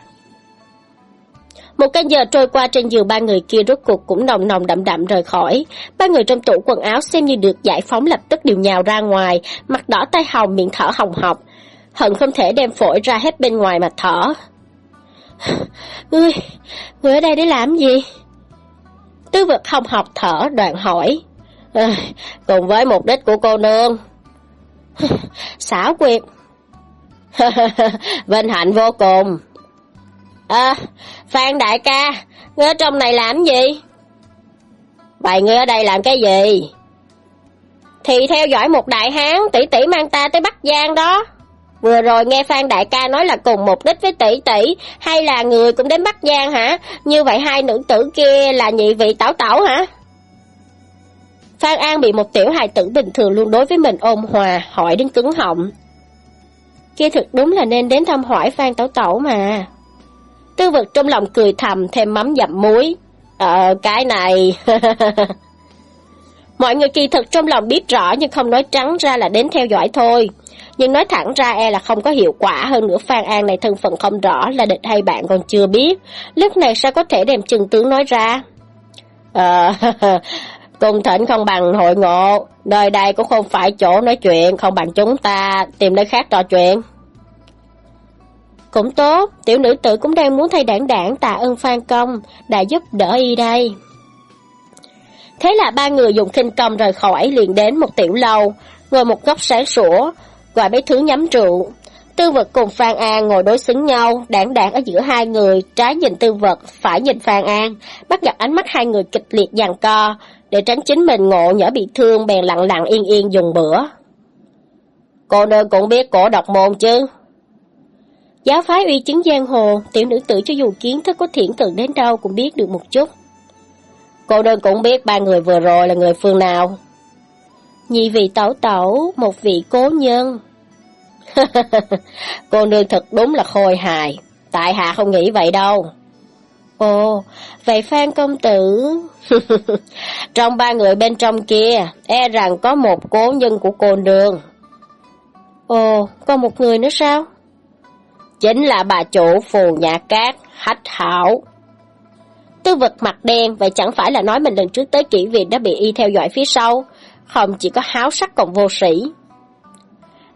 Một canh giờ trôi qua trên giường ba người kia rốt cuộc cũng nồng nồng đậm đậm rời khỏi. Ba người trong tủ quần áo xem như được giải phóng lập tức đều nhào ra ngoài, mặt đỏ tay hồng miệng thở hồng hộc. Hận không thể đem phổi ra hết bên ngoài mà thở. Ngươi, ngươi ở đây để làm gì? Tư vật không học thở đoạn hỏi. À, cùng với mục đích của cô nương, *laughs* xảo quyệt. *laughs* Vinh hạnh vô cùng. À, Phan đại ca, ngươi ở trong này làm gì? Vậy ngươi ở đây làm cái gì? Thì theo dõi một đại hán, tỷ tỷ mang ta tới Bắc Giang đó. Vừa rồi nghe Phan đại ca nói là cùng mục đích với tỷ tỷ, hay là người cũng đến Bắc Giang hả? Như vậy hai nữ tử kia là nhị vị tảo tảo hả? Phan An bị một tiểu hài tử bình thường luôn đối với mình ôn hòa, hỏi đến cứng họng. Kia thực đúng là nên đến thăm hỏi Phan Tẩu Tẩu mà. Tư vực trong lòng cười thầm thêm mắm dặm muối. Ờ, cái này... *laughs* Mọi người kỳ thực trong lòng biết rõ nhưng không nói trắng ra là đến theo dõi thôi. Nhưng nói thẳng ra e là không có hiệu quả hơn nữa Phan An này thân phận không rõ là địch hay bạn còn chưa biết. Lúc này sao có thể đem chừng tướng nói ra? Ờ, *laughs* Cung thỉnh không bằng hội ngộ, nơi đây cũng không phải chỗ nói chuyện, không bằng chúng ta tìm nơi khác trò chuyện. Cũng tốt, tiểu nữ tử cũng đang muốn thay đảng đảng tạ ơn Phan Công, đã giúp đỡ y đây. Thế là ba người dùng khinh công rời khỏi liền đến một tiểu lâu, ngồi một góc sáng sủa, gọi mấy thứ nhắm rượu. Tư vật cùng Phan An ngồi đối xứng nhau, đảng đảng ở giữa hai người, trái nhìn tư vật, phải nhìn Phan An, bắt gặp ánh mắt hai người kịch liệt giằng co, để tránh chính mình ngộ nhỡ bị thương bèn lặng lặng yên yên dùng bữa. Cô nương cũng biết cổ độc môn chứ? Giáo phái uy chứng giang hồ, tiểu nữ tử cho dù kiến thức có thiển cận đến đâu cũng biết được một chút. Cô nương cũng biết ba người vừa rồi là người phương nào? Nhị vị tẩu tẩu, một vị cố nhân. *laughs* cô nương thật đúng là khôi hài, tại hạ không nghĩ vậy đâu. Ồ, vậy Phan công tử... *laughs* trong ba người bên trong kia, e rằng có một cố nhân của cô đường. Ồ, còn một người nữa sao? Chính là bà chủ phù nhà cát, hách hảo. Tư vật mặt đen, vậy chẳng phải là nói mình lần trước tới kỹ viện đã bị y theo dõi phía sau, không chỉ có háo sắc còn vô sĩ.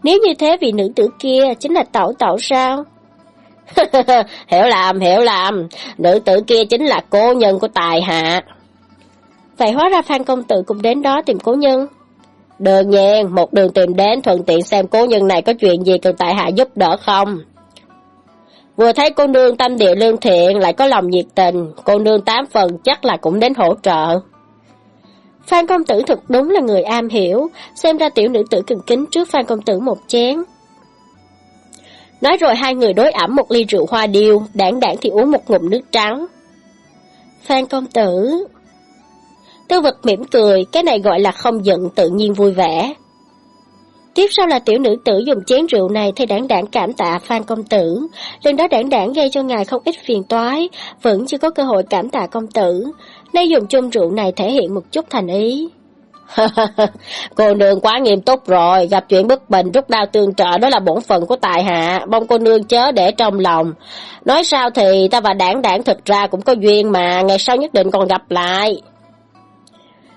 Nếu như thế vì nữ tử kia chính là tẩu tẩu sao? *laughs* hiểu làm, hiểu làm, nữ tử kia chính là cô nhân của tài hạ. Vậy hóa ra Phan Công Tử cũng đến đó tìm cố nhân. Đương nhiên, một đường tìm đến thuận tiện xem cố nhân này có chuyện gì cần tại hạ giúp đỡ không. Vừa thấy cô nương tâm địa lương thiện lại có lòng nhiệt tình, cô nương tám phần chắc là cũng đến hỗ trợ. Phan công tử thực đúng là người am hiểu, xem ra tiểu nữ tử cần kính trước Phan công tử một chén. Nói rồi hai người đối ẩm một ly rượu hoa điêu, đảng đảng thì uống một ngụm nước trắng. Phan công tử... Tư vật mỉm cười, cái này gọi là không giận tự nhiên vui vẻ. Tiếp sau là tiểu nữ tử dùng chén rượu này thay đảng đảng cảm tạ Phan công tử. Lần đó đảng đảng gây cho ngài không ít phiền toái, vẫn chưa có cơ hội cảm tạ công tử. Nay dùng chung rượu này thể hiện một chút thành ý. *laughs* cô nương quá nghiêm túc rồi, gặp chuyện bất bình rút đao tương trợ đó là bổn phận của tài hạ, mong cô nương chớ để trong lòng. Nói sao thì ta và đảng đảng thực ra cũng có duyên mà, ngày sau nhất định còn gặp lại.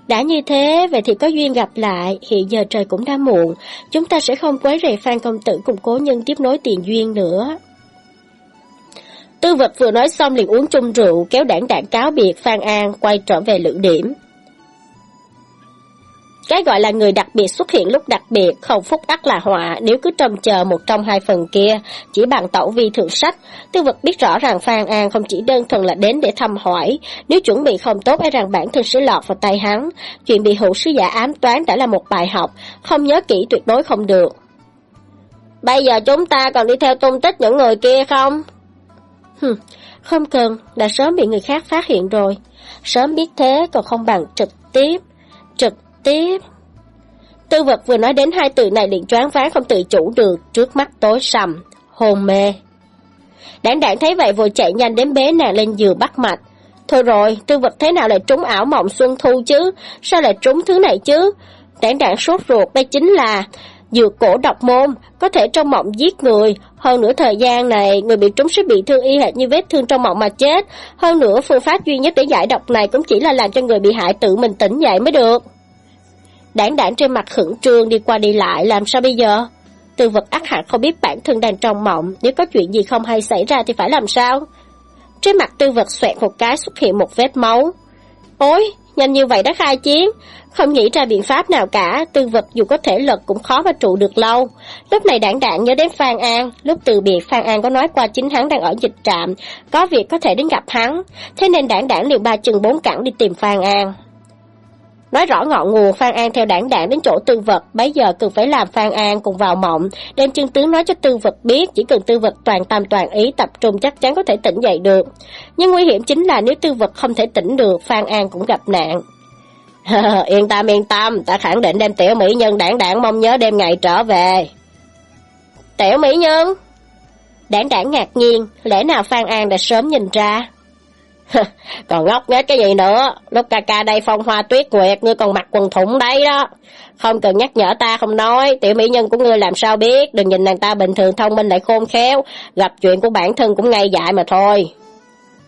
Đã như thế, vậy thì có duyên gặp lại, hiện giờ trời cũng đã muộn, chúng ta sẽ không quấy rầy Phan Công Tử cùng cố nhân tiếp nối tiền duyên nữa. Tư vật vừa nói xong liền uống chung rượu, kéo đảng đảng cáo biệt Phan An, quay trở về lữ điểm. Cái gọi là người đặc biệt xuất hiện lúc đặc biệt, không phúc ắt là họa, nếu cứ trông chờ một trong hai phần kia, chỉ bằng tẩu vi thượng sách. Tư vật biết rõ ràng Phan An không chỉ đơn thuần là đến để thăm hỏi, nếu chuẩn bị không tốt e rằng bản thân sẽ lọt vào tay hắn. Chuyện bị hữu sứ giả ám toán đã là một bài học, không nhớ kỹ tuyệt đối không được. Bây giờ chúng ta còn đi theo tung tích những người kia không? Hừm, không cần, đã sớm bị người khác phát hiện rồi. Sớm biết thế còn không bằng trực tiếp. Trực tiếp. Tư vật vừa nói đến hai từ này liền choáng váng không tự chủ được, trước mắt tối sầm, hôn mê. Đảng đảng thấy vậy vội chạy nhanh đến bế nàng lên giường bắt mạch. Thôi rồi, tư vật thế nào lại trúng ảo mộng xuân thu chứ? Sao lại trúng thứ này chứ? Đảng đảng sốt ruột đây chính là dược cổ độc môn, có thể trong mộng giết người. Hơn nữa thời gian này, người bị trúng sẽ bị thương y hệt như vết thương trong mộng mà chết. Hơn nữa phương pháp duy nhất để giải độc này cũng chỉ là làm cho người bị hại tự mình tỉnh dậy mới được. Đảng đảng trên mặt khẩn trương đi qua đi lại, làm sao bây giờ? Tư vật ác hẳn không biết bản thân đang trong mộng, nếu có chuyện gì không hay xảy ra thì phải làm sao? Trên mặt tư vật xoẹt một cái xuất hiện một vết máu. Ôi, nhanh như vậy đã khai chiến, không nghĩ ra biện pháp nào cả, tư vật dù có thể lực cũng khó mà trụ được lâu. Lúc này đảng đảng nhớ đến Phan An, lúc từ biệt Phan An có nói qua chính hắn đang ở dịch trạm, có việc có thể đến gặp hắn, thế nên đảng đảng liền ba chừng bốn cẳng đi tìm Phan An. Nói rõ ngọn nguồn Phan An theo đảng đảng đến chỗ tư vật, bấy giờ cần phải làm Phan An cùng vào mộng, đem chân tướng nói cho tư vật biết, chỉ cần tư vật toàn tâm toàn ý tập trung chắc chắn có thể tỉnh dậy được. Nhưng nguy hiểm chính là nếu tư vật không thể tỉnh được, Phan An cũng gặp nạn. *laughs* yên tâm yên tâm, ta khẳng định đem tiểu mỹ nhân đảng đảng mong nhớ đêm ngày trở về. Tiểu mỹ nhân? Đảng đảng ngạc nhiên, lẽ nào Phan An đã sớm nhìn ra? *laughs* còn ngốc nghếch cái gì nữa, lúc ca ca đây phong hoa tuyết nguyệt, ngươi còn mặc quần thủng đấy đó. Không cần nhắc nhở ta không nói, tiểu mỹ nhân của ngươi làm sao biết, đừng nhìn nàng ta bình thường thông minh lại khôn khéo, gặp chuyện của bản thân cũng ngay dại mà thôi.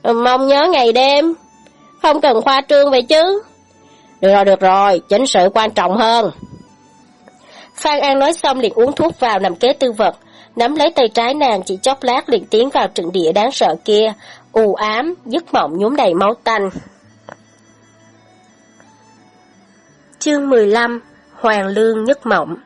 Ừ, mong nhớ ngày đêm, không cần khoa trương vậy chứ. Được rồi, được rồi, chính sự quan trọng hơn. Phan An nói xong liền uống thuốc vào nằm kế tư vật, nắm lấy tay trái nàng chỉ chốc lát liền tiến vào trận địa đáng sợ kia, u ám, giấc mộng nhuốm đầy máu tanh. Chương 15 Hoàng Lương Nhất Mộng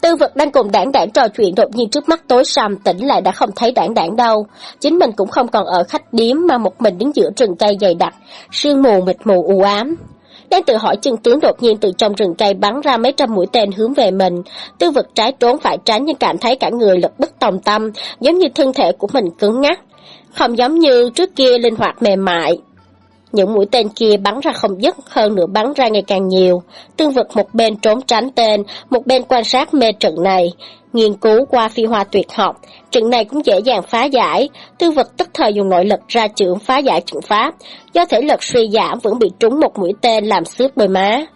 Tư vật đang cùng đảng đảng trò chuyện đột nhiên trước mắt tối sầm tỉnh lại đã không thấy đảng đảng đâu. Chính mình cũng không còn ở khách điếm mà một mình đứng giữa rừng cây dày đặc, sương mù mịt mù u ám. Đang tự hỏi chân tướng đột nhiên từ trong rừng cây bắn ra mấy trăm mũi tên hướng về mình. Tư vật trái trốn phải tránh nhưng cảm thấy cả người lực bất tòng tâm, giống như thân thể của mình cứng ngắc. Không giống như trước kia linh hoạt mềm mại, những mũi tên kia bắn ra không dứt, hơn nữa bắn ra ngày càng nhiều. Tương vật một bên trốn tránh tên, một bên quan sát mê trận này. Nghiên cứu qua phi hoa tuyệt học, trận này cũng dễ dàng phá giải. tương vật tức thời dùng nội lực ra trưởng phá giải trận pháp. Do thể lực suy giảm vẫn bị trúng một mũi tên làm xước đôi má.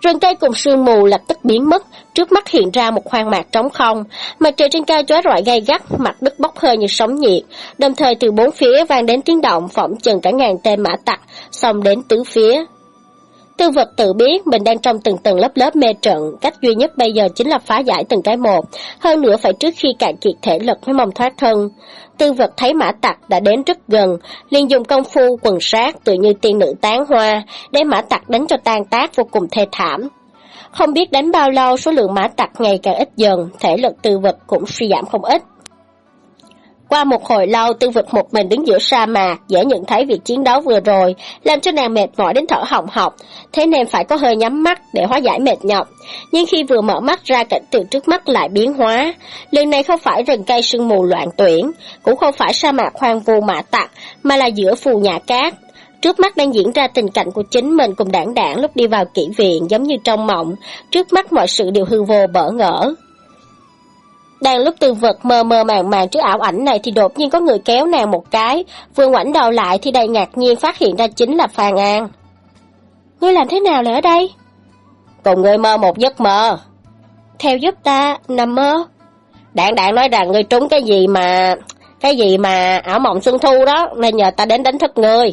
Rừng cây cùng sương mù lập tức biến mất, trước mắt hiện ra một hoang mạc trống không, mặt trời trên cao chói rọi gay gắt, mặt đất bốc hơi như sóng nhiệt, đồng thời từ bốn phía vang đến tiếng động phỏng chừng cả ngàn tên mã tặc, xông đến tứ phía. Tư vật tự biết mình đang trong từng tầng lớp lớp mê trận, cách duy nhất bây giờ chính là phá giải từng cái một, hơn nữa phải trước khi cạn kiệt thể lực mới mong thoát thân. Tư vật thấy mã tặc đã đến rất gần, liền dùng công phu quần sát tự như tiên nữ tán hoa, để mã tặc đánh cho tan tác vô cùng thê thảm. Không biết đánh bao lâu số lượng mã tặc ngày càng ít dần, thể lực tư vật cũng suy giảm không ít. Qua một hồi lâu, tư vực một mình đứng giữa sa mạc, dễ nhận thấy việc chiến đấu vừa rồi, làm cho nàng mệt mỏi đến thở họng học thế nên phải có hơi nhắm mắt để hóa giải mệt nhọc. Nhưng khi vừa mở mắt ra cảnh tượng trước mắt lại biến hóa, lần này không phải rừng cây sương mù loạn tuyển, cũng không phải sa mạc hoang vu mạ tặc, mà là giữa phù nhà cát. Trước mắt đang diễn ra tình cảnh của chính mình cùng đảng đảng lúc đi vào kỹ viện giống như trong mộng, trước mắt mọi sự đều hư vô bỡ ngỡ. Đang lúc tư vật mơ mơ màng màng trước ảo ảnh này thì đột nhiên có người kéo nàng một cái, vừa ngoảnh đầu lại thì đầy ngạc nhiên phát hiện ra chính là Phan An. Ngươi làm thế nào lại ở đây? Cùng ngươi mơ một giấc mơ. Theo giúp ta, nằm mơ. Đạn đạn nói rằng ngươi trúng cái gì mà... Cái gì mà ảo mộng xuân thu đó, nên nhờ ta đến đánh thức ngươi.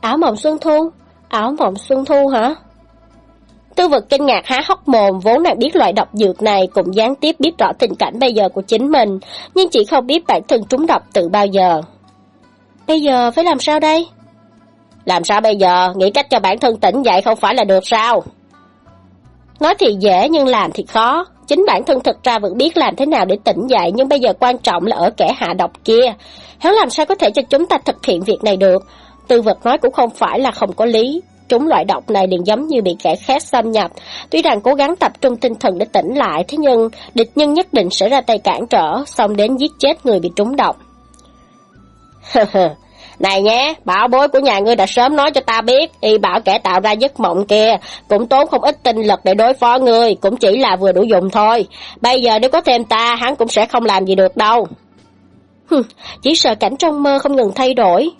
Ảo mộng xuân thu? Ảo mộng xuân thu hả? Tư vật kinh ngạc há hốc mồm, vốn nàng biết loại độc dược này cũng gián tiếp biết rõ tình cảnh bây giờ của chính mình, nhưng chỉ không biết bản thân trúng độc từ bao giờ. Bây giờ phải làm sao đây? Làm sao bây giờ? Nghĩ cách cho bản thân tỉnh dậy không phải là được sao? Nói thì dễ nhưng làm thì khó. Chính bản thân thực ra vẫn biết làm thế nào để tỉnh dậy nhưng bây giờ quan trọng là ở kẻ hạ độc kia. Hắn làm sao có thể cho chúng ta thực hiện việc này được? Tư vật nói cũng không phải là không có lý. Chúng loại độc này liền giống như bị kẻ khác xâm nhập. Tuy rằng cố gắng tập trung tinh thần để tỉnh lại, thế nhưng địch nhân nhất định sẽ ra tay cản trở, xong đến giết chết người bị trúng độc. Này nhé, bảo bối của nhà ngươi đã sớm nói cho ta biết, y bảo kẻ tạo ra giấc mộng kia, cũng tốn không ít tinh lực để đối phó ngươi, cũng chỉ là vừa đủ dùng thôi. Bây giờ nếu có thêm ta, hắn cũng sẽ không làm gì được đâu. chỉ sợ cảnh trong mơ không ngừng thay đổi,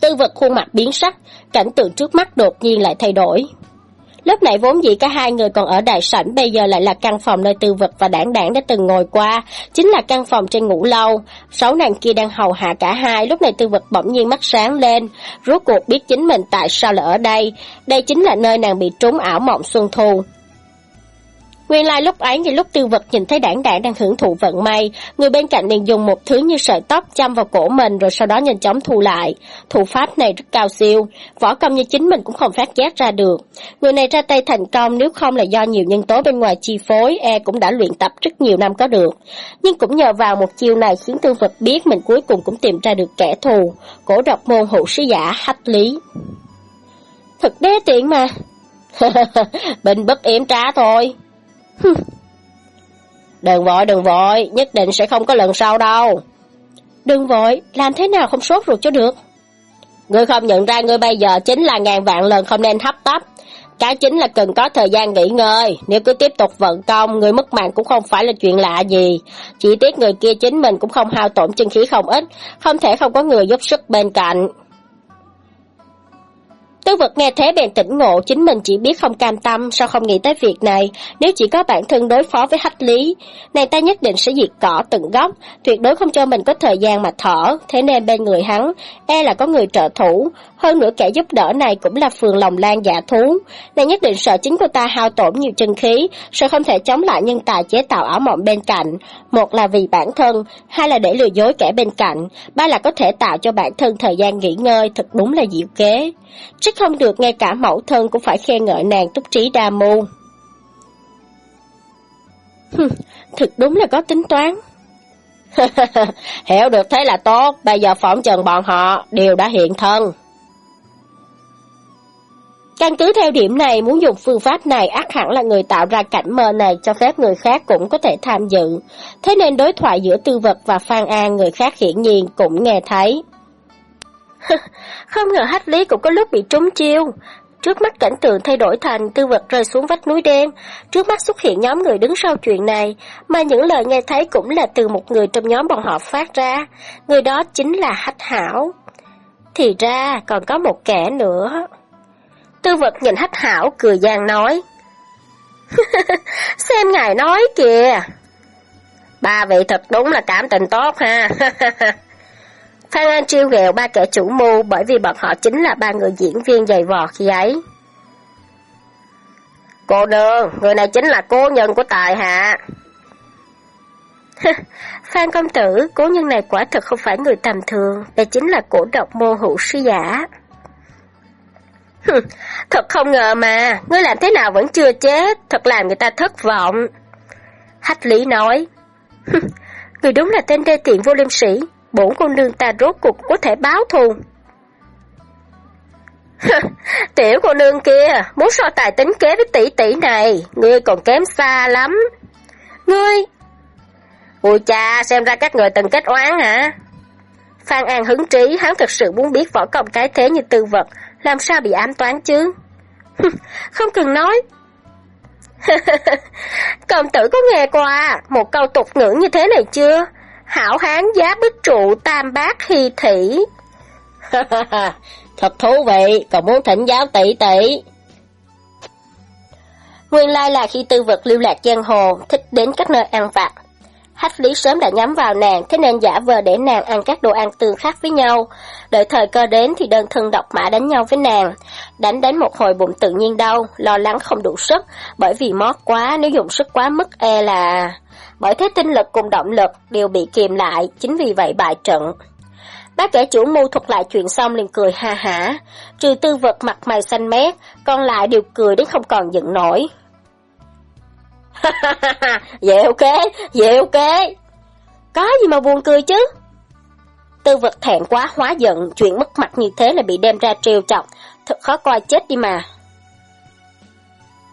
Tư vật khuôn mặt biến sắc, cảnh tượng trước mắt đột nhiên lại thay đổi. Lúc nãy vốn dĩ cả hai người còn ở đại sảnh bây giờ lại là căn phòng nơi tư vật và đảng đảng đã từng ngồi qua, chính là căn phòng trên ngủ lâu. Sáu nàng kia đang hầu hạ cả hai, lúc này tư vật bỗng nhiên mắt sáng lên, rốt cuộc biết chính mình tại sao lại ở đây. Đây chính là nơi nàng bị trúng ảo mộng xuân thu. Nguyên lai lúc ấy thì lúc tư vật nhìn thấy đảng đảng đang hưởng thụ vận may, người bên cạnh liền dùng một thứ như sợi tóc chăm vào cổ mình rồi sau đó nhanh chóng thu lại. Thủ pháp này rất cao siêu, võ công như chính mình cũng không phát giác ra được. Người này ra tay thành công nếu không là do nhiều nhân tố bên ngoài chi phối, e cũng đã luyện tập rất nhiều năm có được. Nhưng cũng nhờ vào một chiêu này khiến tư vật biết mình cuối cùng cũng tìm ra được kẻ thù, cổ độc môn hữu sứ giả hách lý. Thật đế tiện mà. *laughs* Bình bất yểm trá thôi. *laughs* Đừng vội, đừng vội, nhất định sẽ không có lần sau đâu. Đừng vội, làm thế nào không sốt ruột cho được. Ngươi không nhận ra ngươi bây giờ chính là ngàn vạn lần không nên hấp tấp. Cái chính là cần có thời gian nghỉ ngơi, nếu cứ tiếp tục vận công, người mất mạng cũng không phải là chuyện lạ gì. Chỉ tiếc người kia chính mình cũng không hao tổn chân khí không ít, không thể không có người giúp sức bên cạnh. Tư vật nghe thế bèn tỉnh ngộ chính mình chỉ biết không cam tâm, sao không nghĩ tới việc này, nếu chỉ có bản thân đối phó với hách lý, này ta nhất định sẽ diệt cỏ từng góc, tuyệt đối không cho mình có thời gian mà thở, thế nên bên người hắn, e là có người trợ thủ, hơn nữa kẻ giúp đỡ này cũng là phường lòng lan giả thú, này nhất định sợ chính cô ta hao tổn nhiều chân khí, sợ không thể chống lại nhân tài chế tạo ảo mộng bên cạnh, một là vì bản thân, hai là để lừa dối kẻ bên cạnh, ba là có thể tạo cho bản thân thời gian nghỉ ngơi, thật đúng là diệu kế. Trích không được ngay cả mẫu thân cũng phải khen ngợi nàng túc trí đa môn. Thực đúng là có tính toán. *laughs* Hiểu được thế là tốt, bây giờ phỏng trần bọn họ đều đã hiện thân. Căn cứ theo điểm này, muốn dùng phương pháp này ác hẳn là người tạo ra cảnh mơ này cho phép người khác cũng có thể tham dự. Thế nên đối thoại giữa tư vật và Phan An người khác hiển nhiên cũng nghe thấy. *laughs* Không ngờ hách lý cũng có lúc bị trúng chiêu. Trước mắt cảnh tượng thay đổi thành tư vật rơi xuống vách núi đen, trước mắt xuất hiện nhóm người đứng sau chuyện này, mà những lời nghe thấy cũng là từ một người trong nhóm bọn họ phát ra, người đó chính là hách hảo. Thì ra còn có một kẻ nữa. Tư vật nhìn hách hảo cười gian nói. *laughs* Xem ngài nói kìa. Ba vị thật đúng là cảm tình tốt ha. *laughs* Phan An trêu ghẹo ba kẻ chủ mưu bởi vì bọn họ chính là ba người diễn viên dày vò khi ấy. Cô nương, người này chính là cố nhân của tài hạ. *laughs* Phan công tử, cố nhân này quả thật không phải người tầm thường, đây chính là cổ độc mô hữu sư giả. thật không ngờ mà, ngươi làm thế nào vẫn chưa chết, thật làm người ta thất vọng. Hách lý nói, *laughs* người đúng là tên đê tiện vô liêm sĩ, bổn cô nương ta rốt cuộc có thể báo thù. *laughs* Tiểu cô nương kia, muốn so tài tính kế với tỷ tỷ này, ngươi còn kém xa lắm. Ngươi... Ôi cha, xem ra các người từng kết oán hả? Phan An hứng trí, hắn thật sự muốn biết võ công cái thế như tư vật, làm sao bị ám toán chứ? *laughs* Không cần nói. *laughs* Công tử có nghe qua một câu tục ngữ như thế này chưa? Hảo hán giá bích trụ tam bát hy thỉ. *laughs* Thật thú vị, còn muốn thỉnh giáo tỷ tỷ. Nguyên lai là khi tư vật lưu lạc giang hồ, thích đến các nơi ăn vặt. Hách lý sớm đã nhắm vào nàng, thế nên giả vờ để nàng ăn các đồ ăn tương khác với nhau. Đợi thời cơ đến thì đơn thân độc mã đánh nhau với nàng. Đánh đến một hồi bụng tự nhiên đau, lo lắng không đủ sức, bởi vì mót quá, nếu dùng sức quá mức e là... Bởi thế tinh lực cùng động lực đều bị kìm lại, chính vì vậy bại trận. Bác kẻ chủ mưu thuật lại chuyện xong liền cười ha hả, trừ tư vật mặt mày xanh mét, còn lại đều cười đến không còn giận nổi. Dẹo kế, dẹo kế. Có gì mà buồn cười chứ? Tư vật thẹn quá hóa giận, chuyện mất mặt như thế là bị đem ra trêu chọc, thật khó coi chết đi mà.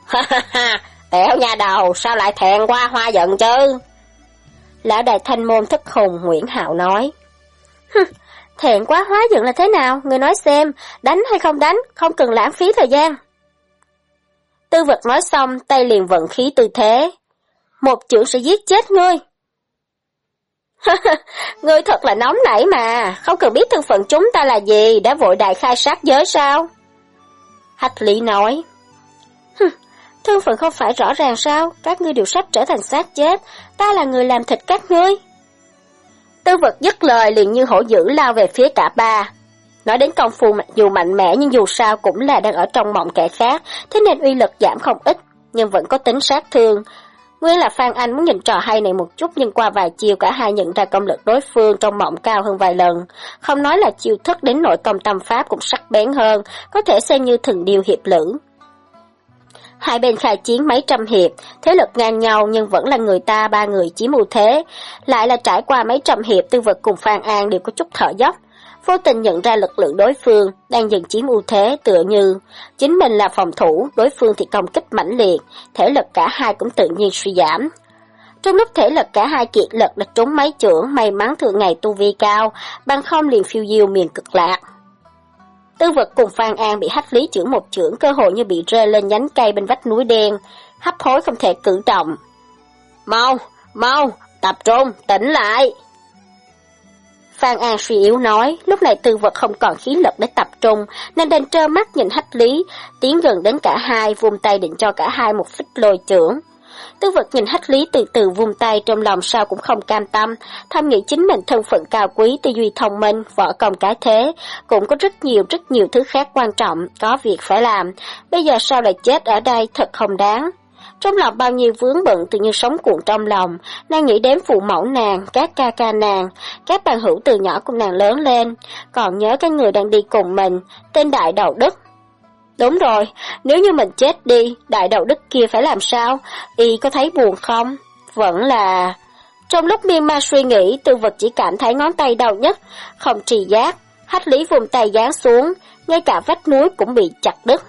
Ha ha ha, Tẻo nhà đầu, sao lại thẹn quá hoa giận chứ? Lão đại thanh môn thất hùng Nguyễn Hạo nói. thẹn quá hóa giận là thế nào? Người nói xem, đánh hay không đánh, không cần lãng phí thời gian. Tư vật nói xong, tay liền vận khí tư thế. Một chữ sẽ giết chết ngươi. *laughs* ngươi thật là nóng nảy mà, không cần biết thân phận chúng ta là gì, đã vội đại khai sát giới sao? Hách lý nói. Thân phận không phải rõ ràng sao, các ngươi đều sắp trở thành xác chết, ta là người làm thịt các ngươi. Tư vật dứt lời liền như hổ dữ lao về phía cả ba. Nói đến công phu mặc dù mạnh mẽ nhưng dù sao cũng là đang ở trong mộng kẻ khác, thế nên uy lực giảm không ít, nhưng vẫn có tính sát thương. Nguyên là Phan Anh muốn nhìn trò hay này một chút nhưng qua vài chiều cả hai nhận ra công lực đối phương trong mộng cao hơn vài lần. Không nói là chiêu thức đến nội công tâm pháp cũng sắc bén hơn, có thể xem như thần điều hiệp lữ. Hai bên khai chiến mấy trăm hiệp, thế lực ngang nhau nhưng vẫn là người ta ba người chiếm ưu thế. Lại là trải qua mấy trăm hiệp tư vật cùng Phan An đều có chút thở dốc. Vô tình nhận ra lực lượng đối phương đang dần chiếm ưu thế tựa như chính mình là phòng thủ, đối phương thì công kích mãnh liệt, thể lực cả hai cũng tự nhiên suy giảm. Trong lúc thể lực cả hai kiệt lực đã trúng mấy trưởng, may mắn thường ngày tu vi cao, bằng không liền phiêu diêu miền cực lạc. Tư vật cùng Phan An bị hách lý trưởng một trưởng cơ hội như bị rơi lên nhánh cây bên vách núi đen, hấp hối không thể cử động. Mau, mau, tập trung, tỉnh lại. Phan An suy yếu nói, lúc này tư vật không còn khí lực để tập trung, nên đành trơ mắt nhìn hách lý, tiến gần đến cả hai, vung tay định cho cả hai một phích lôi trưởng. Tư vật nhìn hách lý từ từ vung tay trong lòng sao cũng không cam tâm, thầm nghĩ chính mình thân phận cao quý, tư duy thông minh, võ công cái thế, cũng có rất nhiều rất nhiều thứ khác quan trọng, có việc phải làm, bây giờ sao lại chết ở đây thật không đáng. Trong lòng bao nhiêu vướng bận tự như sống cuộn trong lòng, nàng nghĩ đến phụ mẫu nàng, các ca ca nàng, các bạn hữu từ nhỏ cùng nàng lớn lên, còn nhớ cái người đang đi cùng mình, tên Đại Đầu Đức, Đúng rồi, nếu như mình chết đi, đại đầu đức kia phải làm sao? Y có thấy buồn không? Vẫn là... Trong lúc miên ma suy nghĩ, tư vật chỉ cảm thấy ngón tay đau nhất, không trì giác. Hách lý vùng tay giáng xuống, ngay cả vách núi cũng bị chặt đứt.